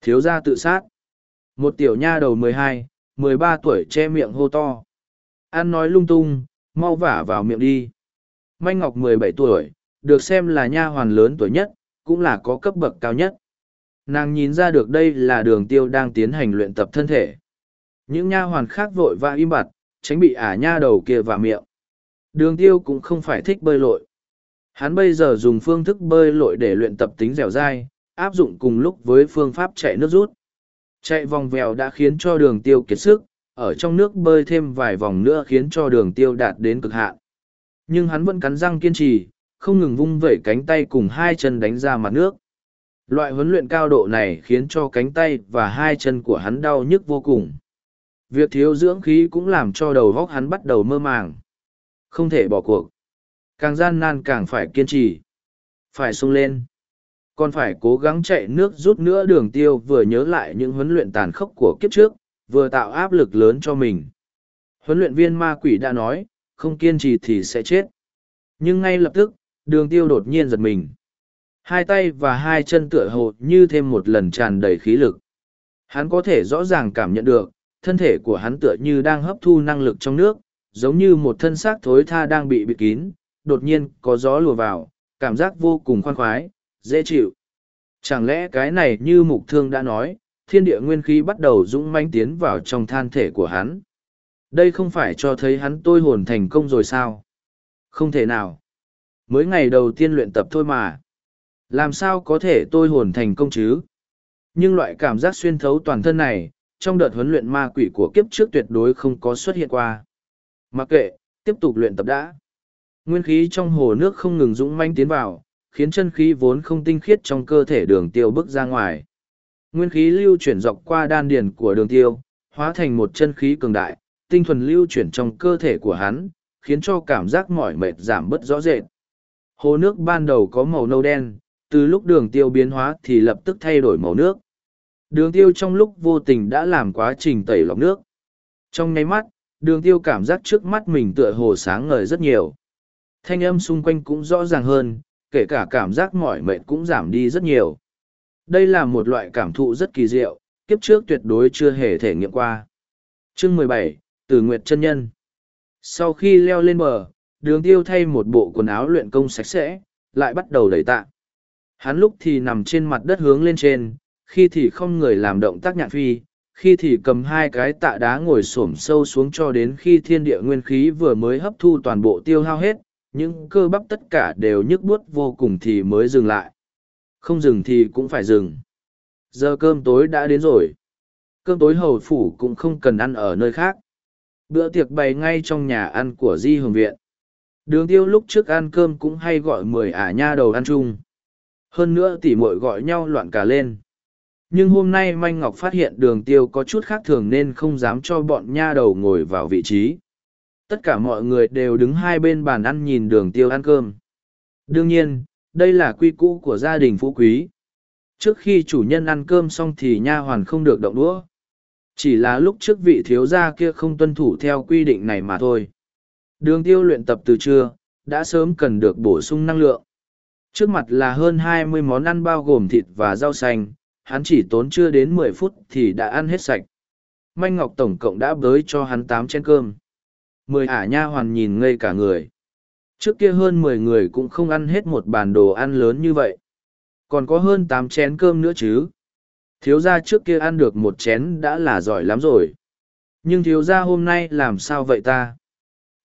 Thiếu gia tự sát. Một tiểu nha đầu mười hai, mười ba tuổi che miệng hô to. Ăn nói lung tung, mau vả vào miệng đi. Manh Ngọc mười bảy tuổi, được xem là nha hoàn lớn tuổi nhất, cũng là có cấp bậc cao nhất. Nàng nhìn ra được đây là đường tiêu đang tiến hành luyện tập thân thể. Những nha hoàn khác vội và im bặt, tránh bị ả nha đầu kia vào miệng. Đường tiêu cũng không phải thích bơi lội. Hắn bây giờ dùng phương thức bơi lội để luyện tập tính dẻo dai, áp dụng cùng lúc với phương pháp chạy nước rút. Chạy vòng vèo đã khiến cho đường tiêu kiệt sức, ở trong nước bơi thêm vài vòng nữa khiến cho đường tiêu đạt đến cực hạn. Nhưng hắn vẫn cắn răng kiên trì, không ngừng vung vẩy cánh tay cùng hai chân đánh ra mặt nước. Loại huấn luyện cao độ này khiến cho cánh tay và hai chân của hắn đau nhức vô cùng. Việc thiếu dưỡng khí cũng làm cho đầu góc hắn bắt đầu mơ màng. Không thể bỏ cuộc. Càng gian nan càng phải kiên trì. Phải sung lên. Còn phải cố gắng chạy nước rút nữa đường tiêu vừa nhớ lại những huấn luyện tàn khốc của kiếp trước, vừa tạo áp lực lớn cho mình. Huấn luyện viên ma quỷ đã nói, không kiên trì thì sẽ chết. Nhưng ngay lập tức, đường tiêu đột nhiên giật mình. Hai tay và hai chân tựa hồ như thêm một lần tràn đầy khí lực. Hắn có thể rõ ràng cảm nhận được, thân thể của hắn tựa như đang hấp thu năng lực trong nước, giống như một thân xác thối tha đang bị bịt kín, đột nhiên có gió lùa vào, cảm giác vô cùng khoan khoái, dễ chịu. Chẳng lẽ cái này như mục thương đã nói, thiên địa nguyên khí bắt đầu dũng manh tiến vào trong than thể của hắn. Đây không phải cho thấy hắn tôi hồn thành công rồi sao? Không thể nào. Mới ngày đầu tiên luyện tập thôi mà. Làm sao có thể tôi hồn thành công chứ? Nhưng loại cảm giác xuyên thấu toàn thân này, trong đợt huấn luyện ma quỷ của kiếp trước tuyệt đối không có xuất hiện qua. Mặc kệ, tiếp tục luyện tập đã. Nguyên khí trong hồ nước không ngừng dũng manh tiến vào, khiến chân khí vốn không tinh khiết trong cơ thể đường tiêu bước ra ngoài. Nguyên khí lưu chuyển dọc qua đan điền của đường tiêu, hóa thành một chân khí cường đại, tinh thuần lưu chuyển trong cơ thể của hắn, khiến cho cảm giác mỏi mệt giảm bớt rõ rệt. Hồ nước ban đầu có màu nâu đen, từ lúc đường tiêu biến hóa thì lập tức thay đổi màu nước. Đường tiêu trong lúc vô tình đã làm quá trình tẩy lọc nước. Trong nháy mắt, đường tiêu cảm giác trước mắt mình tựa hồ sáng ngời rất nhiều. Thanh âm xung quanh cũng rõ ràng hơn, kể cả cảm giác mỏi mệt cũng giảm đi rất nhiều. Đây là một loại cảm thụ rất kỳ diệu, kiếp trước tuyệt đối chưa hề thể nghiệm qua. Chương mười bảy Từ Nguyệt chân Nhân Sau khi leo lên bờ, đường tiêu thay một bộ quần áo luyện công sạch sẽ, lại bắt đầu đẩy tạ. Hắn lúc thì nằm trên mặt đất hướng lên trên, khi thì không người làm động tác nhạn phi, khi thì cầm hai cái tạ đá ngồi xổm sâu xuống cho đến khi thiên địa nguyên khí vừa mới hấp thu toàn bộ tiêu hao hết, những cơ bắp tất cả đều nhức buốt vô cùng thì mới dừng lại. Không dừng thì cũng phải dừng. Giờ cơm tối đã đến rồi. Cơm tối hầu phủ cũng không cần ăn ở nơi khác. Bữa tiệc bày ngay trong nhà ăn của Di Hồng Viện. Đường tiêu lúc trước ăn cơm cũng hay gọi mười ả nha đầu ăn chung. Hơn nữa tỉ muội gọi nhau loạn cả lên. Nhưng hôm nay Manh Ngọc phát hiện đường tiêu có chút khác thường nên không dám cho bọn nha đầu ngồi vào vị trí. Tất cả mọi người đều đứng hai bên bàn ăn nhìn đường tiêu ăn cơm. Đương nhiên, đây là quy cũ của gia đình phú quý. Trước khi chủ nhân ăn cơm xong thì nha hoàn không được động đũa. Chỉ là lúc trước vị thiếu gia kia không tuân thủ theo quy định này mà thôi. Đường tiêu luyện tập từ trưa, đã sớm cần được bổ sung năng lượng. Trước mặt là hơn hai mươi món ăn bao gồm thịt và rau xanh, hắn chỉ tốn chưa đến mười phút thì đã ăn hết sạch. Manh Ngọc tổng cộng đã bới cho hắn tám chén cơm. Mười ả nha hoàn nhìn ngây cả người. Trước kia hơn mười người cũng không ăn hết một bàn đồ ăn lớn như vậy. Còn có hơn tám chén cơm nữa chứ. Thiếu gia trước kia ăn được một chén đã là giỏi lắm rồi. Nhưng thiếu gia hôm nay làm sao vậy ta?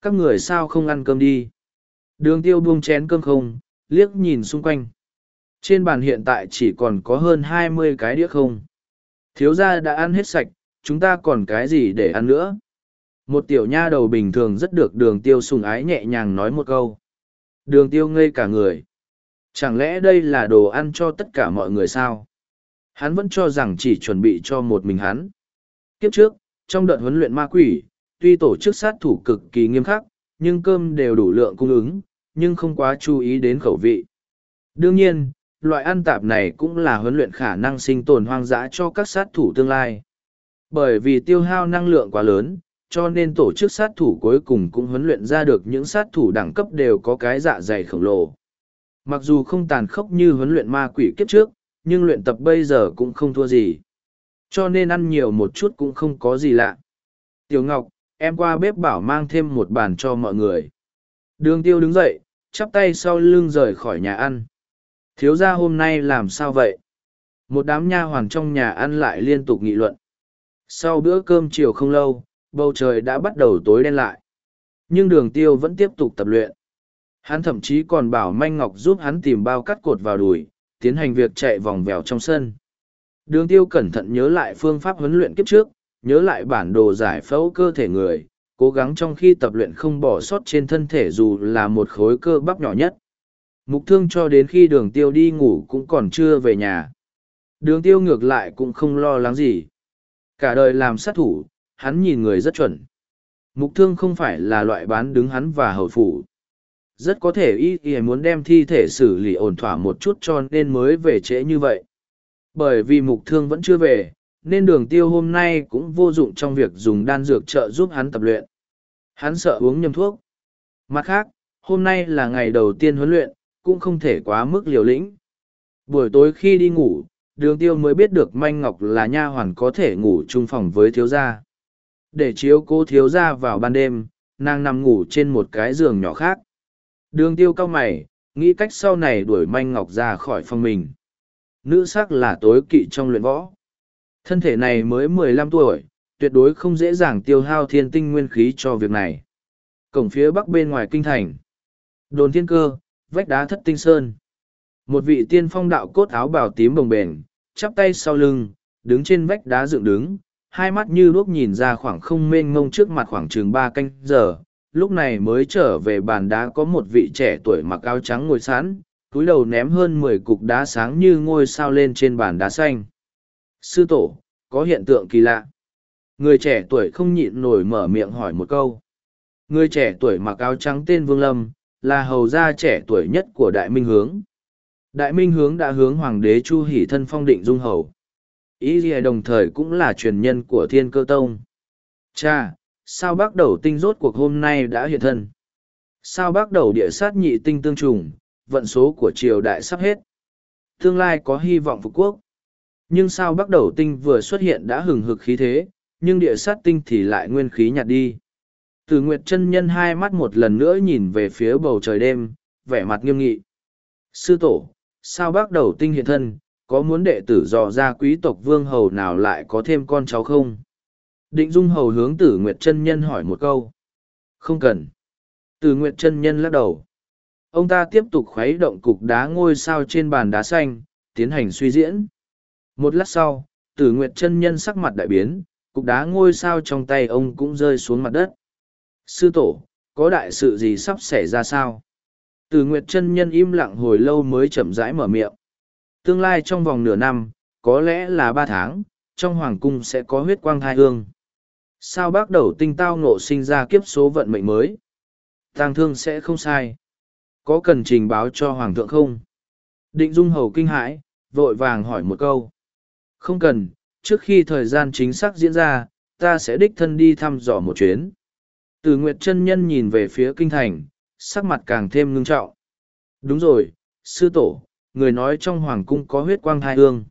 Các người sao không ăn cơm đi? Đường tiêu buông chén cơm không, liếc nhìn xung quanh. Trên bàn hiện tại chỉ còn có hơn hai mươi cái đĩa không. Thiếu gia đã ăn hết sạch, chúng ta còn cái gì để ăn nữa? Một tiểu nha đầu bình thường rất được đường tiêu sùng ái nhẹ nhàng nói một câu. Đường tiêu ngây cả người. Chẳng lẽ đây là đồ ăn cho tất cả mọi người sao? Hắn vẫn cho rằng chỉ chuẩn bị cho một mình hắn. Kiếp trước, trong đợt huấn luyện ma quỷ, tuy tổ chức sát thủ cực kỳ nghiêm khắc, nhưng cơm đều đủ lượng cung ứng, nhưng không quá chú ý đến khẩu vị. Đương nhiên, loại ăn tạp này cũng là huấn luyện khả năng sinh tồn hoang dã cho các sát thủ tương lai. Bởi vì tiêu hao năng lượng quá lớn, cho nên tổ chức sát thủ cuối cùng cũng huấn luyện ra được những sát thủ đẳng cấp đều có cái dạ dày khổng lồ. Mặc dù không tàn khốc như huấn luyện ma quỷ kiếp trước, nhưng luyện tập bây giờ cũng không thua gì. Cho nên ăn nhiều một chút cũng không có gì lạ. Tiểu Ngọc, em qua bếp bảo mang thêm một bàn cho mọi người. Đường tiêu đứng dậy, chắp tay sau lưng rời khỏi nhà ăn. Thiếu gia hôm nay làm sao vậy? Một đám nha hoàn trong nhà ăn lại liên tục nghị luận. Sau bữa cơm chiều không lâu, bầu trời đã bắt đầu tối đen lại. Nhưng đường tiêu vẫn tiếp tục tập luyện. Hắn thậm chí còn bảo Manh Ngọc giúp hắn tìm bao cắt cột vào đùi, tiến hành việc chạy vòng vèo trong sân. Đường tiêu cẩn thận nhớ lại phương pháp huấn luyện kiếp trước, nhớ lại bản đồ giải phẫu cơ thể người, cố gắng trong khi tập luyện không bỏ sót trên thân thể dù là một khối cơ bắp nhỏ nhất. Mục thương cho đến khi đường tiêu đi ngủ cũng còn chưa về nhà. Đường tiêu ngược lại cũng không lo lắng gì. Cả đời làm sát thủ, hắn nhìn người rất chuẩn. Mục thương không phải là loại bán đứng hắn và hậu phủ. Rất có thể y y muốn đem thi thể xử lý ổn thỏa một chút cho nên mới về trễ như vậy. Bởi vì mục thương vẫn chưa về, nên đường tiêu hôm nay cũng vô dụng trong việc dùng đan dược trợ giúp hắn tập luyện. Hắn sợ uống nhầm thuốc. Mặt khác, hôm nay là ngày đầu tiên huấn luyện, cũng không thể quá mức liều lĩnh. Buổi tối khi đi ngủ, đường tiêu mới biết được manh ngọc là nha hoàn có thể ngủ chung phòng với thiếu gia. Để chiếu cô thiếu gia vào ban đêm, nàng nằm ngủ trên một cái giường nhỏ khác. Đường tiêu cao mày, nghĩ cách sau này đuổi manh ngọc ra khỏi phòng mình. Nữ sắc là tối kỵ trong luyện võ. Thân thể này mới mười lăm tuổi, tuyệt đối không dễ dàng tiêu hao thiên tinh nguyên khí cho việc này. Cổng phía bắc bên ngoài kinh thành. Đồn thiên cơ, vách đá thất tinh sơn. Một vị tiên phong đạo cốt áo bào tím bồng bềnh, chắp tay sau lưng, đứng trên vách đá dựng đứng, hai mắt như đuốc nhìn ra khoảng không mênh mông trước mặt khoảng chừng ba canh giờ. Lúc này mới trở về bàn đá có một vị trẻ tuổi mặc áo trắng ngồi sẵn, túi đầu ném hơn mười cục đá sáng như ngôi sao lên trên bàn đá xanh. Sư tổ, có hiện tượng kỳ lạ. Người trẻ tuổi không nhịn nổi mở miệng hỏi một câu. Người trẻ tuổi mặc áo trắng tên Vương Lâm, là hầu gia trẻ tuổi nhất của Đại Minh Hướng. Đại Minh Hướng đã hướng Hoàng đế Chu Hỷ thân phong định dung hầu. Ý gì đồng thời cũng là truyền nhân của Thiên Cơ Tông. Cha, sao bác đầu tinh rốt cuộc hôm nay đã hiện thân? Sao bác đầu địa sát nhị tinh tương trùng, vận số của triều đại sắp hết? Tương lai có hy vọng phục quốc. Nhưng sao bác đầu tinh vừa xuất hiện đã hừng hực khí thế, nhưng địa sát tinh thì lại nguyên khí nhạt đi. Từ Nguyệt chân nhân hai mắt một lần nữa nhìn về phía bầu trời đêm, vẻ mặt nghiêm nghị. Sư tổ, sao bác đầu tinh hiện thân, có muốn đệ tử dò ra quý tộc vương hầu nào lại có thêm con cháu không? Định Dung hầu hướng tử Nguyệt chân nhân hỏi một câu. Không cần. Tử Nguyệt chân nhân lắc đầu. Ông ta tiếp tục khuấy động cục đá ngôi sao trên bàn đá xanh, tiến hành suy diễn. Một lát sau, tử Nguyệt chân nhân sắc mặt đại biến, cục đá ngôi sao trong tay ông cũng rơi xuống mặt đất. Sư tổ, có đại sự gì sắp xảy ra sao? Từ Nguyệt chân nhân im lặng hồi lâu mới chậm rãi mở miệng. Tương lai trong vòng nửa năm, có lẽ là ba tháng, trong hoàng cung sẽ có huyết quang thai hương. Sao bác đầu tinh tao ngộ sinh ra kiếp số vận mệnh mới? Tàng thương sẽ không sai. Có cần trình báo cho hoàng thượng không? Định dung hầu kinh hãi, vội vàng hỏi một câu. Không cần, trước khi thời gian chính xác diễn ra, ta sẽ đích thân đi thăm dò một chuyến. Từ Nguyệt chân nhân nhìn về phía kinh thành, sắc mặt càng thêm ngưng trọng. Đúng rồi, sư tổ, người nói trong hoàng cung có huyết quang hai hương.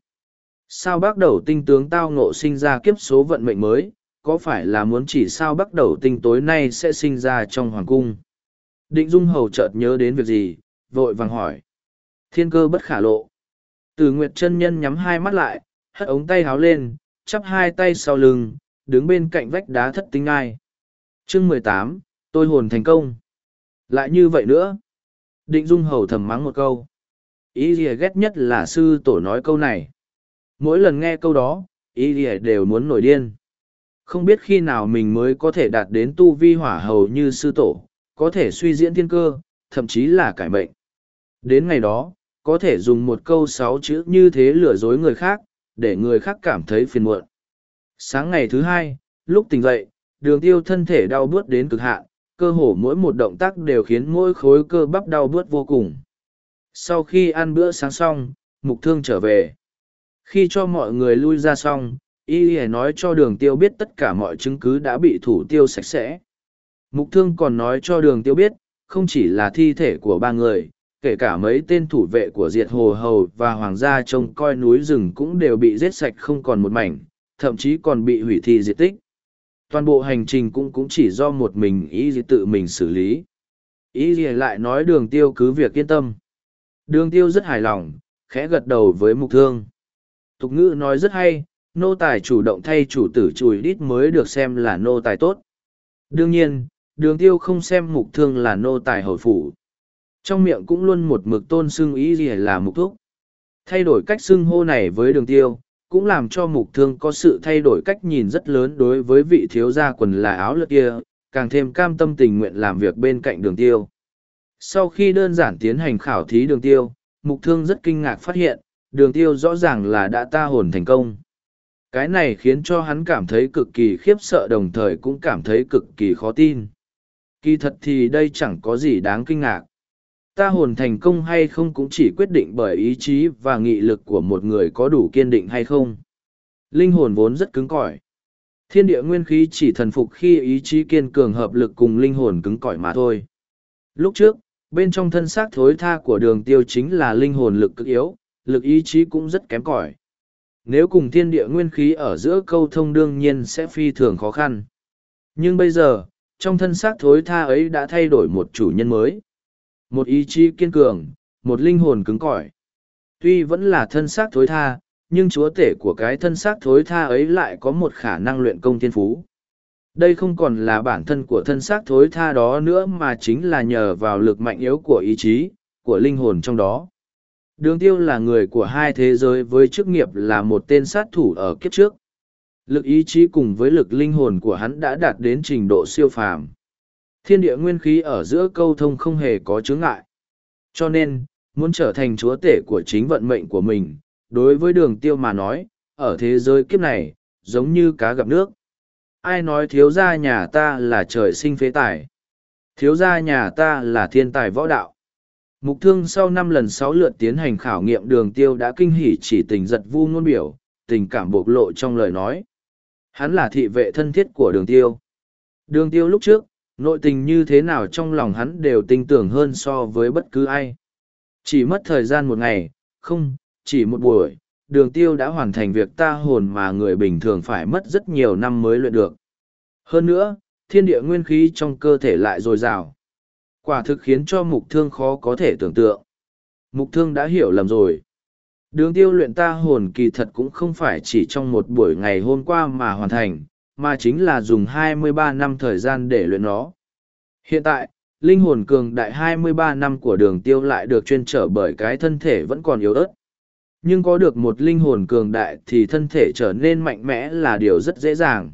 Sao bắt đầu tinh tướng tao ngộ sinh ra kiếp số vận mệnh mới, có phải là muốn chỉ sao bắt đầu tinh tối nay sẽ sinh ra trong hoàng cung? Định Dung Hầu chợt nhớ đến việc gì, vội vàng hỏi. Thiên cơ bất khả lộ. Từ Nguyệt chân nhân nhắm hai mắt lại, hất ống tay háo lên, chắp hai tay sau lưng, đứng bên cạnh vách đá thất tinh ai chương mười tám tôi hồn thành công. Lại như vậy nữa. Định Dung hầu thầm mắng một câu. Ý rìa ghét nhất là sư tổ nói câu này. Mỗi lần nghe câu đó, ý rìa đều muốn nổi điên. Không biết khi nào mình mới có thể đạt đến tu vi hỏa hầu như sư tổ, có thể suy diễn thiên cơ, thậm chí là cải mệnh. Đến ngày đó, có thể dùng một câu sáu chữ như thế lừa dối người khác, để người khác cảm thấy phiền muộn. Sáng ngày thứ hai, lúc tỉnh dậy, đường tiêu thân thể đau bước đến cực hạn, cơ hồ mỗi một động tác đều khiến mỗi khối cơ bắp đau bước vô cùng. Sau khi ăn bữa sáng xong, mục thương trở về. Khi cho mọi người lui ra xong, y y nói cho đường tiêu biết tất cả mọi chứng cứ đã bị thủ tiêu sạch sẽ. Mục thương còn nói cho đường tiêu biết, không chỉ là thi thể của ba người, kể cả mấy tên thủ vệ của diệt hồ hầu và hoàng gia trông coi núi rừng cũng đều bị giết sạch không còn một mảnh, thậm chí còn bị hủy thi diệt tích. Toàn bộ hành trình cũng cũng chỉ do một mình ý gì tự mình xử lý. Ý gì lại nói đường tiêu cứ việc yên tâm. Đường tiêu rất hài lòng, khẽ gật đầu với mục thương. Tục ngữ nói rất hay, nô tài chủ động thay chủ tử chùi đít mới được xem là nô tài tốt. Đương nhiên, đường tiêu không xem mục thương là nô tài hồi phủ. Trong miệng cũng luôn một mực tôn xưng ý gì là mục thúc. Thay đổi cách xưng hô này với đường tiêu, cũng làm cho mục thương có sự thay đổi cách nhìn rất lớn đối với vị thiếu gia quần là áo lượt kia, càng thêm cam tâm tình nguyện làm việc bên cạnh đường tiêu. Sau khi đơn giản tiến hành khảo thí đường tiêu, mục thương rất kinh ngạc phát hiện, đường tiêu rõ ràng là đã ta hồn thành công. Cái này khiến cho hắn cảm thấy cực kỳ khiếp sợ đồng thời cũng cảm thấy cực kỳ khó tin. Kỳ thật thì đây chẳng có gì đáng kinh ngạc. Ta hồn thành công hay không cũng chỉ quyết định bởi ý chí và nghị lực của một người có đủ kiên định hay không. Linh hồn vốn rất cứng cỏi. Thiên địa nguyên khí chỉ thần phục khi ý chí kiên cường hợp lực cùng linh hồn cứng cỏi mà thôi. Lúc trước, bên trong thân xác thối tha của đường tiêu chính là linh hồn lực cực yếu, lực ý chí cũng rất kém cỏi. Nếu cùng thiên địa nguyên khí ở giữa câu thông đương nhiên sẽ phi thường khó khăn. Nhưng bây giờ, trong thân xác thối tha ấy đã thay đổi một chủ nhân mới. Một ý chí kiên cường, một linh hồn cứng cỏi. Tuy vẫn là thân xác thối tha, nhưng chúa tể của cái thân xác thối tha ấy lại có một khả năng luyện công thiên phú. Đây không còn là bản thân của thân xác thối tha đó nữa mà chính là nhờ vào lực mạnh yếu của ý chí, của linh hồn trong đó. Đường tiêu là người của hai thế giới với chức nghiệp là một tên sát thủ ở kiếp trước. Lực ý chí cùng với lực linh hồn của hắn đã đạt đến trình độ siêu phàm. Thiên địa nguyên khí ở giữa câu thông không hề có chướng ngại. Cho nên, muốn trở thành chúa tể của chính vận mệnh của mình, đối với đường tiêu mà nói, ở thế giới kiếp này, giống như cá gặp nước. Ai nói thiếu gia nhà ta là trời sinh phế tài? Thiếu gia nhà ta là thiên tài võ đạo. Mục thương sau năm lần sáu lượt tiến hành khảo nghiệm đường tiêu đã kinh hỉ chỉ tình giật vu ngôn biểu, tình cảm bộc lộ trong lời nói. Hắn là thị vệ thân thiết của đường tiêu. Đường tiêu lúc trước, nội tình như thế nào trong lòng hắn đều tin tưởng hơn so với bất cứ ai. Chỉ mất thời gian một ngày, không, chỉ một buổi, đường tiêu đã hoàn thành việc ta hồn mà người bình thường phải mất rất nhiều năm mới luyện được. Hơn nữa, thiên địa nguyên khí trong cơ thể lại dồi dào. Quả thực khiến cho mục thương khó có thể tưởng tượng. Mục thương đã hiểu lầm rồi. Đường tiêu luyện ta hồn kỳ thật cũng không phải chỉ trong một buổi ngày hôm qua mà hoàn thành, mà chính là dùng 23 năm thời gian để luyện nó. Hiện tại, linh hồn cường đại 23 năm của đường tiêu lại được chuyên trở bởi cái thân thể vẫn còn yếu ớt. Nhưng có được một linh hồn cường đại thì thân thể trở nên mạnh mẽ là điều rất dễ dàng.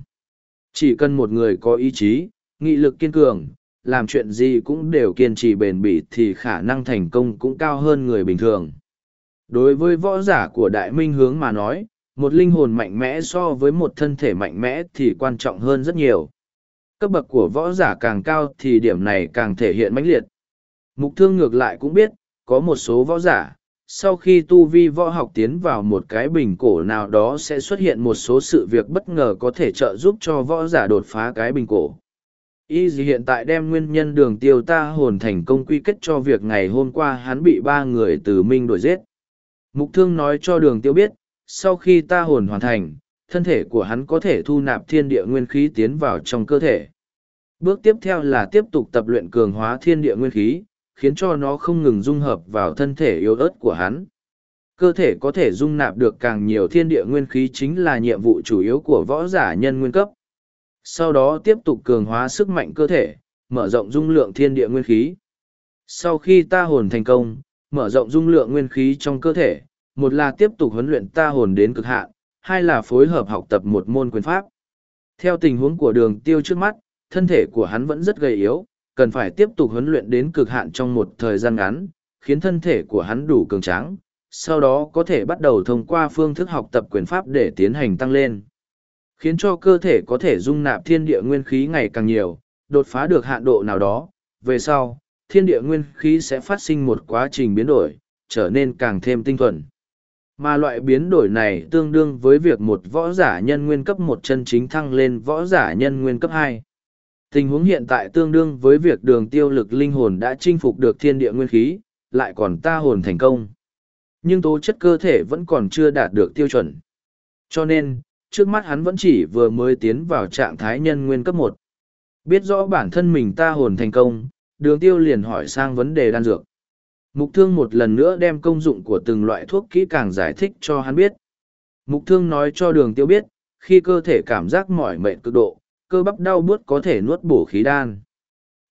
Chỉ cần một người có ý chí, nghị lực kiên cường, làm chuyện gì cũng đều kiên trì bền bỉ thì khả năng thành công cũng cao hơn người bình thường. Đối với võ giả của đại minh hướng mà nói, một linh hồn mạnh mẽ so với một thân thể mạnh mẽ thì quan trọng hơn rất nhiều. Cấp bậc của võ giả càng cao thì điểm này càng thể hiện mãnh liệt. Mục thương ngược lại cũng biết, có một số võ giả, sau khi tu vi võ học tiến vào một cái bình cổ nào đó sẽ xuất hiện một số sự việc bất ngờ có thể trợ giúp cho võ giả đột phá cái bình cổ. Y gì hiện tại đem nguyên nhân đường tiêu ta hồn thành công quy kết cho việc ngày hôm qua hắn bị ba người từ Minh đuổi giết. Mục thương nói cho đường tiêu biết, sau khi ta hồn hoàn thành, thân thể của hắn có thể thu nạp thiên địa nguyên khí tiến vào trong cơ thể. Bước tiếp theo là tiếp tục tập luyện cường hóa thiên địa nguyên khí, khiến cho nó không ngừng dung hợp vào thân thể yếu ớt của hắn. Cơ thể có thể dung nạp được càng nhiều thiên địa nguyên khí chính là nhiệm vụ chủ yếu của võ giả nhân nguyên cấp, Sau đó tiếp tục cường hóa sức mạnh cơ thể, mở rộng dung lượng thiên địa nguyên khí. Sau khi ta hồn thành công, mở rộng dung lượng nguyên khí trong cơ thể, một là tiếp tục huấn luyện ta hồn đến cực hạn, hai là phối hợp học tập một môn quyền pháp. Theo tình huống của đường tiêu trước mắt, thân thể của hắn vẫn rất gầy yếu, cần phải tiếp tục huấn luyện đến cực hạn trong một thời gian ngắn, khiến thân thể của hắn đủ cường tráng, sau đó có thể bắt đầu thông qua phương thức học tập quyền pháp để tiến hành tăng lên. Khiến cho cơ thể có thể dung nạp thiên địa nguyên khí ngày càng nhiều, đột phá được hạn độ nào đó, về sau, thiên địa nguyên khí sẽ phát sinh một quá trình biến đổi, trở nên càng thêm tinh thuần. Mà loại biến đổi này tương đương với việc một võ giả nhân nguyên cấp một chân chính thăng lên võ giả nhân nguyên cấp hai. Tình huống hiện tại tương đương với việc đường tiêu lực linh hồn đã chinh phục được thiên địa nguyên khí, lại còn ta hồn thành công. Nhưng tố chất cơ thể vẫn còn chưa đạt được tiêu chuẩn. Cho nên, trước mắt hắn vẫn chỉ vừa mới tiến vào trạng thái nhân nguyên cấp một. Biết rõ bản thân mình ta hồn thành công, đường tiêu liền hỏi sang vấn đề đan dược. Mục thương một lần nữa đem công dụng của từng loại thuốc kỹ càng giải thích cho hắn biết. Mục thương nói cho đường tiêu biết, khi cơ thể cảm giác mỏi mệt cực độ, cơ bắp đau buốt có thể nuốt bổ khí đan.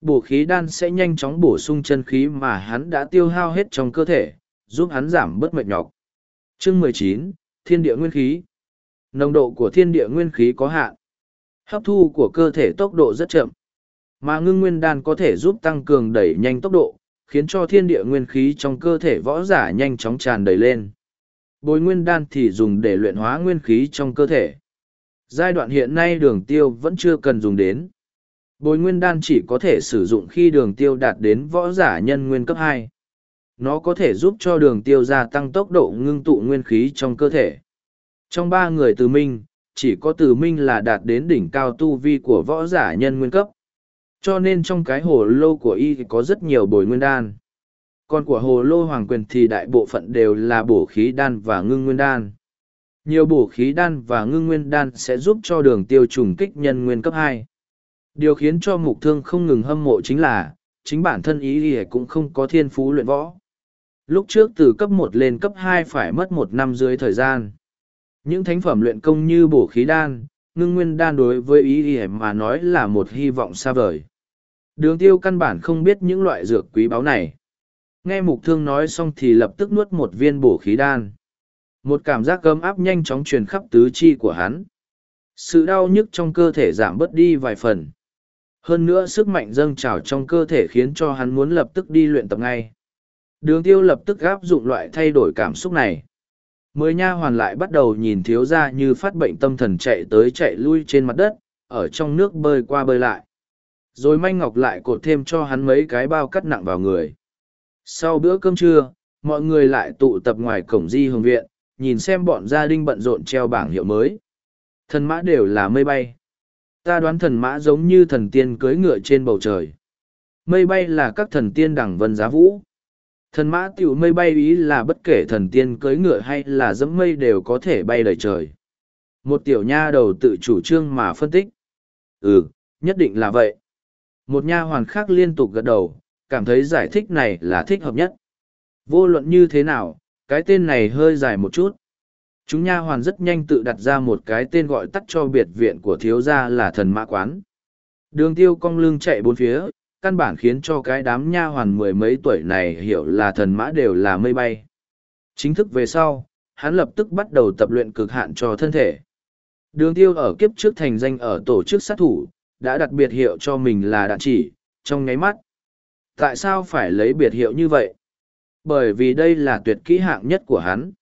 Bổ khí đan sẽ nhanh chóng bổ sung chân khí mà hắn đã tiêu hao hết trong cơ thể, giúp hắn giảm bớt mệt nhọc. Chương mười chín Thiên địa nguyên khí Nồng độ của thiên địa nguyên khí có hạn. Hấp thu của cơ thể tốc độ rất chậm. Mà ngưng nguyên đan có thể giúp tăng cường đẩy nhanh tốc độ, khiến cho thiên địa nguyên khí trong cơ thể võ giả nhanh chóng tràn đầy lên. Bồi nguyên đan thì dùng để luyện hóa nguyên khí trong cơ thể. Giai đoạn hiện nay đường tiêu vẫn chưa cần dùng đến. Bồi nguyên đan chỉ có thể sử dụng khi đường tiêu đạt đến võ giả nhân nguyên cấp hai. Nó có thể giúp cho đường tiêu gia tăng tốc độ ngưng tụ nguyên khí trong cơ thể. Trong ba người từ minh, chỉ có từ minh là đạt đến đỉnh cao tu vi của võ giả nhân nguyên cấp. Cho nên trong cái hồ lô của y có rất nhiều bồi nguyên đan. Còn của hồ lô hoàng quyền thì đại bộ phận đều là bổ khí đan và ngưng nguyên đan. Nhiều bổ khí đan và ngưng nguyên đan sẽ giúp cho đường tiêu trùng kích nhân nguyên cấp hai. Điều khiến cho mục thương không ngừng hâm mộ chính là, chính bản thân ý thì cũng không có thiên phú luyện võ. Lúc trước từ cấp một lên cấp hai phải mất một năm dưới thời gian. Những thánh phẩm luyện công như bổ khí đan, ngưng nguyên đan đối với ý thì mà nói là một hy vọng xa vời. Đường tiêu căn bản không biết những loại dược quý báu này. Nghe mục thương nói xong thì lập tức nuốt một viên bổ khí đan. Một cảm giác cấm áp nhanh chóng truyền khắp tứ chi của hắn. Sự đau nhức trong cơ thể giảm bớt đi vài phần. Hơn nữa sức mạnh dâng trào trong cơ thể khiến cho hắn muốn lập tức đi luyện tập ngay. Đường tiêu lập tức áp dụng loại thay đổi cảm xúc này. Mười nha hoàn lại bắt đầu nhìn thiếu ra như phát bệnh tâm thần chạy tới chạy lui trên mặt đất, ở trong nước bơi qua bơi lại. Rồi manh ngọc lại cột thêm cho hắn mấy cái bao cắt nặng vào người. Sau bữa cơm trưa, mọi người lại tụ tập ngoài cổng di hương viện, nhìn xem bọn gia đình bận rộn treo bảng hiệu mới. Thần mã đều là mây bay. Ta đoán thần mã giống như thần tiên cưới ngựa trên bầu trời. Mây bay là các thần tiên đẳng vân giá vũ. Thần mã tiểu mây bay ý là bất kể thần tiên cưới ngựa hay là dẫm mây đều có thể bay lời trời. Một tiểu nha đầu tự chủ trương mà phân tích. Ừ, nhất định là vậy. Một nha hoàn khác liên tục gật đầu, cảm thấy giải thích này là thích hợp nhất. Vô luận như thế nào, cái tên này hơi dài một chút. Chúng nha hoàn rất nhanh tự đặt ra một cái tên gọi tắt cho biệt viện của thiếu gia là thần mã quán. Đường tiêu cong lưng chạy bốn phía, căn bản khiến cho cái đám nha hoàn mười mấy tuổi này hiểu là thần mã đều là mây bay. Chính thức về sau, hắn lập tức bắt đầu tập luyện cực hạn cho thân thể. Đường tiêu ở kiếp trước thành danh ở tổ chức sát thủ, đã đặt biệt hiệu cho mình là đạn chỉ, trong nháy mắt. Tại sao phải lấy biệt hiệu như vậy? Bởi vì đây là tuyệt kỹ hạng nhất của hắn.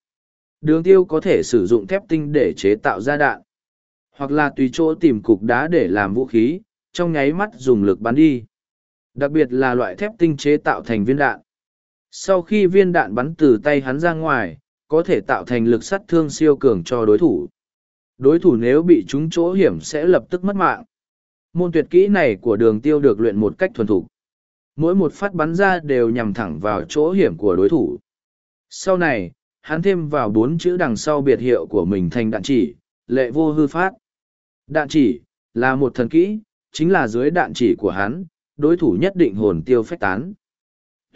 Đường tiêu có thể sử dụng thép tinh để chế tạo ra đạn. Hoặc là tùy chỗ tìm cục đá để làm vũ khí, trong nháy mắt dùng lực bắn đi. Đặc biệt là loại thép tinh chế tạo thành viên đạn. Sau khi viên đạn bắn từ tay hắn ra ngoài, có thể tạo thành lực sát thương siêu cường cho đối thủ. Đối thủ nếu bị trúng chỗ hiểm sẽ lập tức mất mạng. Môn tuyệt kỹ này của đường tiêu được luyện một cách thuần thục. Mỗi một phát bắn ra đều nhằm thẳng vào chỗ hiểm của đối thủ. Sau này, hắn thêm vào bốn chữ đằng sau biệt hiệu của mình thành đạn chỉ, lệ vô hư phát. Đạn chỉ, là một thần kỹ, chính là dưới đạn chỉ của hắn, đối thủ nhất định hồn tiêu phách tán.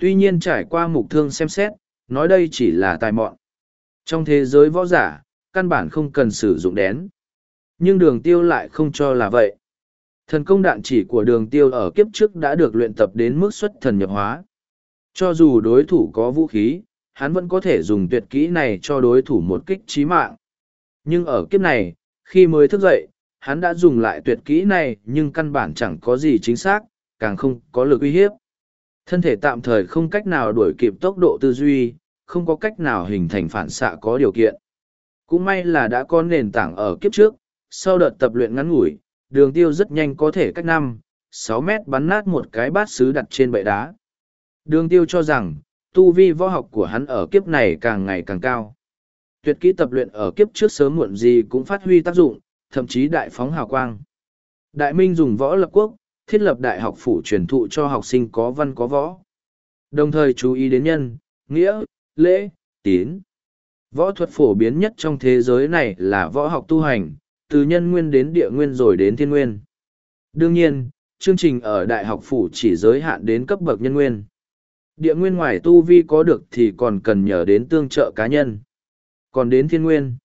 Tuy nhiên trải qua mục thương xem xét, nói đây chỉ là tài mọn. Trong thế giới võ giả, căn bản không cần sử dụng đén. Nhưng đường tiêu lại không cho là vậy. Thần công đạn chỉ của đường tiêu ở kiếp trước đã được luyện tập đến mức xuất thần nhập hóa. Cho dù đối thủ có vũ khí, hắn vẫn có thể dùng tuyệt kỹ này cho đối thủ một kích trí mạng. Nhưng ở kiếp này, khi mới thức dậy, hắn đã dùng lại tuyệt kỹ này nhưng căn bản chẳng có gì chính xác, càng không có lực uy hiếp. Thân thể tạm thời không cách nào đuổi kịp tốc độ tư duy, không có cách nào hình thành phản xạ có điều kiện. Cũng may là đã có nền tảng ở kiếp trước, sau đợt tập luyện ngắn ngủi, đường tiêu rất nhanh có thể cách năm, sáu mét bắn nát một cái bát sứ đặt trên bệ đá. Đường tiêu cho rằng, tu vi võ học của hắn ở kiếp này càng ngày càng cao. Tuyệt kỹ tập luyện ở kiếp trước sớm muộn gì cũng phát huy tác dụng, thậm chí đại phóng hào quang. Đại Minh dùng võ lập quốc, thiết lập đại học phủ truyền thụ cho học sinh có văn có võ. Đồng thời chú ý đến nhân, nghĩa, lễ, tín. Võ thuật phổ biến nhất trong thế giới này là võ học tu hành, từ nhân nguyên đến địa nguyên rồi đến thiên nguyên. Đương nhiên, chương trình ở đại học phủ chỉ giới hạn đến cấp bậc nhân nguyên. Địa nguyên ngoài tu vi có được thì còn cần nhờ đến tương trợ cá nhân. Còn đến thiên nguyên,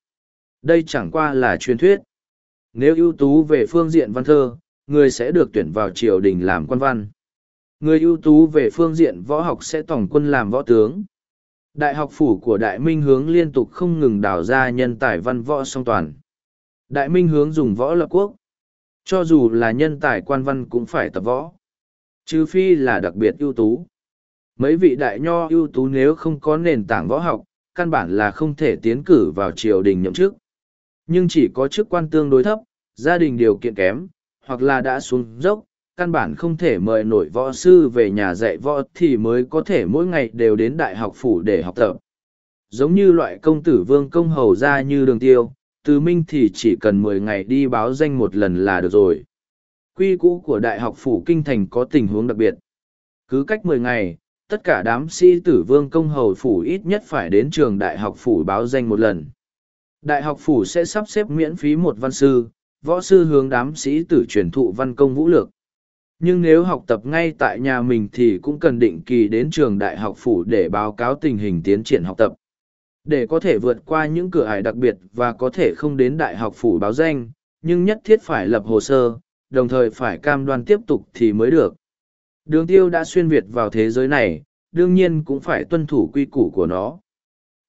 đây chẳng qua là truyền thuyết. Nếu ưu tú về phương diện văn thơ, người sẽ được tuyển vào triều đình làm quan văn. Người ưu tú về phương diện võ học sẽ tổng quân làm võ tướng. Đại học phủ của Đại Minh hướng liên tục không ngừng đào ra nhân tài văn võ song toàn. Đại Minh hướng dùng võ lập quốc. Cho dù là nhân tài quan văn cũng phải tập võ. Trừ phi là đặc biệt ưu tú. Mấy vị đại nho ưu tú nếu không có nền tảng võ học, căn bản là không thể tiến cử vào triều đình nhậm chức. Nhưng chỉ có chức quan tương đối thấp, gia đình điều kiện kém, hoặc là đã xuống dốc, căn bản không thể mời nổi võ sư về nhà dạy võ thì mới có thể mỗi ngày đều đến đại học phủ để học tập. Giống như loại công tử vương công hầu ra như đường tiêu, từ minh thì chỉ cần mười ngày đi báo danh một lần là được rồi. Quy cũ của đại học phủ kinh thành có tình huống đặc biệt. Cứ cách mười ngày, tất cả đám sĩ tử vương công hầu phủ ít nhất phải đến trường đại học phủ báo danh một lần. Đại học phủ sẽ sắp xếp miễn phí một văn sư, võ sư hướng đám sĩ tử truyền thụ văn công vũ lược. Nhưng nếu học tập ngay tại nhà mình thì cũng cần định kỳ đến trường đại học phủ để báo cáo tình hình tiến triển học tập. Để có thể vượt qua những cửa ải đặc biệt và có thể không đến đại học phủ báo danh, nhưng nhất thiết phải lập hồ sơ, đồng thời phải cam đoan tiếp tục thì mới được. Đường tiêu đã xuyên Việt vào thế giới này, đương nhiên cũng phải tuân thủ quy củ của nó.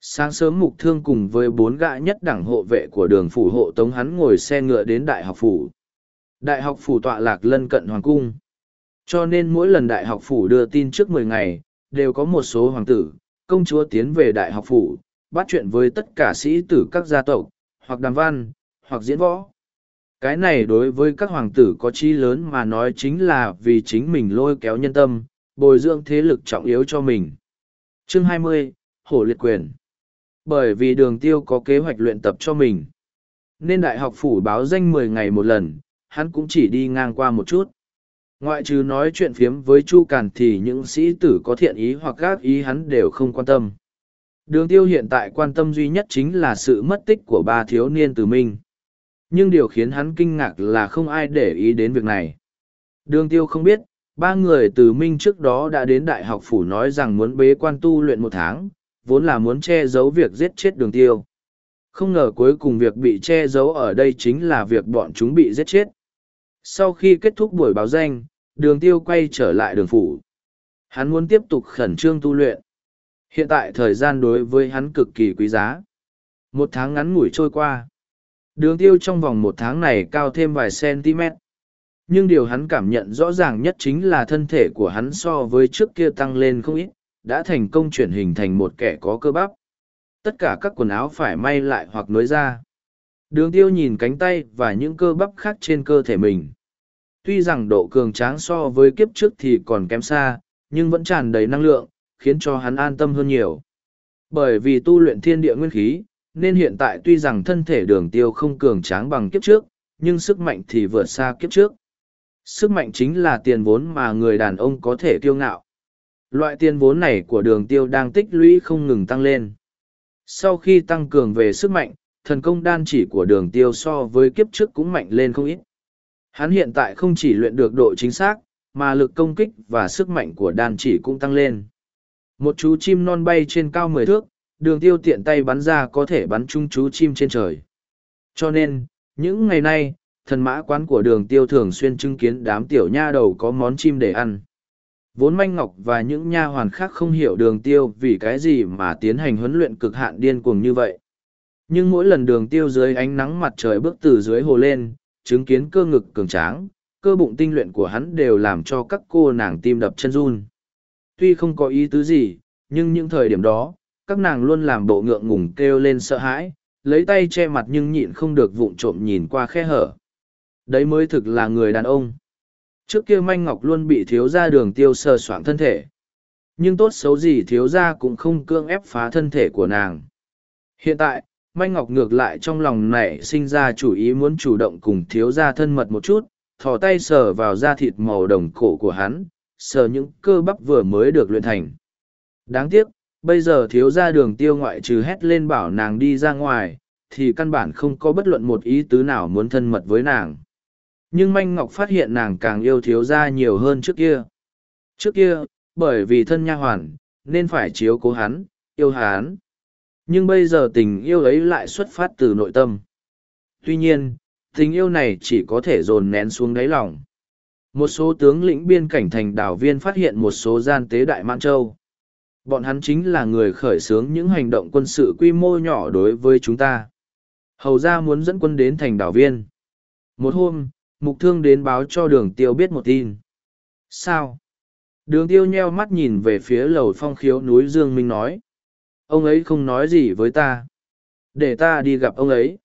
Sáng sớm mục thương cùng với bốn gã nhất đẳng hộ vệ của đường phủ hộ tống hắn ngồi xe ngựa đến đại học phủ. Đại học phủ tọa lạc lân cận hoàng cung. Cho nên mỗi lần đại học phủ đưa tin trước mười ngày, đều có một số hoàng tử, công chúa tiến về đại học phủ, bắt chuyện với tất cả sĩ tử các gia tộc, hoặc đàm văn, hoặc diễn võ. Cái này đối với các hoàng tử có chi lớn mà nói chính là vì chính mình lôi kéo nhân tâm, bồi dưỡng thế lực trọng yếu cho mình. Chương 20, Hổ Liệt Quyền Bởi vì đường tiêu có kế hoạch luyện tập cho mình. Nên đại học phủ báo danh mười ngày một lần, hắn cũng chỉ đi ngang qua một chút. Ngoại trừ nói chuyện phiếm với Chu Càn thì những sĩ tử có thiện ý hoặc gác ý hắn đều không quan tâm. Đường tiêu hiện tại quan tâm duy nhất chính là sự mất tích của ba thiếu niên từ minh. Nhưng điều khiến hắn kinh ngạc là không ai để ý đến việc này. Đường tiêu không biết, ba người từ minh trước đó đã đến đại học phủ nói rằng muốn bế quan tu luyện một tháng, vốn là muốn che giấu việc giết chết đường tiêu. Không ngờ cuối cùng việc bị che giấu ở đây chính là việc bọn chúng bị giết chết. Sau khi kết thúc buổi báo danh, đường tiêu quay trở lại đường phủ. Hắn muốn tiếp tục khẩn trương tu luyện. Hiện tại thời gian đối với hắn cực kỳ quý giá. Một tháng ngắn ngủi trôi qua. Đường tiêu trong vòng một tháng này cao thêm vài cm. Nhưng điều hắn cảm nhận rõ ràng nhất chính là thân thể của hắn so với trước kia tăng lên không ít, đã thành công chuyển hình thành một kẻ có cơ bắp. Tất cả các quần áo phải may lại hoặc nối ra. Đường tiêu nhìn cánh tay và những cơ bắp khác trên cơ thể mình. Tuy rằng độ cường tráng so với kiếp trước thì còn kém xa, nhưng vẫn tràn đầy năng lượng, khiến cho hắn an tâm hơn nhiều. Bởi vì tu luyện thiên địa nguyên khí, nên hiện tại tuy rằng thân thể đường tiêu không cường tráng bằng kiếp trước, nhưng sức mạnh thì vượt xa kiếp trước. Sức mạnh chính là tiền vốn mà người đàn ông có thể tiêu ngạo. Loại tiền vốn này của đường tiêu đang tích lũy không ngừng tăng lên. Sau khi tăng cường về sức mạnh, thần công đan chỉ của đường tiêu so với kiếp trước cũng mạnh lên không ít. Hắn hiện tại không chỉ luyện được độ chính xác, mà lực công kích và sức mạnh của đan chỉ cũng tăng lên. Một chú chim non bay trên cao mười thước, đường tiêu tiện tay bắn ra có thể bắn chung chú chim trên trời. Cho nên, những ngày nay, thần mã quán của đường tiêu thường xuyên chứng kiến đám tiểu nha đầu có món chim để ăn. Vốn Manh Ngọc và những nha hoàn khác không hiểu đường tiêu vì cái gì mà tiến hành huấn luyện cực hạn điên cuồng như vậy. Nhưng mỗi lần đường tiêu dưới ánh nắng mặt trời bước từ dưới hồ lên, chứng kiến cơ ngực cường tráng, cơ bụng tinh luyện của hắn đều làm cho các cô nàng tim đập chân run. Tuy không có ý tứ gì, nhưng những thời điểm đó, các nàng luôn làm bộ ngượng ngùng kêu lên sợ hãi, lấy tay che mặt nhưng nhịn không được vụng trộm nhìn qua khe hở. Đấy mới thực là người đàn ông. Trước kia Manh Ngọc luôn bị thiếu gia đường tiêu sờ soạn thân thể. Nhưng tốt xấu gì thiếu gia cũng không cương ép phá thân thể của nàng. Hiện tại, Manh Ngọc ngược lại trong lòng nảy sinh ra chủ ý muốn chủ động cùng thiếu gia thân mật một chút, thò tay sờ vào da thịt màu đồng cổ của hắn, sờ những cơ bắp vừa mới được luyện thành. Đáng tiếc, bây giờ thiếu gia đường tiêu ngoại trừ hét lên bảo nàng đi ra ngoài, thì căn bản không có bất luận một ý tứ nào muốn thân mật với nàng. Nhưng Manh Ngọc phát hiện nàng càng yêu thiếu gia nhiều hơn trước kia. Trước kia, bởi vì thân nha hoàn, nên phải chiếu cố hắn, yêu hắn. Nhưng bây giờ tình yêu ấy lại xuất phát từ nội tâm. Tuy nhiên, tình yêu này chỉ có thể dồn nén xuống đáy lòng. Một số tướng lĩnh biên cảnh thành đảo viên phát hiện một số gian tế đại Mãn Châu. Bọn hắn chính là người khởi xướng những hành động quân sự quy mô nhỏ đối với chúng ta. Hầu ra muốn dẫn quân đến thành đảo viên. Một hôm, mục thương đến báo cho đường tiêu biết một tin. Sao? Đường tiêu nheo mắt nhìn về phía lầu phong khiếu núi Dương Minh nói. Ông ấy không nói gì với ta. Để ta đi gặp ông ấy.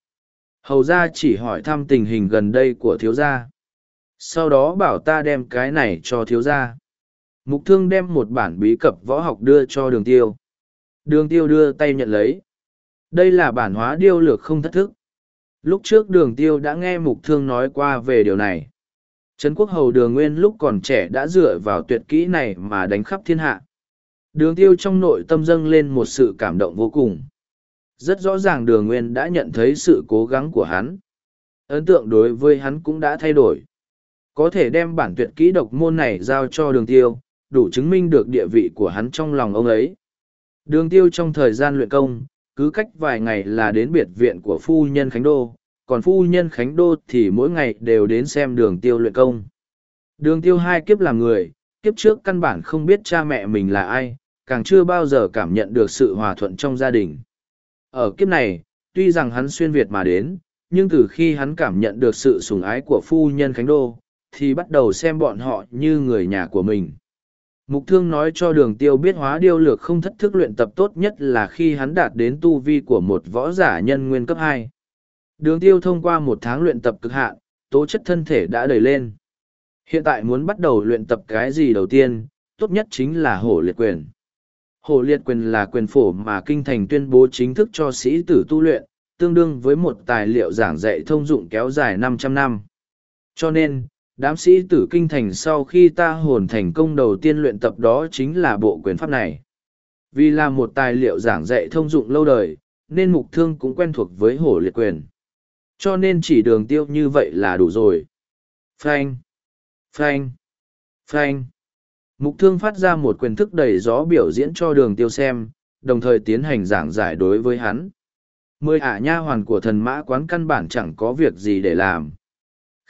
Hầu ra chỉ hỏi thăm tình hình gần đây của thiếu gia. Sau đó bảo ta đem cái này cho thiếu gia. Mục thương đem một bản bí cập võ học đưa cho đường tiêu. Đường tiêu đưa tay nhận lấy. Đây là bản hóa điêu lược không thất thức. Lúc trước đường tiêu đã nghe mục thương nói qua về điều này. Trấn quốc hầu đường nguyên lúc còn trẻ đã dựa vào tuyệt kỹ này mà đánh khắp thiên hạ. Đường tiêu trong nội tâm dâng lên một sự cảm động vô cùng. Rất rõ ràng đường nguyên đã nhận thấy sự cố gắng của hắn. Ấn tượng đối với hắn cũng đã thay đổi. Có thể đem bản tuyệt kỹ độc môn này giao cho đường tiêu, đủ chứng minh được địa vị của hắn trong lòng ông ấy. Đường tiêu trong thời gian luyện công, cứ cách vài ngày là đến biệt viện của phu nhân Khánh Đô, còn phu nhân Khánh Đô thì mỗi ngày đều đến xem đường tiêu luyện công. Đường tiêu hai kiếp làm người, kiếp trước căn bản không biết cha mẹ mình là ai, càng chưa bao giờ cảm nhận được sự hòa thuận trong gia đình. Ở kiếp này, tuy rằng hắn xuyên Việt mà đến, nhưng từ khi hắn cảm nhận được sự sủng ái của phu nhân Khánh Đô, thì bắt đầu xem bọn họ như người nhà của mình. Mục thương nói cho đường tiêu biết hóa điêu lược không thất thức luyện tập tốt nhất là khi hắn đạt đến tu vi của một võ giả nhân nguyên cấp hai. Đường tiêu thông qua một tháng luyện tập cực hạn, tố chất thân thể đã đầy lên. Hiện tại muốn bắt đầu luyện tập cái gì đầu tiên, tốt nhất chính là hổ liệt quyền. Hổ liệt quyền là quyền phổ mà kinh thành tuyên bố chính thức cho sĩ tử tu luyện, tương đương với một tài liệu giảng dạy thông dụng kéo dài 500 năm. Cho nên, đám sĩ tử kinh thành sau khi ta hồn thành công đầu tiên luyện tập đó chính là bộ quyền pháp này. Vì là một tài liệu giảng dạy thông dụng lâu đời, nên mục thương cũng quen thuộc với hổ liệt quyền. Cho nên chỉ đường tiêu như vậy là đủ rồi. Phanh! Phanh! Phanh! Mục thương phát ra một quyền thức đầy gió biểu diễn cho đường tiêu xem, đồng thời tiến hành giảng giải đối với hắn. Mười ả nha hoàn của thần mã quán căn bản chẳng có việc gì để làm.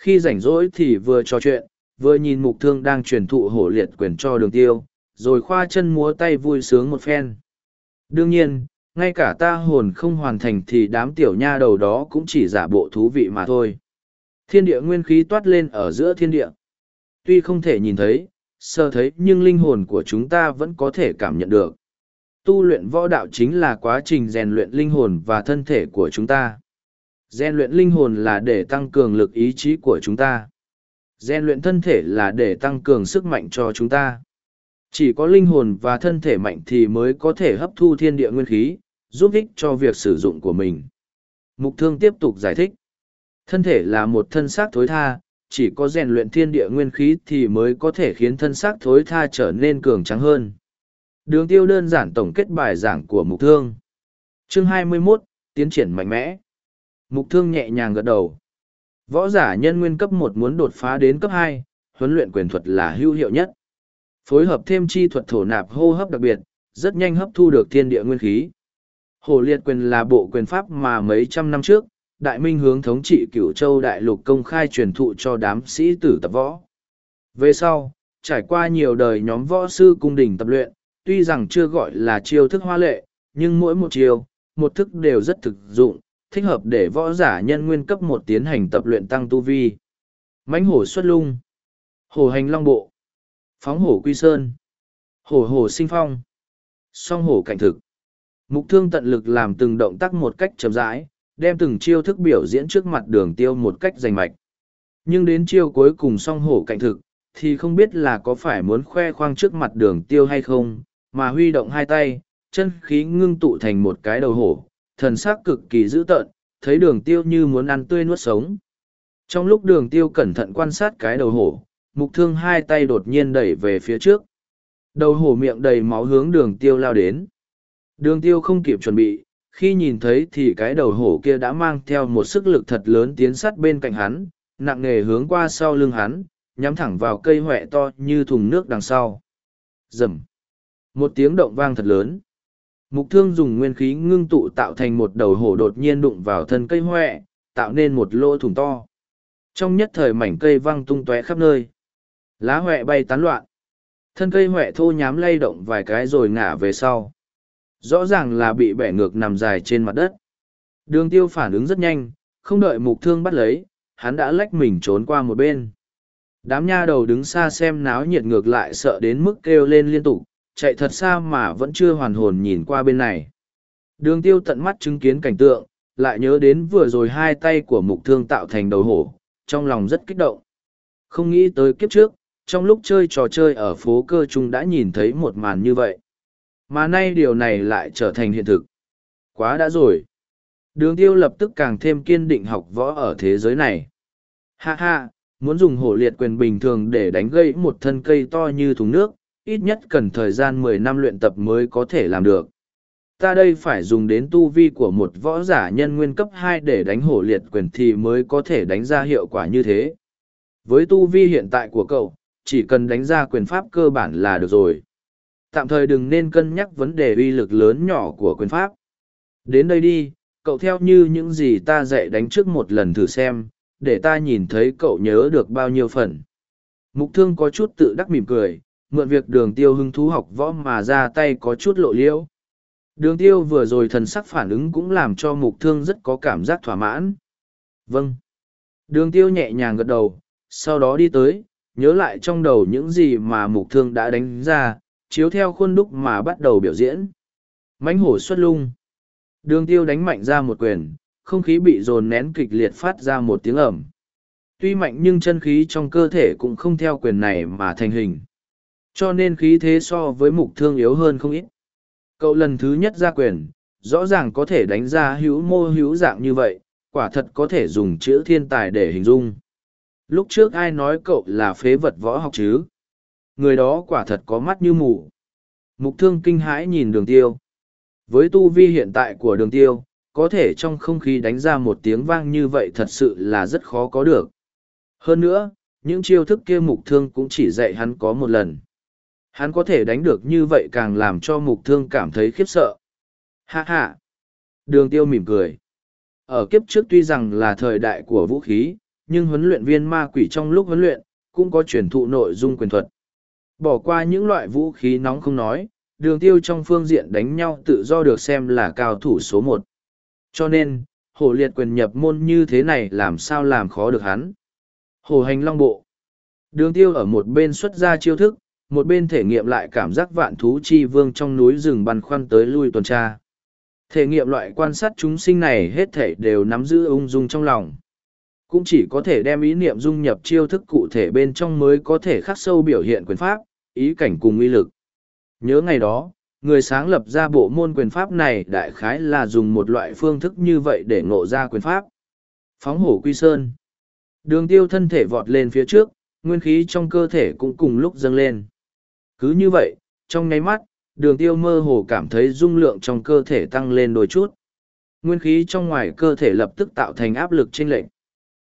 Khi rảnh rỗi thì vừa trò chuyện, vừa nhìn mục thương đang truyền thụ hổ liệt quyền cho đường tiêu, rồi khoa chân múa tay vui sướng một phen. Đương nhiên, ngay cả ta hồn không hoàn thành thì đám tiểu nha đầu đó cũng chỉ giả bộ thú vị mà thôi. Thiên địa nguyên khí toát lên ở giữa thiên địa. Tuy không thể nhìn thấy, sơ thấy nhưng linh hồn của chúng ta vẫn có thể cảm nhận được. Tu luyện võ đạo chính là quá trình rèn luyện linh hồn và thân thể của chúng ta. Gen luyện linh hồn là để tăng cường lực ý chí của chúng ta. Gen luyện thân thể là để tăng cường sức mạnh cho chúng ta. Chỉ có linh hồn và thân thể mạnh thì mới có thể hấp thu thiên địa nguyên khí, giúp ích cho việc sử dụng của mình. Mục thương tiếp tục giải thích. Thân thể là một thân xác thối tha, chỉ có rèn luyện thiên địa nguyên khí thì mới có thể khiến thân xác thối tha trở nên cường trắng hơn. Đường tiêu đơn giản tổng kết bài giảng của mục thương. Chương 21, tiến triển mạnh mẽ. Mục thương nhẹ nhàng gật đầu. Võ giả nhân nguyên cấp một muốn đột phá đến cấp hai, huấn luyện quyền thuật là hữu hiệu nhất. Phối hợp thêm chi thuật thổ nạp hô hấp đặc biệt, rất nhanh hấp thu được thiên địa nguyên khí. Hồ liệt quyền là bộ quyền pháp mà mấy trăm năm trước, đại minh hướng thống trị cửu châu đại lục công khai truyền thụ cho đám sĩ tử tập võ. Về sau, trải qua nhiều đời nhóm võ sư cung đình tập luyện, tuy rằng chưa gọi là chiêu thức hoa lệ, nhưng mỗi một chiêu, một thức đều rất thực dụng, thích hợp để võ giả nhân nguyên cấp một tiến hành tập luyện tăng tu vi. mãnh hổ xuất lung, hổ hành long bộ, phóng hổ quy sơn, hổ hổ sinh phong, song hổ cảnh thực. Mục thương tận lực làm từng động tác một cách chậm rãi, đem từng chiêu thức biểu diễn trước mặt đường tiêu một cách rành mạch. Nhưng đến chiêu cuối cùng song hổ cảnh thực, thì không biết là có phải muốn khoe khoang trước mặt đường tiêu hay không, mà huy động hai tay, chân khí ngưng tụ thành một cái đầu hổ, thần sắc cực kỳ dữ tợn, thấy đường tiêu như muốn ăn tươi nuốt sống. Trong lúc đường tiêu cẩn thận quan sát cái đầu hổ, mục thương hai tay đột nhiên đẩy về phía trước. Đầu hổ miệng đầy máu hướng đường tiêu lao đến. Đường tiêu không kịp chuẩn bị, khi nhìn thấy thì cái đầu hổ kia đã mang theo một sức lực thật lớn tiến sát bên cạnh hắn, nặng nề hướng qua sau lưng hắn, nhắm thẳng vào cây huệ to như thùng nước đằng sau. Rầm. Một tiếng động vang thật lớn. Mục thương dùng nguyên khí ngưng tụ tạo thành một đầu hổ đột nhiên đụng vào thân cây huệ, tạo nên một lỗ thủng to. Trong nhất thời mảnh cây văng tung tóe khắp nơi. Lá huệ bay tán loạn. Thân cây huệ thô nhám lay động vài cái rồi ngả về sau. Rõ ràng là bị bẻ ngược nằm dài trên mặt đất. Đường tiêu phản ứng rất nhanh, không đợi mục thương bắt lấy, hắn đã lách mình trốn qua một bên. Đám nha đầu đứng xa xem náo nhiệt ngược lại sợ đến mức kêu lên liên tục, chạy thật xa mà vẫn chưa hoàn hồn nhìn qua bên này. Đường tiêu tận mắt chứng kiến cảnh tượng, lại nhớ đến vừa rồi hai tay của mục thương tạo thành đầu hổ, trong lòng rất kích động. Không nghĩ tới kiếp trước, trong lúc chơi trò chơi ở phố cơ trung đã nhìn thấy một màn như vậy. Mà nay điều này lại trở thành hiện thực. Quá đã rồi. Đường tiêu lập tức càng thêm kiên định học võ ở thế giới này. Ha ha, muốn dùng hổ liệt quyền bình thường để đánh gây một thân cây to như thùng nước, ít nhất cần thời gian mười năm luyện tập mới có thể làm được. Ta đây phải dùng đến tu vi của một võ giả nhân nguyên cấp hai để đánh hổ liệt quyền thì mới có thể đánh ra hiệu quả như thế. Với tu vi hiện tại của cậu, chỉ cần đánh ra quyền pháp cơ bản là được rồi. Tạm thời đừng nên cân nhắc vấn đề uy lực lớn nhỏ của quyền pháp. Đến đây đi, cậu theo như những gì ta dạy đánh trước một lần thử xem, để ta nhìn thấy cậu nhớ được bao nhiêu phần. Mục thương có chút tự đắc mỉm cười, mượn việc đường tiêu hưng thú học võ mà ra tay có chút lộ liễu. Đường tiêu vừa rồi thần sắc phản ứng cũng làm cho mục thương rất có cảm giác thỏa mãn. Vâng. Đường tiêu nhẹ nhàng gật đầu, sau đó đi tới, nhớ lại trong đầu những gì mà mục thương đã đánh ra, chiếu theo khuôn đúc mà bắt đầu biểu diễn. mãnh hổ xuất lung. Đường tiêu đánh mạnh ra một quyền, không khí bị dồn nén kịch liệt phát ra một tiếng ẩm. Tuy mạnh nhưng chân khí trong cơ thể cũng không theo quyền này mà thành hình. Cho nên khí thế so với mục thương yếu hơn không ít. Cậu lần thứ nhất ra quyền, rõ ràng có thể đánh ra hữu mô hữu dạng như vậy, quả thật có thể dùng chữ thiên tài để hình dung. Lúc trước ai nói cậu là phế vật võ học chứ? Người đó quả thật có mắt như mù. Mục thương kinh hãi nhìn đường tiêu. Với tu vi hiện tại của đường tiêu, có thể trong không khí đánh ra một tiếng vang như vậy thật sự là rất khó có được. Hơn nữa, những chiêu thức kia mục thương cũng chỉ dạy hắn có một lần. Hắn có thể đánh được như vậy càng làm cho mục thương cảm thấy khiếp sợ. Ha ha! Đường tiêu mỉm cười. Ở kiếp trước tuy rằng là thời đại của vũ khí, nhưng huấn luyện viên ma quỷ trong lúc huấn luyện, cũng có truyền thụ nội dung quyền thuật. Bỏ qua những loại vũ khí nóng không nói, đường tiêu trong phương diện đánh nhau tự do được xem là cao thủ số một. Cho nên, hổ liệt quyền nhập môn như thế này làm sao làm khó được hắn. Hổ hành long bộ. Đường tiêu ở một bên xuất ra chiêu thức, một bên thể nghiệm lại cảm giác vạn thú chi vương trong núi rừng băn khoăn tới lui tuần tra. Thể nghiệm loại quan sát chúng sinh này hết thể đều nắm giữ ung dung trong lòng. Cũng chỉ có thể đem ý niệm dung nhập chiêu thức cụ thể bên trong mới có thể khắc sâu biểu hiện quyền pháp, ý cảnh cùng uy lực. Nhớ ngày đó, người sáng lập ra bộ môn quyền pháp này đại khái là dùng một loại phương thức như vậy để ngộ ra quyền pháp. Phóng hổ quy sơn. Đường tiêu thân thể vọt lên phía trước, nguyên khí trong cơ thể cũng cùng lúc dâng lên. Cứ như vậy, trong nháy mắt, đường tiêu mơ hồ cảm thấy dung lượng trong cơ thể tăng lên đôi chút. Nguyên khí trong ngoài cơ thể lập tức tạo thành áp lực trên lệnh.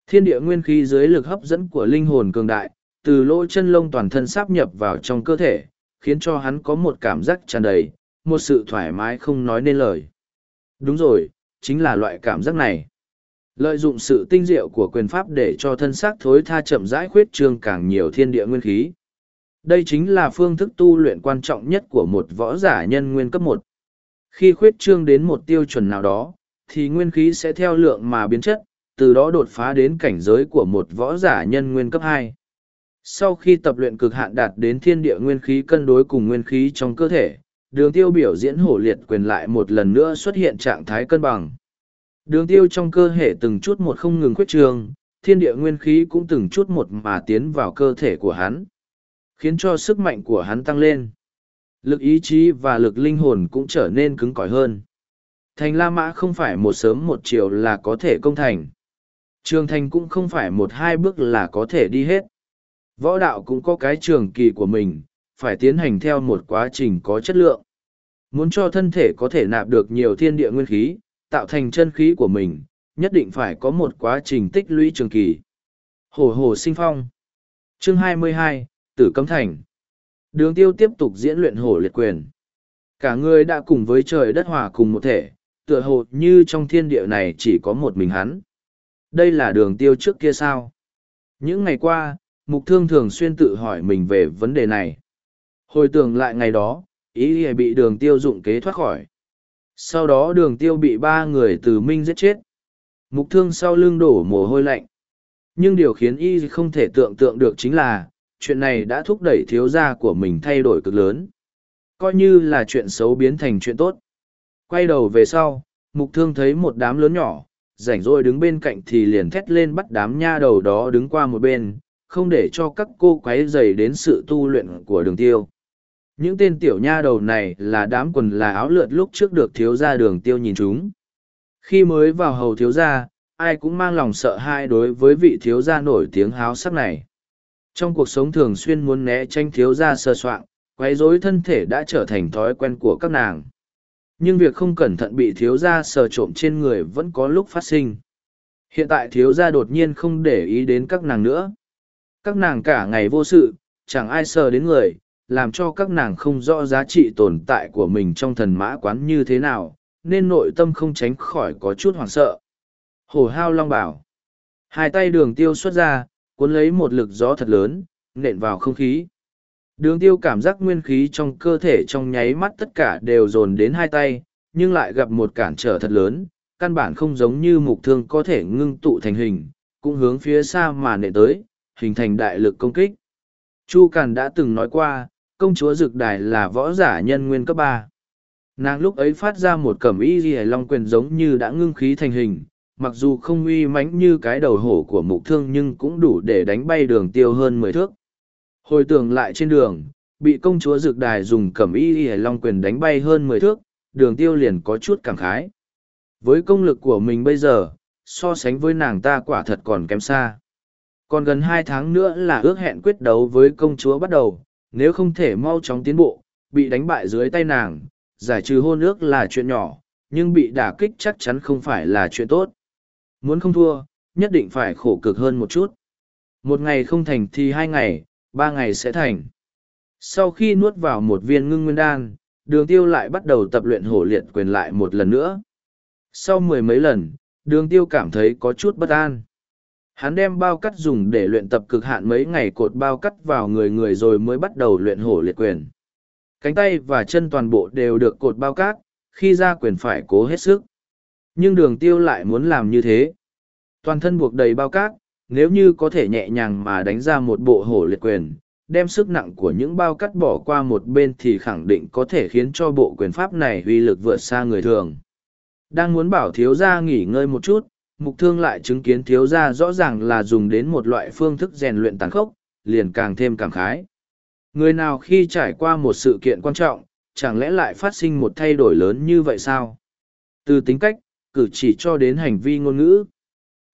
Thiên địa nguyên khí dưới lực hấp dẫn của linh hồn cường đại, từ lỗ chân lông toàn thân sáp nhập vào trong cơ thể, khiến cho hắn có một cảm giác tràn đầy, một sự thoải mái không nói nên lời. Đúng rồi, chính là loại cảm giác này. Lợi dụng sự tinh diệu của quyền pháp để cho thân xác thối tha chậm rãi khuyết trương càng nhiều thiên địa nguyên khí. Đây chính là phương thức tu luyện quan trọng nhất của một võ giả nhân nguyên cấp một. Khi khuyết trương đến một tiêu chuẩn nào đó, thì nguyên khí sẽ theo lượng mà biến chất, từ đó đột phá đến cảnh giới của một võ giả nhân nguyên cấp hai. Sau khi tập luyện cực hạn đạt đến thiên địa nguyên khí cân đối cùng nguyên khí trong cơ thể, đường tiêu biểu diễn hổ liệt quyền lại một lần nữa xuất hiện trạng thái cân bằng. Đường tiêu trong cơ thể từng chút một không ngừng khuyết trường, thiên địa nguyên khí cũng từng chút một mà tiến vào cơ thể của hắn, khiến cho sức mạnh của hắn tăng lên. Lực ý chí và lực linh hồn cũng trở nên cứng cỏi hơn. Thành La Mã không phải một sớm một chiều là có thể công thành. Trường thành cũng không phải một hai bước là có thể đi hết. Võ đạo cũng có cái trường kỳ của mình, phải tiến hành theo một quá trình có chất lượng. Muốn cho thân thể có thể nạp được nhiều thiên địa nguyên khí, tạo thành chân khí của mình, nhất định phải có một quá trình tích lũy trường kỳ. Hổ Hổ sinh phong. Chương 22, Tử Cấm Thành. Đường tiêu tiếp tục diễn luyện hổ liệt quyền. Cả người đã cùng với trời đất hòa cùng một thể, tựa hồ như trong thiên địa này chỉ có một mình hắn. Đây là đường tiêu trước kia sao? Những ngày qua, Mục Thương thường xuyên tự hỏi mình về vấn đề này. Hồi tưởng lại ngày đó, ý bị đường tiêu dụng kế thoát khỏi. Sau đó đường tiêu bị ba người từ Minh giết chết. Mục Thương sau lưng đổ mồ hôi lạnh. Nhưng điều khiến y không thể tưởng tượng được chính là, chuyện này đã thúc đẩy thiếu gia của mình thay đổi cực lớn. Coi như là chuyện xấu biến thành chuyện tốt. Quay đầu về sau, mục thương thấy một đám lớn nhỏ, rảnh rỗi đứng bên cạnh thì liền thét lên bắt đám nha đầu đó đứng qua một bên, không để cho các cô quấy dày đến sự tu luyện của đường tiêu. Những tên tiểu nha đầu này là đám quần là áo lượt lúc trước được thiếu gia đường tiêu nhìn chúng. Khi mới vào hầu thiếu gia, ai cũng mang lòng sợ hãi đối với vị thiếu gia nổi tiếng háo sắc này. Trong cuộc sống thường xuyên muốn né tranh thiếu gia sơ soạn, quấy rối thân thể đã trở thành thói quen của các nàng. Nhưng việc không cẩn thận bị thiếu gia sờ trộm trên người vẫn có lúc phát sinh. Hiện tại thiếu gia đột nhiên không để ý đến các nàng nữa. Các nàng cả ngày vô sự, chẳng ai sờ đến người, làm cho các nàng không rõ giá trị tồn tại của mình trong thần mã quán như thế nào, nên nội tâm không tránh khỏi có chút hoảng sợ. Hổ hao long bảo. Hai tay đường tiêu xuất ra, cuốn lấy một lực gió thật lớn, nện vào không khí. Đường tiêu cảm giác nguyên khí trong cơ thể trong nháy mắt tất cả đều dồn đến hai tay, nhưng lại gặp một cản trở thật lớn, căn bản không giống như mục thương có thể ngưng tụ thành hình, cũng hướng phía xa mà nện tới, hình thành đại lực công kích. Chu Càn đã từng nói qua, công chúa Dực Đài là võ giả nhân nguyên cấp ba. Nàng lúc ấy phát ra một cẩm y ghi long quyền giống như đã ngưng khí thành hình, mặc dù không uy mãnh như cái đầu hổ của mục thương nhưng cũng đủ để đánh bay đường tiêu hơn mười thước. Hồi tưởng lại trên đường, bị công chúa Dược Đài dùng cẩm y y long quyền đánh bay hơn mười thước, đường tiêu liền có chút cảm khái. Với công lực của mình bây giờ, so sánh với nàng ta quả thật còn kém xa. Còn gần hai tháng nữa là ước hẹn quyết đấu với công chúa bắt đầu, nếu không thể mau chóng tiến bộ, bị đánh bại dưới tay nàng, giải trừ hôn ước là chuyện nhỏ, nhưng bị đả kích chắc chắn không phải là chuyện tốt. Muốn không thua, nhất định phải khổ cực hơn một chút. Một ngày không thành thì hai ngày, ba ngày sẽ thành. Sau khi nuốt vào một viên ngưng nguyên đan, đường tiêu lại bắt đầu tập luyện hổ liệt quyền lại một lần nữa. Sau mười mấy lần, đường tiêu cảm thấy có chút bất an. Hắn đem bao cắt dùng để luyện tập cực hạn mấy ngày cột bao cắt vào người người rồi mới bắt đầu luyện hổ liệt quyền. Cánh tay và chân toàn bộ đều được cột bao cát, khi ra quyền phải cố hết sức. Nhưng đường tiêu lại muốn làm như thế. Toàn thân buộc đầy bao cát, nếu như có thể nhẹ nhàng mà đánh ra một bộ hổ liệt quyền, đem sức nặng của những bao cắt bỏ qua một bên thì khẳng định có thể khiến cho bộ quyền pháp này uy lực vượt xa người thường. Đang muốn bảo thiếu gia nghỉ ngơi một chút, mục thương lại chứng kiến thiếu gia rõ ràng là dùng đến một loại phương thức rèn luyện tàn khốc, liền càng thêm cảm khái. Người nào khi trải qua một sự kiện quan trọng, chẳng lẽ lại phát sinh một thay đổi lớn như vậy sao? Từ tính cách, cử chỉ cho đến hành vi ngôn ngữ.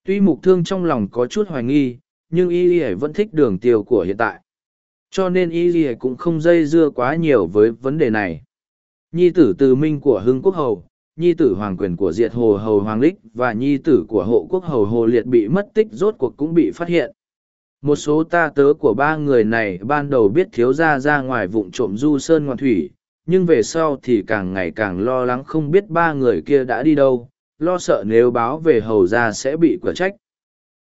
Tuy mục thương trong lòng có chút hoài nghi, nhưng y y vẫn thích đường tiêu của hiện tại. Cho nên y y cũng không dây dưa quá nhiều với vấn đề này. Nhi tử từ minh của hưng quốc hầu, nhi tử hoàng quyền của diệt hồ hầu hoàng lích và nhi tử của hộ quốc hầu hồ liệt bị mất tích rốt cuộc cũng bị phát hiện. Một số ta tớ của ba người này ban đầu biết thiếu ra ra ngoài vụng trộm du sơn ngoan thủy, nhưng về sau thì càng ngày càng lo lắng không biết ba người kia đã đi đâu, lo sợ nếu báo về hầu ra sẽ bị quả trách.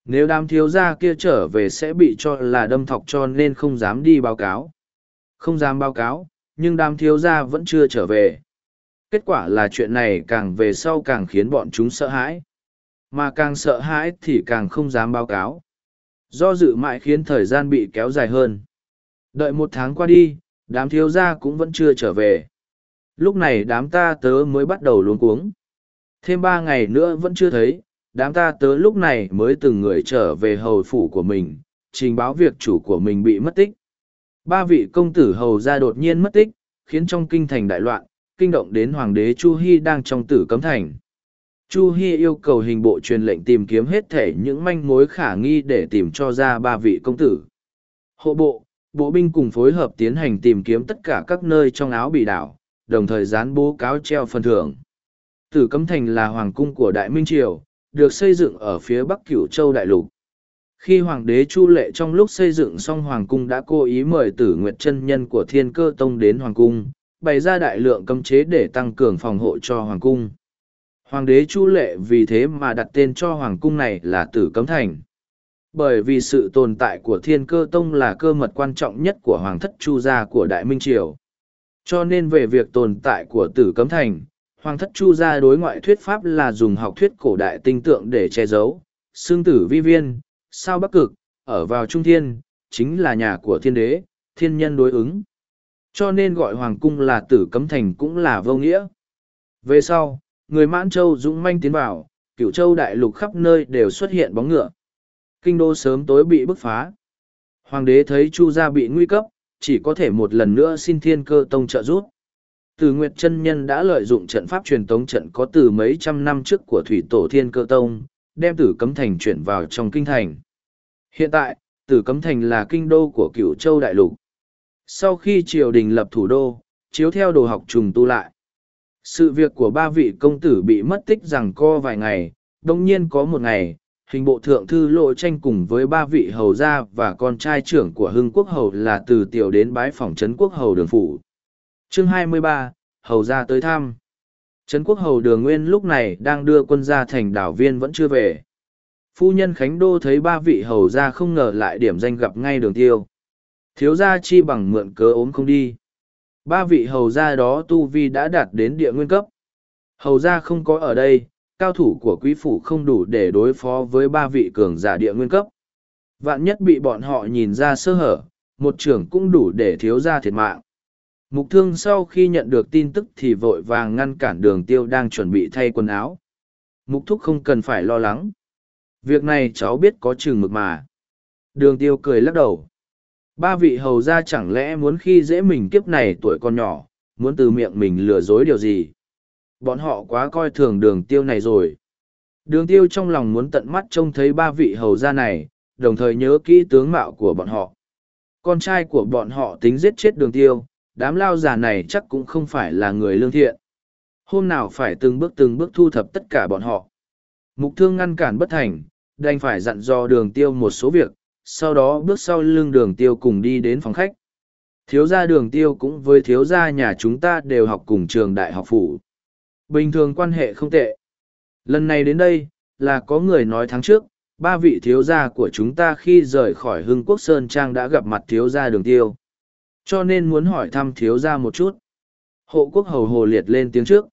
Nếu đám thiếu gia kia trở về sẽ bị cho là đâm thọc cho nên không dám đi báo cáo. Không dám báo cáo, nhưng đám thiếu gia vẫn chưa trở về. Kết quả là chuyện này càng về sau càng khiến bọn chúng sợ hãi. Mà càng sợ hãi thì càng không dám báo cáo. Do dự mãi khiến thời gian bị kéo dài hơn. Đợi một tháng qua đi, đám thiếu gia cũng vẫn chưa trở về. Lúc này đám ta tớ mới bắt đầu luống cuống. Thêm ba ngày nữa vẫn chưa thấy, đám ta tớ lúc này mới từng người trở về hầu phủ của mình, trình báo việc chủ của mình bị mất tích. Ba vị công tử hầu ra đột nhiên mất tích, khiến trong kinh thành đại loạn, kinh động đến hoàng đế Chu Hy đang trong tử cấm thành. Chu Hy yêu cầu hình bộ truyền lệnh tìm kiếm hết thể những manh mối khả nghi để tìm cho ra ba vị công tử. Hộ bộ, bộ binh cùng phối hợp tiến hành tìm kiếm tất cả các nơi trong áo bị đảo, đồng thời dán bố cáo treo phần thưởng. Tử Cấm Thành là hoàng cung của Đại Minh Triều, được xây dựng ở phía bắc cửu châu đại lục. Khi hoàng đế Chu Lệ trong lúc xây dựng xong hoàng cung đã cố ý mời tử nguyệt chân nhân của thiên cơ tông đến hoàng cung, bày ra đại lượng cấm chế để tăng cường phòng hộ cho hoàng cung. Hoàng đế Chu Lệ vì thế mà đặt tên cho hoàng cung này là Tử Cấm Thành. Bởi vì sự tồn tại của Thiên Cơ Tông là cơ mật quan trọng nhất của Hoàng thất Chu gia của Đại Minh Triều. Cho nên về việc tồn tại của Tử Cấm Thành, Hoàng thất Chu gia đối ngoại thuyết pháp là dùng học thuyết cổ đại tinh tượng để che giấu. Xương tử vi viên, sao bắc cực, ở vào trung thiên, chính là nhà của thiên đế, thiên nhân đối ứng. Cho nên gọi Hoàng cung là Tử Cấm Thành cũng là vô nghĩa. Về sau, người mãn châu dũng manh tiến vào cựu châu đại lục khắp nơi đều xuất hiện bóng ngựa kinh đô sớm tối bị bức phá hoàng đế thấy chu gia bị nguy cấp chỉ có thể một lần nữa xin thiên cơ tông trợ giúp từ nguyệt chân nhân đã lợi dụng trận pháp truyền tống trận có từ mấy trăm năm trước của thủy tổ thiên cơ tông đem tử cấm thành chuyển vào trong kinh thành. Hiện tại tử cấm thành là kinh đô của cựu châu đại lục. Sau khi triều đình lập thủ đô chiếu theo đồ học trùng tu lại. Sự việc của ba vị công tử bị mất tích rằng co vài ngày, đồng nhiên có một ngày, hình bộ thượng thư lộ tranh cùng với ba vị hầu gia và con trai trưởng của hưng quốc hầu là từ tiểu đến bái phòng trấn quốc hầu đường phủ. Chương 23, Hầu gia tới thăm. Trấn quốc hầu đường nguyên lúc này đang đưa quân ra thành đảo viên vẫn chưa về. Phu nhân Khánh Đô thấy ba vị hầu gia không ngờ lại điểm danh gặp ngay đường tiêu. Thiếu gia chi bằng mượn cớ ốm không đi. Ba vị hầu gia đó tu vi đã đạt đến địa nguyên cấp. Hầu gia không có ở đây, cao thủ của quý phủ không đủ để đối phó với ba vị cường giả địa nguyên cấp. Vạn nhất bị bọn họ nhìn ra sơ hở, một trưởng cũng đủ để thiếu gia thiệt mạng. Mục thương sau khi nhận được tin tức thì vội vàng ngăn cản đường tiêu đang chuẩn bị thay quần áo. Mục thúc không cần phải lo lắng. Việc này cháu biết có chừng mực mà. Đường tiêu cười lắc đầu. Ba vị hầu ra chẳng lẽ muốn khi dễ mình kiếp này tuổi còn nhỏ, muốn từ miệng mình lừa dối điều gì. Bọn họ quá coi thường đường tiêu này rồi. Đường tiêu trong lòng muốn tận mắt trông thấy ba vị hầu gia này, đồng thời nhớ kỹ tướng mạo của bọn họ. Con trai của bọn họ tính giết chết đường tiêu, đám lao già này chắc cũng không phải là người lương thiện. Hôm nào phải từng bước từng bước thu thập tất cả bọn họ. Mục thương ngăn cản bất thành, đành phải dặn dò đường tiêu một số việc, sau đó bước sau lưng đường tiêu cùng đi đến phòng khách. Thiếu gia đường tiêu cũng với thiếu gia nhà chúng ta đều học cùng trường đại học phủ. Bình thường quan hệ không tệ. Lần này đến đây, là có người nói tháng trước, ba vị thiếu gia của chúng ta khi rời khỏi Hưng Quốc Sơn Trang đã gặp mặt thiếu gia đường tiêu. Cho nên muốn hỏi thăm thiếu gia một chút. Hộ quốc hầu hồ liệt lên tiếng trước.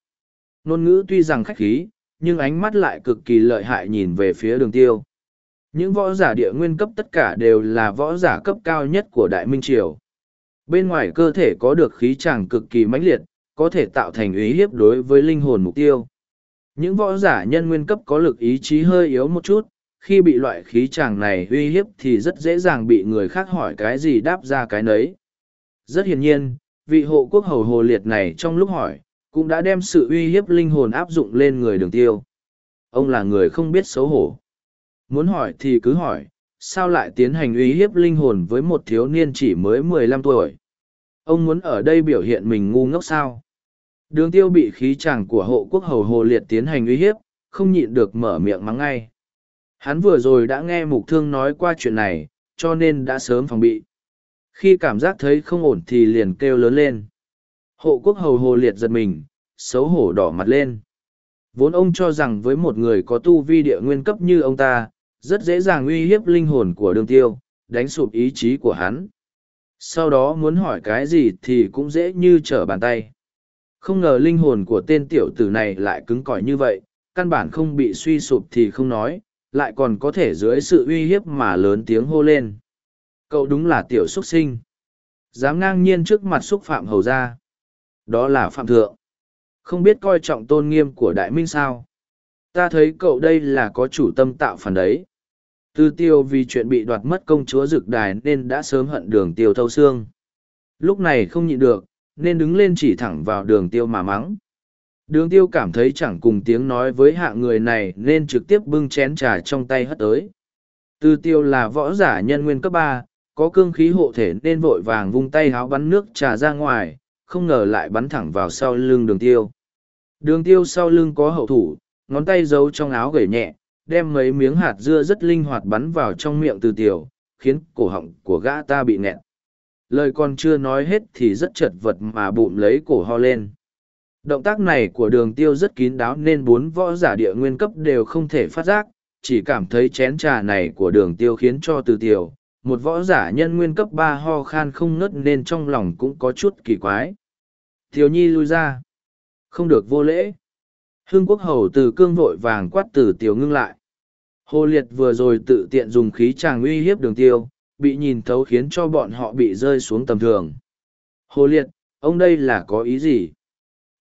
Nôn ngữ tuy rằng khách khí, nhưng ánh mắt lại cực kỳ lợi hại nhìn về phía đường tiêu. Những võ giả địa nguyên cấp tất cả đều là võ giả cấp cao nhất của Đại Minh Triều. Bên ngoài cơ thể có được khí tràng cực kỳ mãnh liệt, có thể tạo thành ý hiếp đối với linh hồn mục tiêu. Những võ giả nhân nguyên cấp có lực ý chí hơi yếu một chút, khi bị loại khí tràng này uy hiếp thì rất dễ dàng bị người khác hỏi cái gì đáp ra cái nấy. Rất hiển nhiên, vị hộ quốc hầu hồ liệt này trong lúc hỏi, cũng đã đem sự uy hiếp linh hồn áp dụng lên người đường tiêu. Ông là người không biết xấu hổ. Muốn hỏi thì cứ hỏi sao lại tiến hành uy hiếp linh hồn với một thiếu niên chỉ mới mười lăm tuổi? Ông muốn ở đây biểu hiện mình ngu ngốc sao? Đường tiêu bị khí chàng của hộ quốc hầu hồ liệt tiến hành uy hiếp không nhịn được mở miệng mắng ngay. Hắn vừa rồi đã nghe mục thương nói qua chuyện này cho nên đã sớm phòng bị khi cảm giác thấy không ổn thì liền kêu lớn lên hộ quốc hầu hồ liệt giật mình xấu hổ đỏ mặt lên Vốn ông cho rằng với một người có tu vi địa nguyên cấp như ông ta, rất dễ dàng uy hiếp linh hồn của đường tiêu, đánh sụp ý chí của hắn. Sau đó muốn hỏi cái gì thì cũng dễ như trở bàn tay. Không ngờ linh hồn của tên tiểu tử này lại cứng cỏi như vậy, căn bản không bị suy sụp thì không nói, lại còn có thể dưới sự uy hiếp mà lớn tiếng hô lên. Cậu đúng là tiểu xuất sinh. Dám ngang nhiên trước mặt xúc phạm hầu ra. Đó là phạm thượng. Không biết coi trọng tôn nghiêm của đại minh sao. Ta thấy cậu đây là có chủ tâm tạo phản đấy. Tư tiêu vì chuyện bị đoạt mất công chúa dực đài nên đã sớm hận đường tiêu thâu xương. Lúc này không nhịn được, nên đứng lên chỉ thẳng vào đường tiêu mà mắng. Đường tiêu cảm thấy chẳng cùng tiếng nói với hạ người này nên trực tiếp bưng chén trà trong tay hất tới. Tư tiêu là võ giả nhân nguyên cấp ba, có cương khí hộ thể nên vội vàng vung tay háo bắn nước trà ra ngoài, không ngờ lại bắn thẳng vào sau lưng đường tiêu. Đường tiêu sau lưng có hậu thủ, ngón tay giấu trong áo gầy nhẹ, đem mấy miếng hạt dưa rất linh hoạt bắn vào trong miệng từ tiểu, khiến cổ họng của gã ta bị nghẹn. Lời còn chưa nói hết thì rất chật vật mà bụng lấy cổ ho lên. Động tác này của đường tiêu rất kín đáo nên bốn võ giả địa nguyên cấp đều không thể phát giác, chỉ cảm thấy chén trà này của đường tiêu khiến cho từ tiểu, một võ giả nhân nguyên cấp ba ho khan không ngớt nên trong lòng cũng có chút kỳ quái. Thiếu nhi lui ra. Không được vô lễ. Hương quốc hầu từ cương vội vàng quát từ tiểu ngưng lại. Hồ Liệt vừa rồi tự tiện dùng khí tràng uy hiếp đường tiêu, bị nhìn thấu khiến cho bọn họ bị rơi xuống tầm thường. Hồ Liệt, ông đây là có ý gì?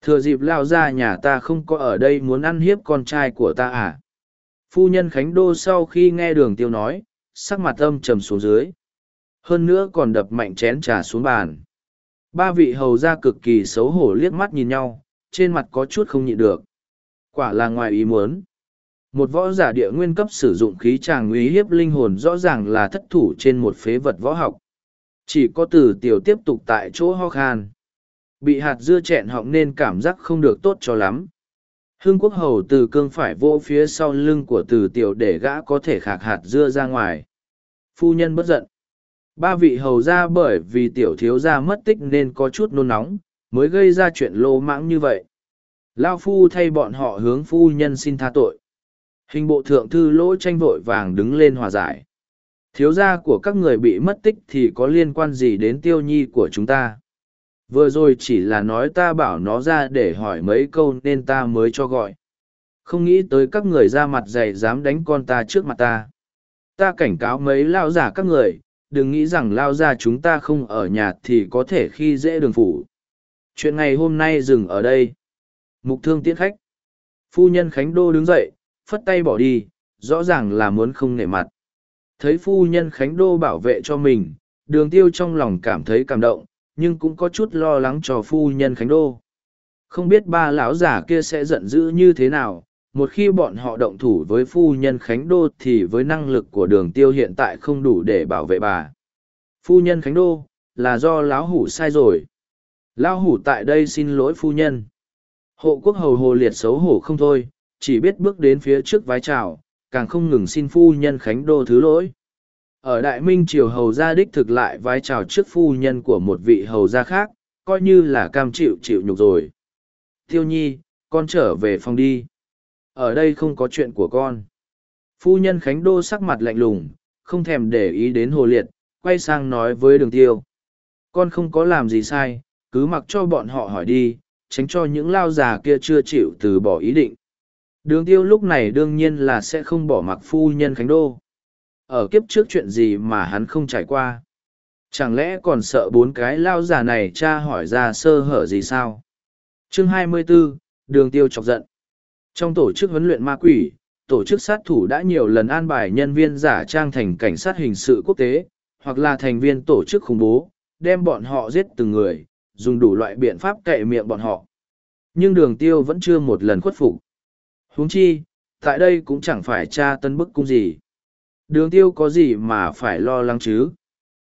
Thừa dịp lao ra nhà ta không có ở đây muốn ăn hiếp con trai của ta à? Phu nhân Khánh Đô sau khi nghe đường tiêu nói, sắc mặt âm trầm xuống dưới. Hơn nữa còn đập mạnh chén trà xuống bàn. Ba vị hầu ra cực kỳ xấu hổ liếc mắt nhìn nhau, trên mặt có chút không nhịn được. Quả là ngoài ý muốn. Một võ giả địa nguyên cấp sử dụng khí tràng uy hiếp linh hồn rõ ràng là thất thủ trên một phế vật võ học. Chỉ có từ tiểu tiếp tục tại chỗ ho khan. Bị hạt dưa chẹn họng nên cảm giác không được tốt cho lắm. hương quốc hầu từ cương phải vô phía sau lưng của từ tiểu để gã có thể khạc hạt dưa ra ngoài. Phu nhân bất giận. Ba vị hầu ra bởi vì tiểu thiếu gia mất tích nên có chút nôn nóng, mới gây ra chuyện lô mãng như vậy. Lao phu thay bọn họ hướng phu nhân xin tha tội. Hình bộ thượng thư lỗ tranh vội vàng đứng lên hòa giải. Thiếu gia của các người bị mất tích thì có liên quan gì đến tiêu nhi của chúng ta? Vừa rồi chỉ là nói ta bảo nó ra để hỏi mấy câu nên ta mới cho gọi. Không nghĩ tới các người ra mặt dày dám đánh con ta trước mặt ta. Ta cảnh cáo mấy lao giả các người, đừng nghĩ rằng lao ra chúng ta không ở nhà thì có thể khi dễ đường phủ. Chuyện ngày hôm nay dừng ở đây. Mục thương tiễn khách. Phu nhân Khánh Đô đứng dậy, phất tay bỏ đi, rõ ràng là muốn không nể mặt. Thấy phu nhân Khánh Đô bảo vệ cho mình, đường tiêu trong lòng cảm thấy cảm động, nhưng cũng có chút lo lắng cho phu nhân Khánh Đô. Không biết ba lão giả kia sẽ giận dữ như thế nào, một khi bọn họ động thủ với phu nhân Khánh Đô thì với năng lực của đường tiêu hiện tại không đủ để bảo vệ bà. Phu nhân Khánh Đô, là do lão hủ sai rồi. Lão hủ tại đây xin lỗi phu nhân. Hộ quốc hầu hồ liệt xấu hổ không thôi, chỉ biết bước đến phía trước vái chào, càng không ngừng xin phu nhân Khánh Đô thứ lỗi. Ở Đại Minh Triều hầu gia đích thực lại vái chào trước phu nhân của một vị hầu gia khác, coi như là cam chịu chịu nhục rồi. Tiêu nhi, con trở về phòng đi. Ở đây không có chuyện của con. Phu nhân Khánh Đô sắc mặt lạnh lùng, không thèm để ý đến hồ liệt, quay sang nói với đường tiêu. Con không có làm gì sai, cứ mặc cho bọn họ hỏi đi, tránh cho những lao già kia chưa chịu từ bỏ ý định. Đường tiêu lúc này đương nhiên là sẽ không bỏ mặc phu nhân Khánh Đô. Ở kiếp trước chuyện gì mà hắn không trải qua. Chẳng lẽ còn sợ bốn cái lao già này cha hỏi ra sơ hở gì sao? Chương 24, đường tiêu chọc giận. Trong tổ chức huấn luyện ma quỷ, tổ chức sát thủ đã nhiều lần an bài nhân viên giả trang thành cảnh sát hình sự quốc tế, hoặc là thành viên tổ chức khủng bố, đem bọn họ giết từng người, dùng đủ loại biện pháp kệ miệng bọn họ. Nhưng đường tiêu vẫn chưa một lần khuất phục. huống chi, tại đây cũng chẳng phải tra tân bức cung gì. Đường tiêu có gì mà phải lo lắng chứ?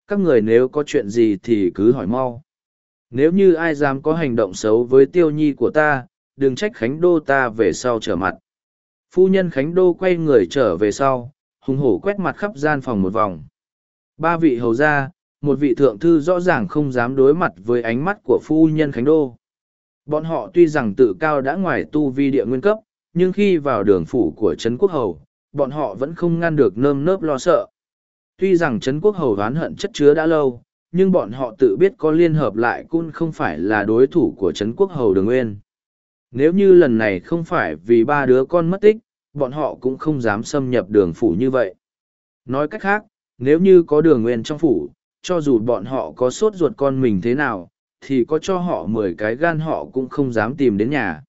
Các người nếu có chuyện gì thì cứ hỏi mau. Nếu như ai dám có hành động xấu với tiêu nhi của ta, đừng trách Khánh Đô ta về sau trở mặt. Phu nhân Khánh Đô quay người trở về sau, hùng hổ quét mặt khắp gian phòng một vòng. Ba vị hầu gia, một vị thượng thư rõ ràng không dám đối mặt với ánh mắt của phu nhân Khánh Đô. Bọn họ tuy rằng tự cao đã ngoài tu vi địa nguyên cấp, nhưng khi vào đường phủ của Trấn Quốc Hầu, bọn họ vẫn không ngăn được nơm nớp lo sợ. Tuy rằng Trấn Quốc Hầu oán hận chất chứa đã lâu, nhưng bọn họ tự biết có liên hợp lại cũng không phải là đối thủ của Trấn Quốc Hầu Đường Nguyên. Nếu như lần này không phải vì ba đứa con mất tích, bọn họ cũng không dám xâm nhập đường phủ như vậy. Nói cách khác, nếu như có đường nguyên trong phủ, cho dù bọn họ có sốt ruột con mình thế nào, thì có cho họ mười cái gan họ cũng không dám tìm đến nhà.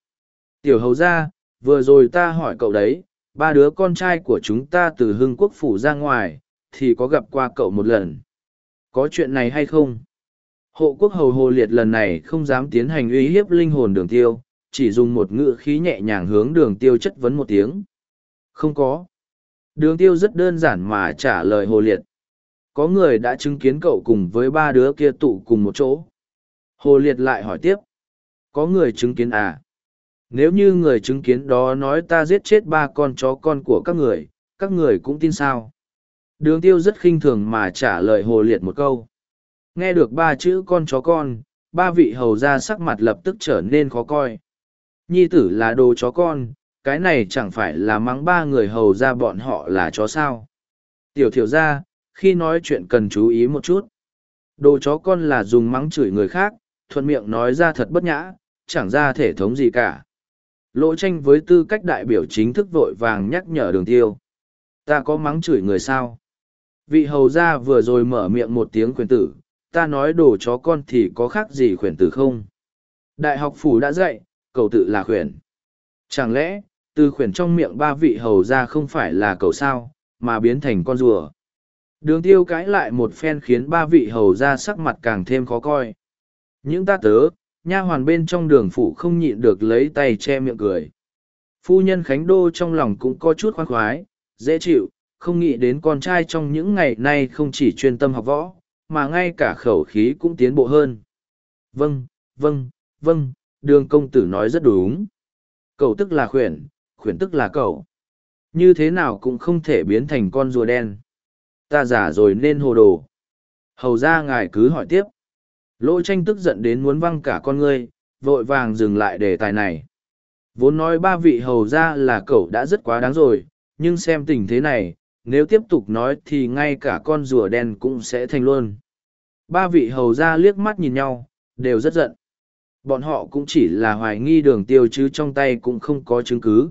Tiểu hầu ra, vừa rồi ta hỏi cậu đấy, ba đứa con trai của chúng ta từ hưng quốc phủ ra ngoài, thì có gặp qua cậu một lần. Có chuyện này hay không? Hộ quốc hầu hồ liệt lần này không dám tiến hành uy hiếp linh hồn đường tiêu, chỉ dùng một ngữ khí nhẹ nhàng hướng đường tiêu chất vấn một tiếng. Không có. Đường tiêu rất đơn giản mà trả lời hồ liệt. Có người đã chứng kiến cậu cùng với ba đứa kia tụ cùng một chỗ. Hồ liệt lại hỏi tiếp. Có người chứng kiến à? Nếu như người chứng kiến đó nói ta giết chết ba con chó con của các người, các người cũng tin sao? Đường tiêu rất khinh thường mà trả lời hồ liệt một câu. Nghe được ba chữ con chó con, ba vị hầu ra sắc mặt lập tức trở nên khó coi. Nhi tử là đồ chó con, cái này chẳng phải là mắng ba người hầu ra bọn họ là chó sao. Tiểu thiểu ra, khi nói chuyện cần chú ý một chút. Đồ chó con là dùng mắng chửi người khác, thuận miệng nói ra thật bất nhã, chẳng ra thể thống gì cả. Lỗ tranh với tư cách đại biểu chính thức vội vàng nhắc nhở đường tiêu. Ta có mắng chửi người sao? Vị hầu gia vừa rồi mở miệng một tiếng khuyển tử, ta nói đồ chó con thì có khác gì khuyển tử không? Đại học phủ đã dạy, cầu tự là khuyển. Chẳng lẽ, từ khuyển trong miệng ba vị hầu ra không phải là cầu sao, mà biến thành con rùa. Đường tiêu cãi lại một phen khiến ba vị hầu ra sắc mặt càng thêm khó coi. Những ta tớ, nha hoàn bên trong đường phủ không nhịn được lấy tay che miệng cười. Phu nhân Khánh Đô trong lòng cũng có chút khoan khoái, dễ chịu, không nghĩ đến con trai trong những ngày nay không chỉ chuyên tâm học võ, mà ngay cả khẩu khí cũng tiến bộ hơn. Vâng, vâng, vâng, đường công tử nói rất đúng. Cậu tức là khuyển, khuyển tức là cậu. Như thế nào cũng không thể biến thành con rùa đen. Ta giả rồi nên hồ đồ. Hầu ra ngài cứ hỏi tiếp. Lỗ tranh tức giận đến muốn văng cả con ngươi, vội vàng dừng lại đề tài này. Vốn nói ba vị hầu ra là cậu đã rất quá đáng rồi, nhưng xem tình thế này, nếu tiếp tục nói thì ngay cả con rùa đen cũng sẽ thành luôn. Ba vị hầu ra liếc mắt nhìn nhau, đều rất giận. Bọn họ cũng chỉ là hoài nghi đường tiêu chứ trong tay cũng không có chứng cứ.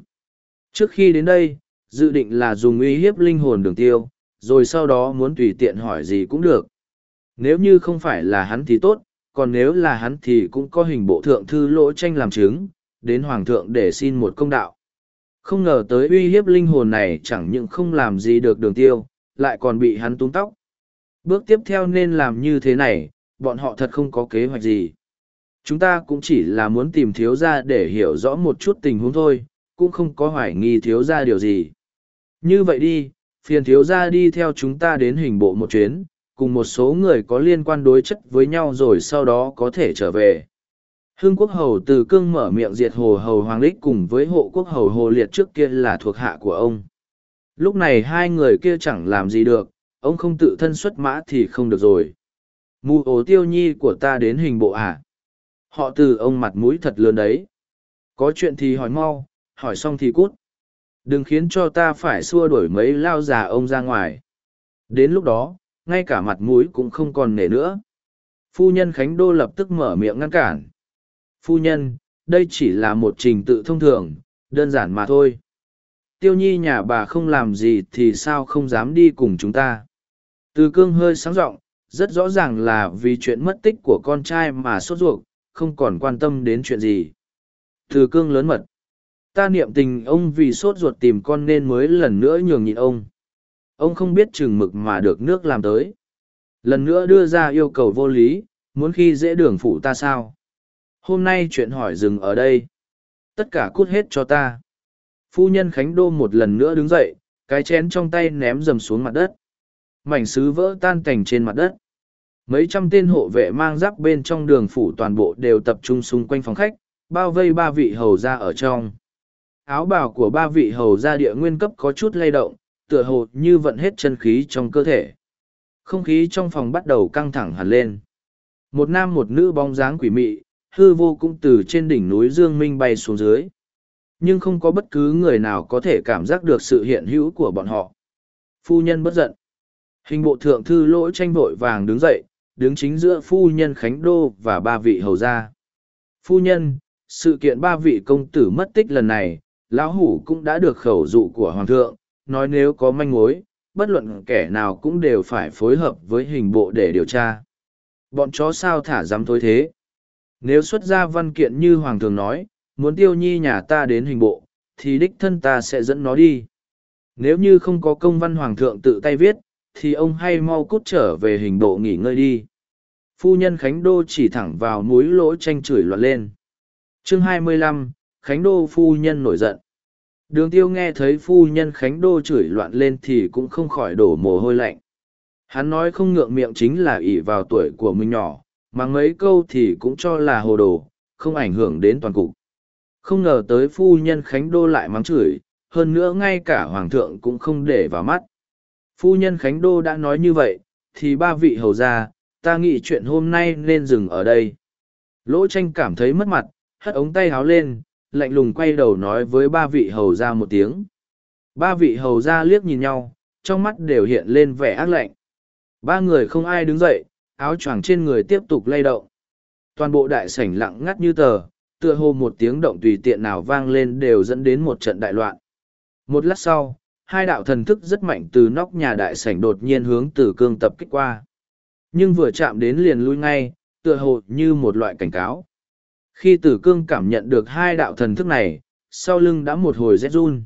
Trước khi đến đây, dự định là dùng uy hiếp linh hồn đường tiêu, rồi sau đó muốn tùy tiện hỏi gì cũng được. Nếu như không phải là hắn thì tốt, còn nếu là hắn thì cũng có hình bộ thượng thư lỗ tranh làm chứng, đến hoàng thượng để xin một công đạo. Không ngờ tới uy hiếp linh hồn này chẳng những không làm gì được đường tiêu, lại còn bị hắn túng tóc. Bước tiếp theo nên làm như thế này, bọn họ thật không có kế hoạch gì. Chúng ta cũng chỉ là muốn tìm thiếu gia để hiểu rõ một chút tình huống thôi, cũng không có hoài nghi thiếu gia điều gì. Như vậy đi, phiền thiếu gia đi theo chúng ta đến hình bộ một chuyến, cùng một số người có liên quan đối chất với nhau rồi sau đó có thể trở về. Hương quốc hầu từ cương mở miệng diệt hồ hầu hoàng lích cùng với hộ quốc hầu hồ liệt trước kia là thuộc hạ của ông. Lúc này hai người kia chẳng làm gì được, ông không tự thân xuất mã thì không được rồi. Mù ổ tiêu nhi của ta đến hình bộ à? Họ từ ông mặt mũi thật lớn đấy. Có chuyện thì hỏi mau, hỏi xong thì cút. Đừng khiến cho ta phải xua đuổi mấy lao già ông ra ngoài. Đến lúc đó, ngay cả mặt mũi cũng không còn nể nữa. Phu nhân Khánh Đô lập tức mở miệng ngăn cản. Phu nhân, đây chỉ là một trình tự thông thường, đơn giản mà thôi. Tiêu nhi nhà bà không làm gì thì sao không dám đi cùng chúng ta. Từ cương hơi sáng giọng rất rõ ràng là vì chuyện mất tích của con trai mà sốt ruột, không còn quan tâm đến chuyện gì. Từ cương lớn mật. Ta niệm tình ông vì sốt ruột tìm con nên mới lần nữa nhường nhịn ông. Ông không biết chừng mực mà được nước làm tới. Lần nữa đưa ra yêu cầu vô lý, muốn khi dễ đường phủ ta sao. Hôm nay chuyện hỏi dừng ở đây. Tất cả cút hết cho ta. Phu nhân Khánh Đô một lần nữa đứng dậy, cái chén trong tay ném dầm xuống mặt đất. Mảnh sứ vỡ tan cảnh trên mặt đất. Mấy trăm tên hộ vệ mang giáp bên trong đường phủ toàn bộ đều tập trung xung quanh phòng khách, bao vây ba vị hầu ra ở trong. Áo bào của ba vị hầu ra địa nguyên cấp có chút lay động, tựa hồ như vận hết chân khí trong cơ thể. Không khí trong phòng bắt đầu căng thẳng hẳn lên. Một nam một nữ bóng dáng quỷ mị, hư vô cũng từ trên đỉnh núi Dương Minh bay xuống dưới. nhưng không có bất cứ người nào có thể cảm giác được sự hiện hữu của bọn họ. Phu nhân bất giận. Hình bộ thượng thư lỗi tranh vội vàng đứng dậy, đứng chính giữa phu nhân Khánh Đô và ba vị hầu gia. Phu nhân, sự kiện ba vị công tử mất tích lần này, lão hủ cũng đã được khẩu dụ của hoàng thượng, nói nếu có manh mối, bất luận kẻ nào cũng đều phải phối hợp với hình bộ để điều tra. Bọn chó sao thả dám thối thế? Nếu xuất ra văn kiện như hoàng thượng nói, muốn tiêu nhi nhà ta đến hình bộ, thì đích thân ta sẽ dẫn nó đi. Nếu như không có công văn hoàng thượng tự tay viết, thì ông hay mau cút trở về hình bộ nghỉ ngơi đi. Phu nhân Khánh Đô chỉ thẳng vào núi lỗ tranh chửi loạn lên. chương 25, Khánh Đô phu nhân nổi giận. Đường tiêu nghe thấy phu nhân Khánh Đô chửi loạn lên thì cũng không khỏi đổ mồ hôi lạnh. Hắn nói không ngượng miệng chính là ỷ vào tuổi của mình nhỏ, mà mấy câu thì cũng cho là hồ đồ, không ảnh hưởng đến toàn cục. Không ngờ tới phu nhân Khánh Đô lại mắng chửi, hơn nữa ngay cả hoàng thượng cũng không để vào mắt. Phu nhân Khánh Đô đã nói như vậy, thì ba vị hầu ra, ta nghĩ chuyện hôm nay nên dừng ở đây. Lỗ tranh cảm thấy mất mặt, hất ống tay háo lên, lạnh lùng quay đầu nói với ba vị hầu ra một tiếng. Ba vị hầu ra liếc nhìn nhau, trong mắt đều hiện lên vẻ ác lạnh. Ba người không ai đứng dậy, áo choàng trên người tiếp tục lay động. Toàn bộ đại sảnh lặng ngắt như tờ, tựa hồ một tiếng động tùy tiện nào vang lên đều dẫn đến một trận đại loạn. Một lát sau, hai đạo thần thức rất mạnh từ nóc nhà đại sảnh đột nhiên hướng tử cương tập kích qua. Nhưng vừa chạm đến liền lui ngay, tựa hồ như một loại cảnh cáo. Khi tử cương cảm nhận được hai đạo thần thức này, sau lưng đã một hồi rét run.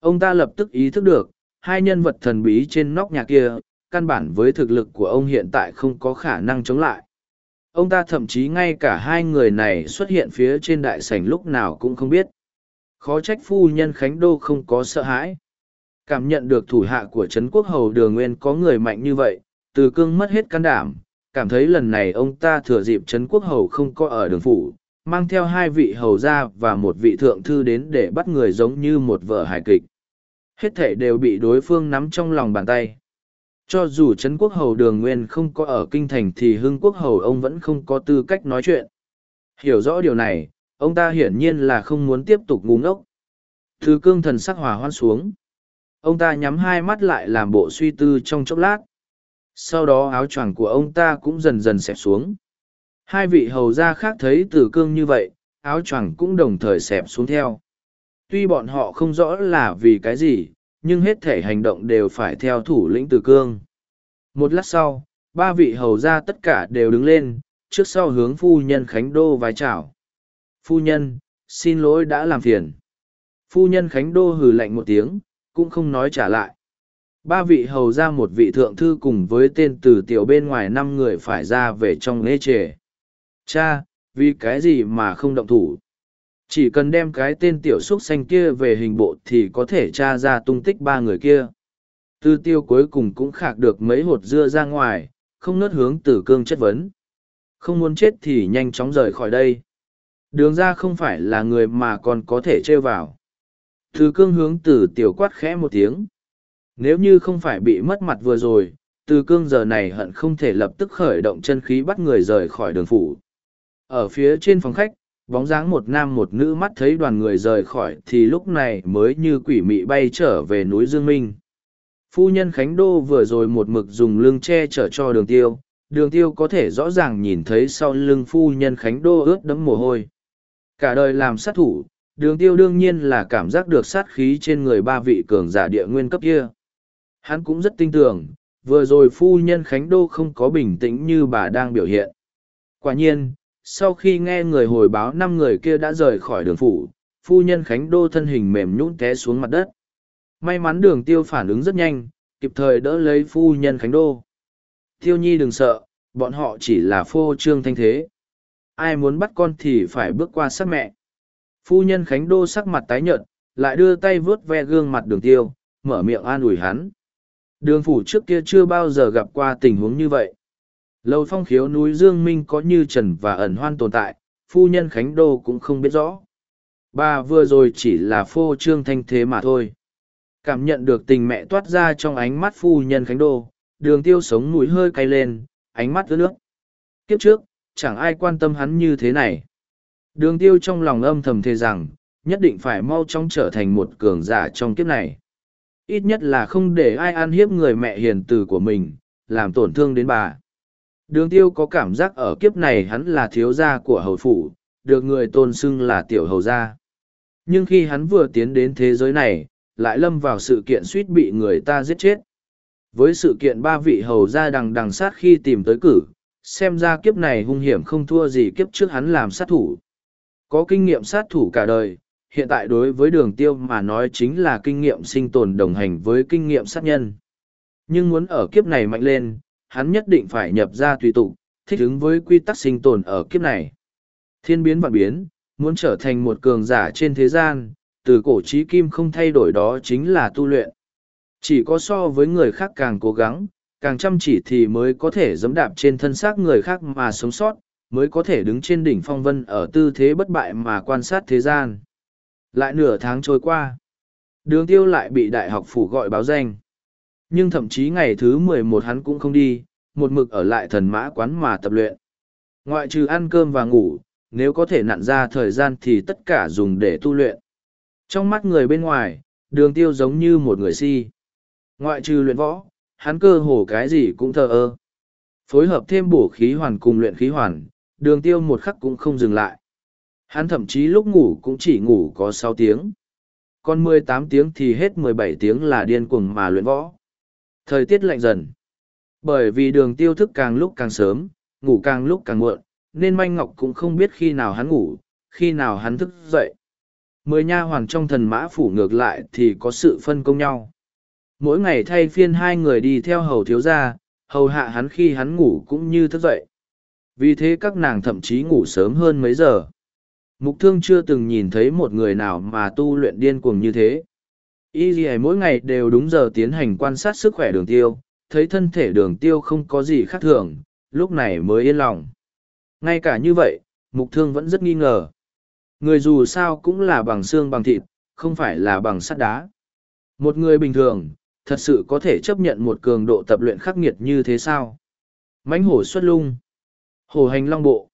Ông ta lập tức ý thức được, hai nhân vật thần bí trên nóc nhà kia, căn bản với thực lực của ông hiện tại không có khả năng chống lại. Ông ta thậm chí ngay cả hai người này xuất hiện phía trên đại sảnh lúc nào cũng không biết. Khó trách phu nhân Khánh Đô không có sợ hãi. Cảm nhận được thủ hạ của Trấn Quốc Hầu Đường Nguyên có người mạnh như vậy, từ cương mất hết can đảm, cảm thấy lần này ông ta thừa dịp Trấn Quốc Hầu không có ở đường phủ, mang theo hai vị hầu gia và một vị thượng thư đến để bắt người giống như một vở hài kịch. Hết thể đều bị đối phương nắm trong lòng bàn tay. Cho dù Trấn Quốc Hầu Đường Nguyên không có ở kinh thành thì Hưng Quốc Hầu ông vẫn không có tư cách nói chuyện. Hiểu rõ điều này, ông ta hiển nhiên là không muốn tiếp tục ngu ngốc. Thứ cương thần sắc hòa hoan xuống. Ông ta nhắm hai mắt lại làm bộ suy tư trong chốc lát. Sau đó áo choàng của ông ta cũng dần dần xẹp xuống. Hai vị hầu gia khác thấy tử cương như vậy, áo choàng cũng đồng thời xẹp xuống theo. Tuy bọn họ không rõ là vì cái gì, nhưng hết thể hành động đều phải theo thủ lĩnh tử cương. Một lát sau, ba vị hầu gia tất cả đều đứng lên, trước sau hướng phu nhân Khánh Đô vái chào. Phu nhân, xin lỗi đã làm phiền. Phu nhân Khánh Đô hừ lạnh một tiếng, cũng không nói trả lại. Ba vị hầu ra một vị thượng thư cùng với tên từ tiểu bên ngoài năm người phải ra về trong lễ trề. Cha, vì cái gì mà không động thủ? Chỉ cần đem cái tên tiểu xúc xanh kia về hình bộ thì có thể tra ra tung tích ba người kia. Tư tiêu cuối cùng cũng khạc được mấy hột dưa ra ngoài, không nớt hướng tử cương chất vấn. Không muốn chết thì nhanh chóng rời khỏi đây. Đường ra không phải là người mà còn có thể trêu vào. Từ cương hướng từ tiểu quát khẽ một tiếng. Nếu như không phải bị mất mặt vừa rồi, từ cương giờ này hận không thể lập tức khởi động chân khí bắt người rời khỏi đường phủ. Ở phía trên phòng khách, bóng dáng một nam một nữ mắt thấy đoàn người rời khỏi thì lúc này mới như quỷ mị bay trở về núi Dương Minh. Phu nhân Khánh Đô vừa rồi một mực dùng lưng che chở cho đường tiêu, đường tiêu có thể rõ ràng nhìn thấy sau lưng phu nhân Khánh Đô ướt đẫm mồ hôi. Cả đời làm sát thủ, đường tiêu đương nhiên là cảm giác được sát khí trên người ba vị cường giả địa nguyên cấp kia. Hắn cũng rất tin tưởng, vừa rồi phu nhân Khánh Đô không có bình tĩnh như bà đang biểu hiện. Quả nhiên, sau khi nghe người hồi báo năm người kia đã rời khỏi đường phủ, phu nhân Khánh Đô thân hình mềm nhũn té xuống mặt đất. May mắn đường tiêu phản ứng rất nhanh, kịp thời đỡ lấy phu nhân Khánh Đô. Tiêu nhi đừng sợ, bọn họ chỉ là phô trương thanh thế. Ai muốn bắt con thì phải bước qua sát mẹ. Phu nhân Khánh Đô sắc mặt tái nhợt, lại đưa tay vướt ve gương mặt đường tiêu, mở miệng an ủi hắn. Đường phủ trước kia chưa bao giờ gặp qua tình huống như vậy. Lâu phong khiếu núi Dương Minh có như trần và ẩn hoan tồn tại, phu nhân Khánh Đô cũng không biết rõ. Bà vừa rồi chỉ là phô trương thanh thế mà thôi. Cảm nhận được tình mẹ toát ra trong ánh mắt phu nhân Khánh Đô, đường tiêu sống mũi hơi cay lên, ánh mắt ướt nước. Kiếp trước, chẳng ai quan tâm hắn như thế này. Đường tiêu trong lòng âm thầm thề rằng, nhất định phải mau chóng trở thành một cường giả trong kiếp này. Ít nhất là không để ai ăn hiếp người mẹ hiền từ của mình, làm tổn thương đến bà. Đường tiêu có cảm giác ở kiếp này hắn là thiếu gia của hầu phủ, được người tôn xưng là tiểu hầu gia. Nhưng khi hắn vừa tiến đến thế giới này, lại lâm vào sự kiện suýt bị người ta giết chết. Với sự kiện ba vị hầu gia đằng đằng sát khi tìm tới cử, xem ra kiếp này hung hiểm không thua gì kiếp trước hắn làm sát thủ. Có kinh nghiệm sát thủ cả đời, hiện tại đối với đường tiêu mà nói chính là kinh nghiệm sinh tồn đồng hành với kinh nghiệm sát nhân. Nhưng muốn ở kiếp này mạnh lên, hắn nhất định phải nhập ra tùy tụ, thích ứng với quy tắc sinh tồn ở kiếp này. Thiên biến vạn biến, muốn trở thành một cường giả trên thế gian, từ cổ trí kim không thay đổi đó chính là tu luyện. Chỉ có so với người khác càng cố gắng, càng chăm chỉ thì mới có thể giẫm đạp trên thân xác người khác mà sống sót, mới có thể đứng trên đỉnh phong vân ở tư thế bất bại mà quan sát thế gian. Lại nửa tháng trôi qua, đường tiêu lại bị đại học phủ gọi báo danh. Nhưng thậm chí ngày thứ mười một hắn cũng không đi, một mực ở lại thần mã quán mà tập luyện. Ngoại trừ ăn cơm và ngủ, nếu có thể nặn ra thời gian thì tất cả dùng để tu luyện. Trong mắt người bên ngoài, đường tiêu giống như một người si. Ngoại trừ luyện võ, hắn cơ hồ cái gì cũng thờ ơ. Phối hợp thêm bổ khí hoàn cùng luyện khí hoàn, đường tiêu một khắc cũng không dừng lại. Hắn thậm chí lúc ngủ cũng chỉ ngủ có sáu tiếng. Còn mười tám tiếng thì hết mười bảy tiếng là điên cuồng mà luyện võ. Thời tiết lạnh dần. Bởi vì đường tiêu thức càng lúc càng sớm, ngủ càng lúc càng muộn, nên Manh Ngọc cũng không biết khi nào hắn ngủ, khi nào hắn thức dậy. Mười nha hoàng trong thần mã phủ ngược lại thì có sự phân công nhau. Mỗi ngày thay phiên hai người đi theo hầu thiếu gia, hầu hạ hắn khi hắn ngủ cũng như thức dậy. Vì thế các nàng thậm chí ngủ sớm hơn mấy giờ. Mục thương chưa từng nhìn thấy một người nào mà tu luyện điên cuồng như thế. Y gì mỗi ngày đều đúng giờ tiến hành quan sát sức khỏe đường tiêu, thấy thân thể đường tiêu không có gì khác thường, lúc này mới yên lòng. Ngay cả như vậy, mục thương vẫn rất nghi ngờ. Người dù sao cũng là bằng xương bằng thịt, không phải là bằng sắt đá. Một người bình thường, thật sự có thể chấp nhận một cường độ tập luyện khắc nghiệt như thế sao? mãnh hổ xuất lung. Hổ hành long bộ.